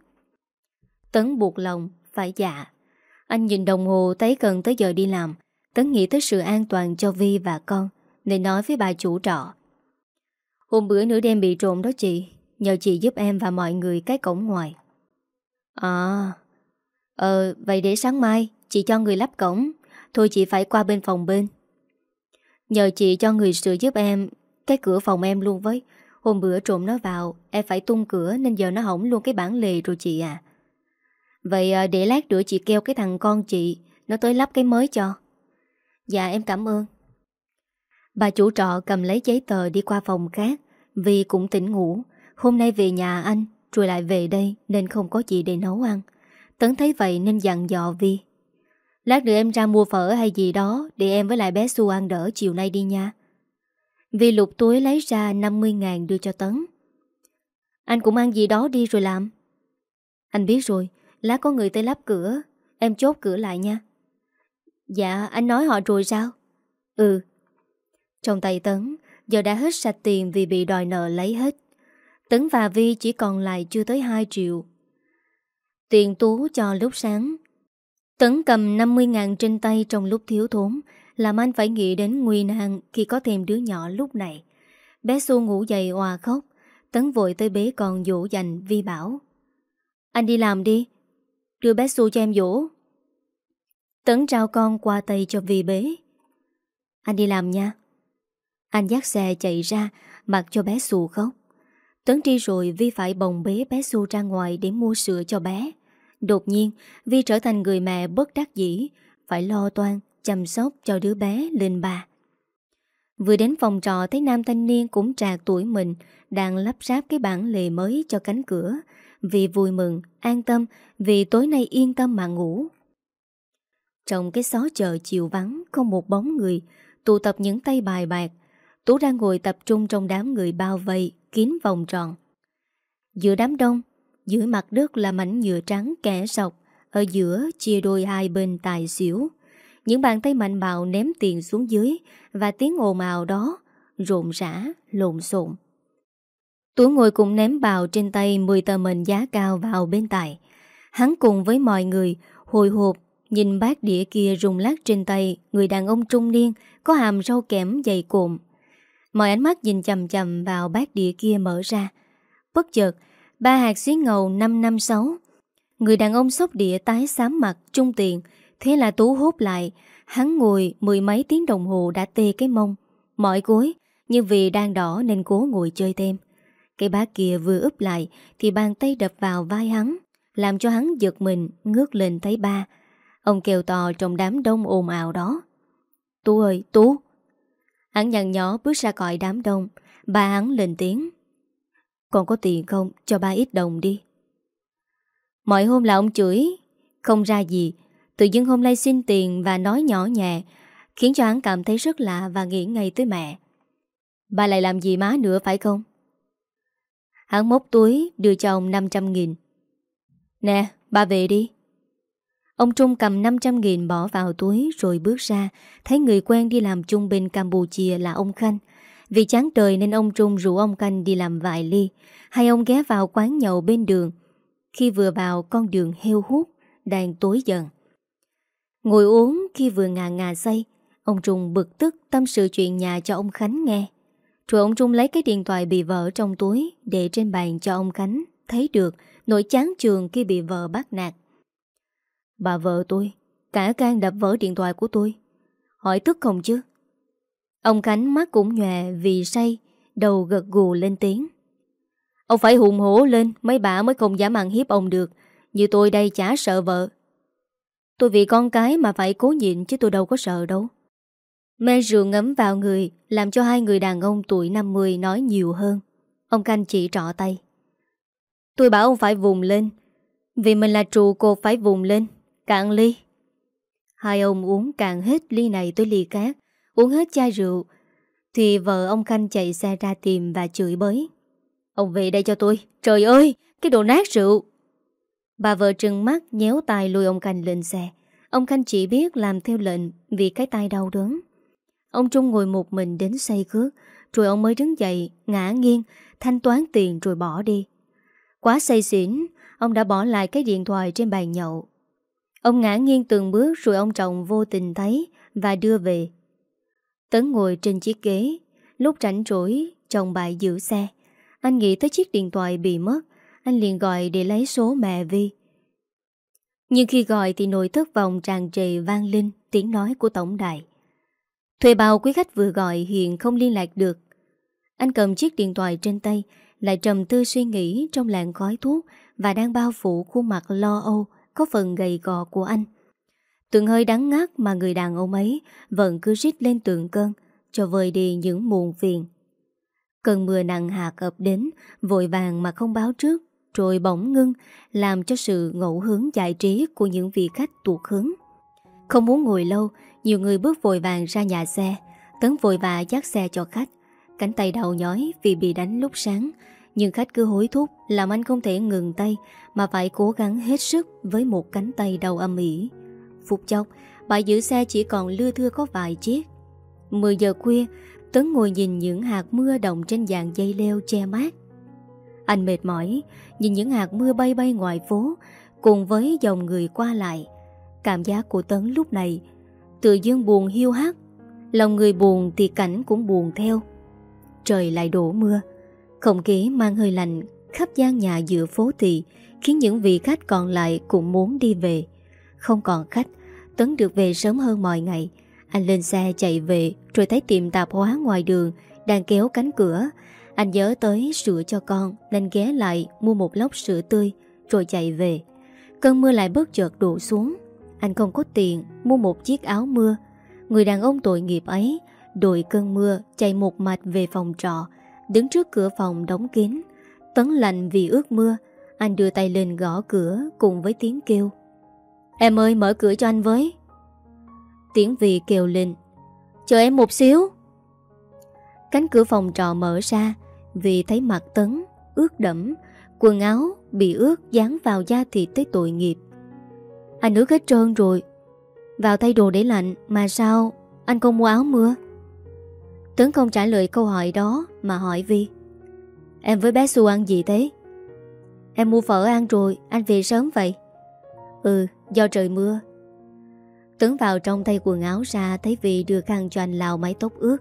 Tấn buộc lòng, phải dạ. Anh nhìn đồng hồ thấy cần tới giờ đi làm. Tấn nghĩ tới sự an toàn cho Vi và con, nên nói với bà chủ trọ. Hôm bữa nửa đêm bị trộm đó chị, nhờ chị giúp em và mọi người cái cổng ngoài. À, ờ, vậy để sáng mai chị cho người lắp cổng, thôi chị phải qua bên phòng bên. Nhờ chị cho người sửa giúp em cái cửa phòng em luôn với. Hôm bữa trộm nó vào, em phải tung cửa nên giờ nó hỏng luôn cái bản lề rồi chị à. Vậy để lát nữa chị kêu cái thằng con chị Nó tới lắp cái mới cho Dạ em cảm ơn Bà chủ trọ cầm lấy giấy tờ đi qua phòng khác Vì cũng tỉnh ngủ Hôm nay về nhà anh Rồi lại về đây nên không có gì để nấu ăn Tấn thấy vậy nên dặn dò Vi Lát nữa em ra mua phở hay gì đó Để em với lại bé Su ăn đỡ chiều nay đi nha. Vi lục túi lấy ra 50 ngàn đưa cho Tấn. Anh cũng ăn gì đó đi rồi làm. Anh biết rồi Lát có người tới lắp cửa. Em chốt cửa lại nha. Dạ anh nói họ rồi sao? Ừ. Trong tay Tấn, Giờ đã hết sạch tiền vì bị đòi nợ lấy hết. Tấn và Vi chỉ còn lại chưa tới 2 triệu. Tiền tú cho lúc sáng Tấn cầm 50 ngàn trên tay trong lúc thiếu thốn, Làm anh phải nghĩ đến nguy nan khi có thêm đứa nhỏ lúc này. Bé Xu ngủ dậy hòa khóc, Tấn vội tới bế còn dỗ dành Vi bảo, Anh đi làm đi, Đưa bé Su cho em dỗ. Tấn trao con qua tay cho Vi bế, Anh đi làm nha. Anh dắt xe chạy ra, Mặc cho bé Su khóc. Tấn đi rồi Vi phải bồng bế bé Su ra ngoài Để mua sữa cho bé. Đột nhiên Vi trở thành người mẹ bất đắc dĩ Phải lo toan Chăm sóc cho đứa bé lên bà. Vừa đến phòng trọ thấy nam thanh niên cũng trạc tuổi mình Đang lắp ráp cái bản lề mới cho cánh cửa. Vì vui mừng, an tâm Vì tối nay yên tâm mà ngủ. Trong cái xó chợ chiều vắng Không một bóng người Tụ tập những tay bài bạc. Tú đang ngồi tập trung trong đám người bao vây Kín vòng tròn. Giữa đám đông dưới mặt đất là mảnh nhựa trắng kẻ sọc Ở giữa chia đôi hai bên tài xỉu Những bàn tay mạnh bạo ném tiền xuống dưới Và tiếng ồn ào đó Rộn rã, lộn xộn Tú ngồi cùng ném bào trên tay 10 tờ mệnh giá cao vào bên tài. Hắn cùng với mọi người hồi hộp nhìn bát đĩa kia rung lát trên tay người đàn ông trung niên có hàm râu kẽm dày cộm. Mọi ánh mắt nhìn chầm chầm vào bát đĩa kia mở ra. Bất chợt, ba hạt xí ngầu 556. Người đàn ông sốc đĩa tái xám mặt trung tiền, thế là Tú hốt lại. Hắn ngồi mười mấy tiếng đồng hồ đã tê cái mông, mỏi gối, nhưng vì đang đỏ nên cố ngồi chơi thêm. Cái bác kia vừa úp lại Thì bàn tay đập vào vai hắn Làm cho hắn giật mình ngước lên thấy ba. Ông kêu to trong đám đông ồn ào đó. Tú ơi Tú. Hắn nhằn nhỏ bước ra khỏi đám đông. Ba hắn lên tiếng. Còn có tiền không? Cho ba ít đồng đi. Mọi hôm là ông chửi. Không ra gì. Tự dưng hôm nay xin tiền và nói nhỏ nhẹ, Khiến cho hắn cảm thấy rất lạ Và nghĩ ngay tới mẹ. Ba lại làm gì má nữa, phải không? Hắn móc túi, đưa cho ông 500 nghìn. Nè, ba về đi. Ông Trung cầm 500 nghìn bỏ vào túi rồi bước ra, Thấy người quen đi làm chung bên Campuchia là ông Khanh. Vì chán trời nên ông Trung rủ ông Canh đi làm vài ly. Hai ông ghé vào quán nhậu bên đường. Khi vừa vào, con đường heo hút, Đang tối dần. Ngồi uống, khi vừa ngà ngà say, Ông Trung bực tức tâm sự chuyện nhà cho ông Khánh nghe. Rồi ông Trung lấy cái điện thoại bị vỡ trong túi Để trên bàn cho ông Khánh, Thấy được nỗi chán trường khi bị vợ bắt nạt. Bà vợ tôi, Cả can đập vỡ điện thoại của tôi. Hỏi tức không chứ? Ông Khánh mắt cũng nhòe vì say, Đầu gật gù lên tiếng. Ông phải hùng hổ lên, Mấy bà mới không dám ăn hiếp ông được. Như tôi đây chả sợ vợ. Tôi vì con cái mà phải cố nhịn Chứ tôi đâu có sợ đâu. Mê rượu ngấm vào người, Làm cho hai người đàn ông tuổi 50 nói nhiều hơn. Ông Canh chỉ trọ tay. Tôi bảo ông phải vùng lên. Vì mình là trụ cột phải vùng lên. Cạn ly. Hai ông uống cạn hết ly này tới ly khác. Uống hết chai rượu, Thì vợ ông Khanh chạy xe ra tìm và chửi bới. Ông về đây cho tôi, Trời ơi, cái đồ nát rượu. Bà vợ trừng mắt nhéo tay lùi ông Khanh lên xe. Ông Khanh chỉ biết làm theo lệnh Vì cái tay đau đớn. Ông Trung ngồi một mình đến say cước Rồi ông mới đứng dậy, Ngã nghiêng, Thanh toán tiền rồi bỏ đi. Quá say xỉn, Ông đã bỏ lại cái điện thoại trên bàn nhậu. Ông ngã nghiêng từng bước Rồi ông chồng vô tình thấy Và đưa về. Tấn ngồi trên chiếc ghế. Lúc rảnh rỗi, chồng bại giữ xe. Anh nghĩ tới chiếc điện thoại bị mất, Anh liền gọi để lấy số mẹ Vi. Nhưng khi gọi thì nội thất vọng tràn trề vang linh Tiếng nói của tổng đại Thuê bao quý khách vừa gọi hiện không liên lạc được. Anh cầm chiếc điện thoại trên tay, Lại trầm tư suy nghĩ trong làn khói thuốc Và đang bao phủ khuôn mặt lo âu Có phần gầy gò của anh. Từng hơi đắng ngát mà người đàn ông ấy Vẫn cứ rít lên tượng cơn, Cho vơi đi những muộn phiền. Cơn mưa nặng hạt ập đến, Vội vàng mà không báo trước, Rồi bỗng ngưng, Làm cho sự ngẫu hướng giải trí Của những vị khách tuột hướng. Không muốn ngồi lâu, Nhiều người bước vội vàng ra nhà xe. Tấn vội vã dắt xe cho khách. Cánh tay đầu nhói vì bị đánh lúc sáng. Nhưng khách cứ hối thúc, Làm anh không thể ngừng tay, Mà phải cố gắng hết sức Với một cánh tay đầu âm ỉ. Phút chốc Bãi giữ xe chỉ còn lưa thưa có vài chiếc. 10 giờ khuya Tấn ngồi nhìn những hạt mưa động trên dàn dây leo che mát. Anh mệt mỏi, Nhìn những hạt mưa bay bay ngoài phố, Cùng với dòng người qua lại. Cảm giác của Tấn lúc này, Tự dương buồn hiu hắt. Lòng người buồn thì cảnh cũng buồn theo. Trời lại đổ mưa. Không khí mang hơi lạnh Khắp gian nhà giữa phố thị Khiến những vị khách còn lại cũng muốn đi về. Không còn khách Tấn được về sớm hơn mọi ngày. Anh lên xe chạy về, Rồi thấy tiệm tạp hóa ngoài đường, Đang kéo cánh cửa. Anh nhớ tới sữa cho con, Nên ghé lại mua một lốc sữa tươi, Rồi chạy về. Cơn mưa lại bớt chợt đổ xuống. Anh không có tiền mua một chiếc áo mưa. Người đàn ông tội nghiệp ấy Đội cơn mưa chạy một mạch về phòng trọ, Đứng trước cửa phòng đóng kín. Tấn lạnh vì ướt mưa Anh đưa tay lên gõ cửa cùng với tiếng kêu. Em ơi, mở cửa cho anh với. Tiếng Vy kêu lên. Chờ em một xíu. Cánh cửa phòng trọ mở ra Vì thấy mặt Tấn ướt đẫm, Quần áo bị ướt dán vào da thịt tới tội nghiệp. Anh ướt hết trơn rồi. Vào thay đồ để lạnh, Mà sao? Anh không mua áo mưa. Tấn không trả lời câu hỏi đó, Mà hỏi Vi Em với bé Su ăn gì thế? Em mua phở ăn rồi, Anh về sớm vậy? Ừ do trời mưa. Tấn vào trong thay quần áo ra, Thấy Vi đưa khăn cho anh lau mái tóc ướt.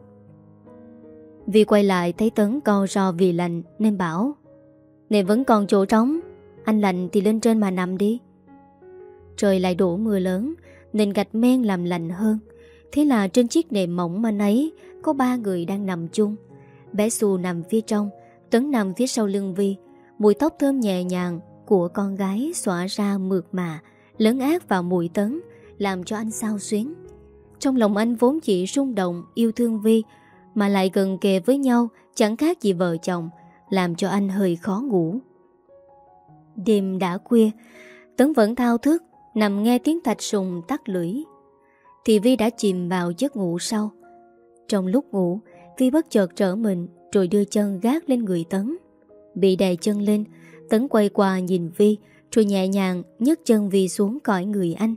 Vi quay lại thấy Tấn co ro vì lạnh, Nên bảo Nên vẫn còn chỗ trống, Anh lạnh thì lên trên mà nằm đi. Trời lại đổ mưa lớn Nên gạch men làm lạnh hơn. Thế là trên chiếc nệm mỏng mà ấy Có ba người đang nằm chung. Bé Xu nằm phía trong, Tấn nằm phía sau lưng Vi Mùi tóc thơm nhẹ nhàng của con gái xỏa ra mượt mà. Lớn ác vào mùi Tấn, Làm cho anh sao xuyến. Trong lòng anh vốn chỉ rung động, Yêu thương Vi, Mà lại gần kề với nhau, Chẳng khác gì vợ chồng, Làm cho anh hơi khó ngủ. Đêm đã khuya, Tấn vẫn thao thức, Nằm nghe tiếng thạch sùng tắt lưỡi. Thì Vi đã chìm vào giấc ngủ sau. Trong lúc ngủ, Vi bất chợt trở mình, Rồi đưa chân gác lên người Tấn. Bị đè chân lên, Tấn quay qua nhìn Vi rồi nhẹ nhàng nhấc chân vì xuống cõi người anh.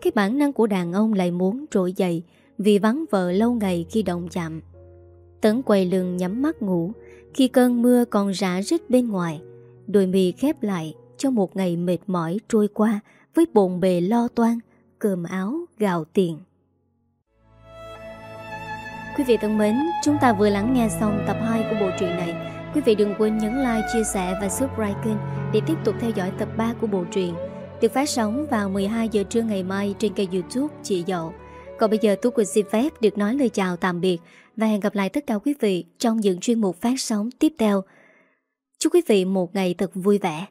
Cái bản năng của đàn ông lại muốn trỗi dậy Vì vắng vợ lâu ngày khi động chạm. Tấn quay lưng nhắm mắt ngủ Khi cơn mưa còn rã rít bên ngoài Đôi mì khép lại Cho một ngày mệt mỏi trôi qua Với bồn bề lo toan Cơm áo gạo tiền. Quý vị thân mến, chúng ta vừa lắng nghe xong tập 2 của bộ truyện này. Quý vị đừng quên nhấn like, chia sẻ và subscribe kênh để tiếp tục theo dõi tập 3 của bộ truyện được phát sóng vào 12 giờ trưa ngày mai trên kênh youtube Chị Dậu. Còn bây giờ Tú Quỳnh xin phép được nói lời chào tạm biệt và hẹn gặp lại tất cả quý vị trong những chuyên mục phát sóng tiếp theo. Chúc quý vị một ngày thật vui vẻ.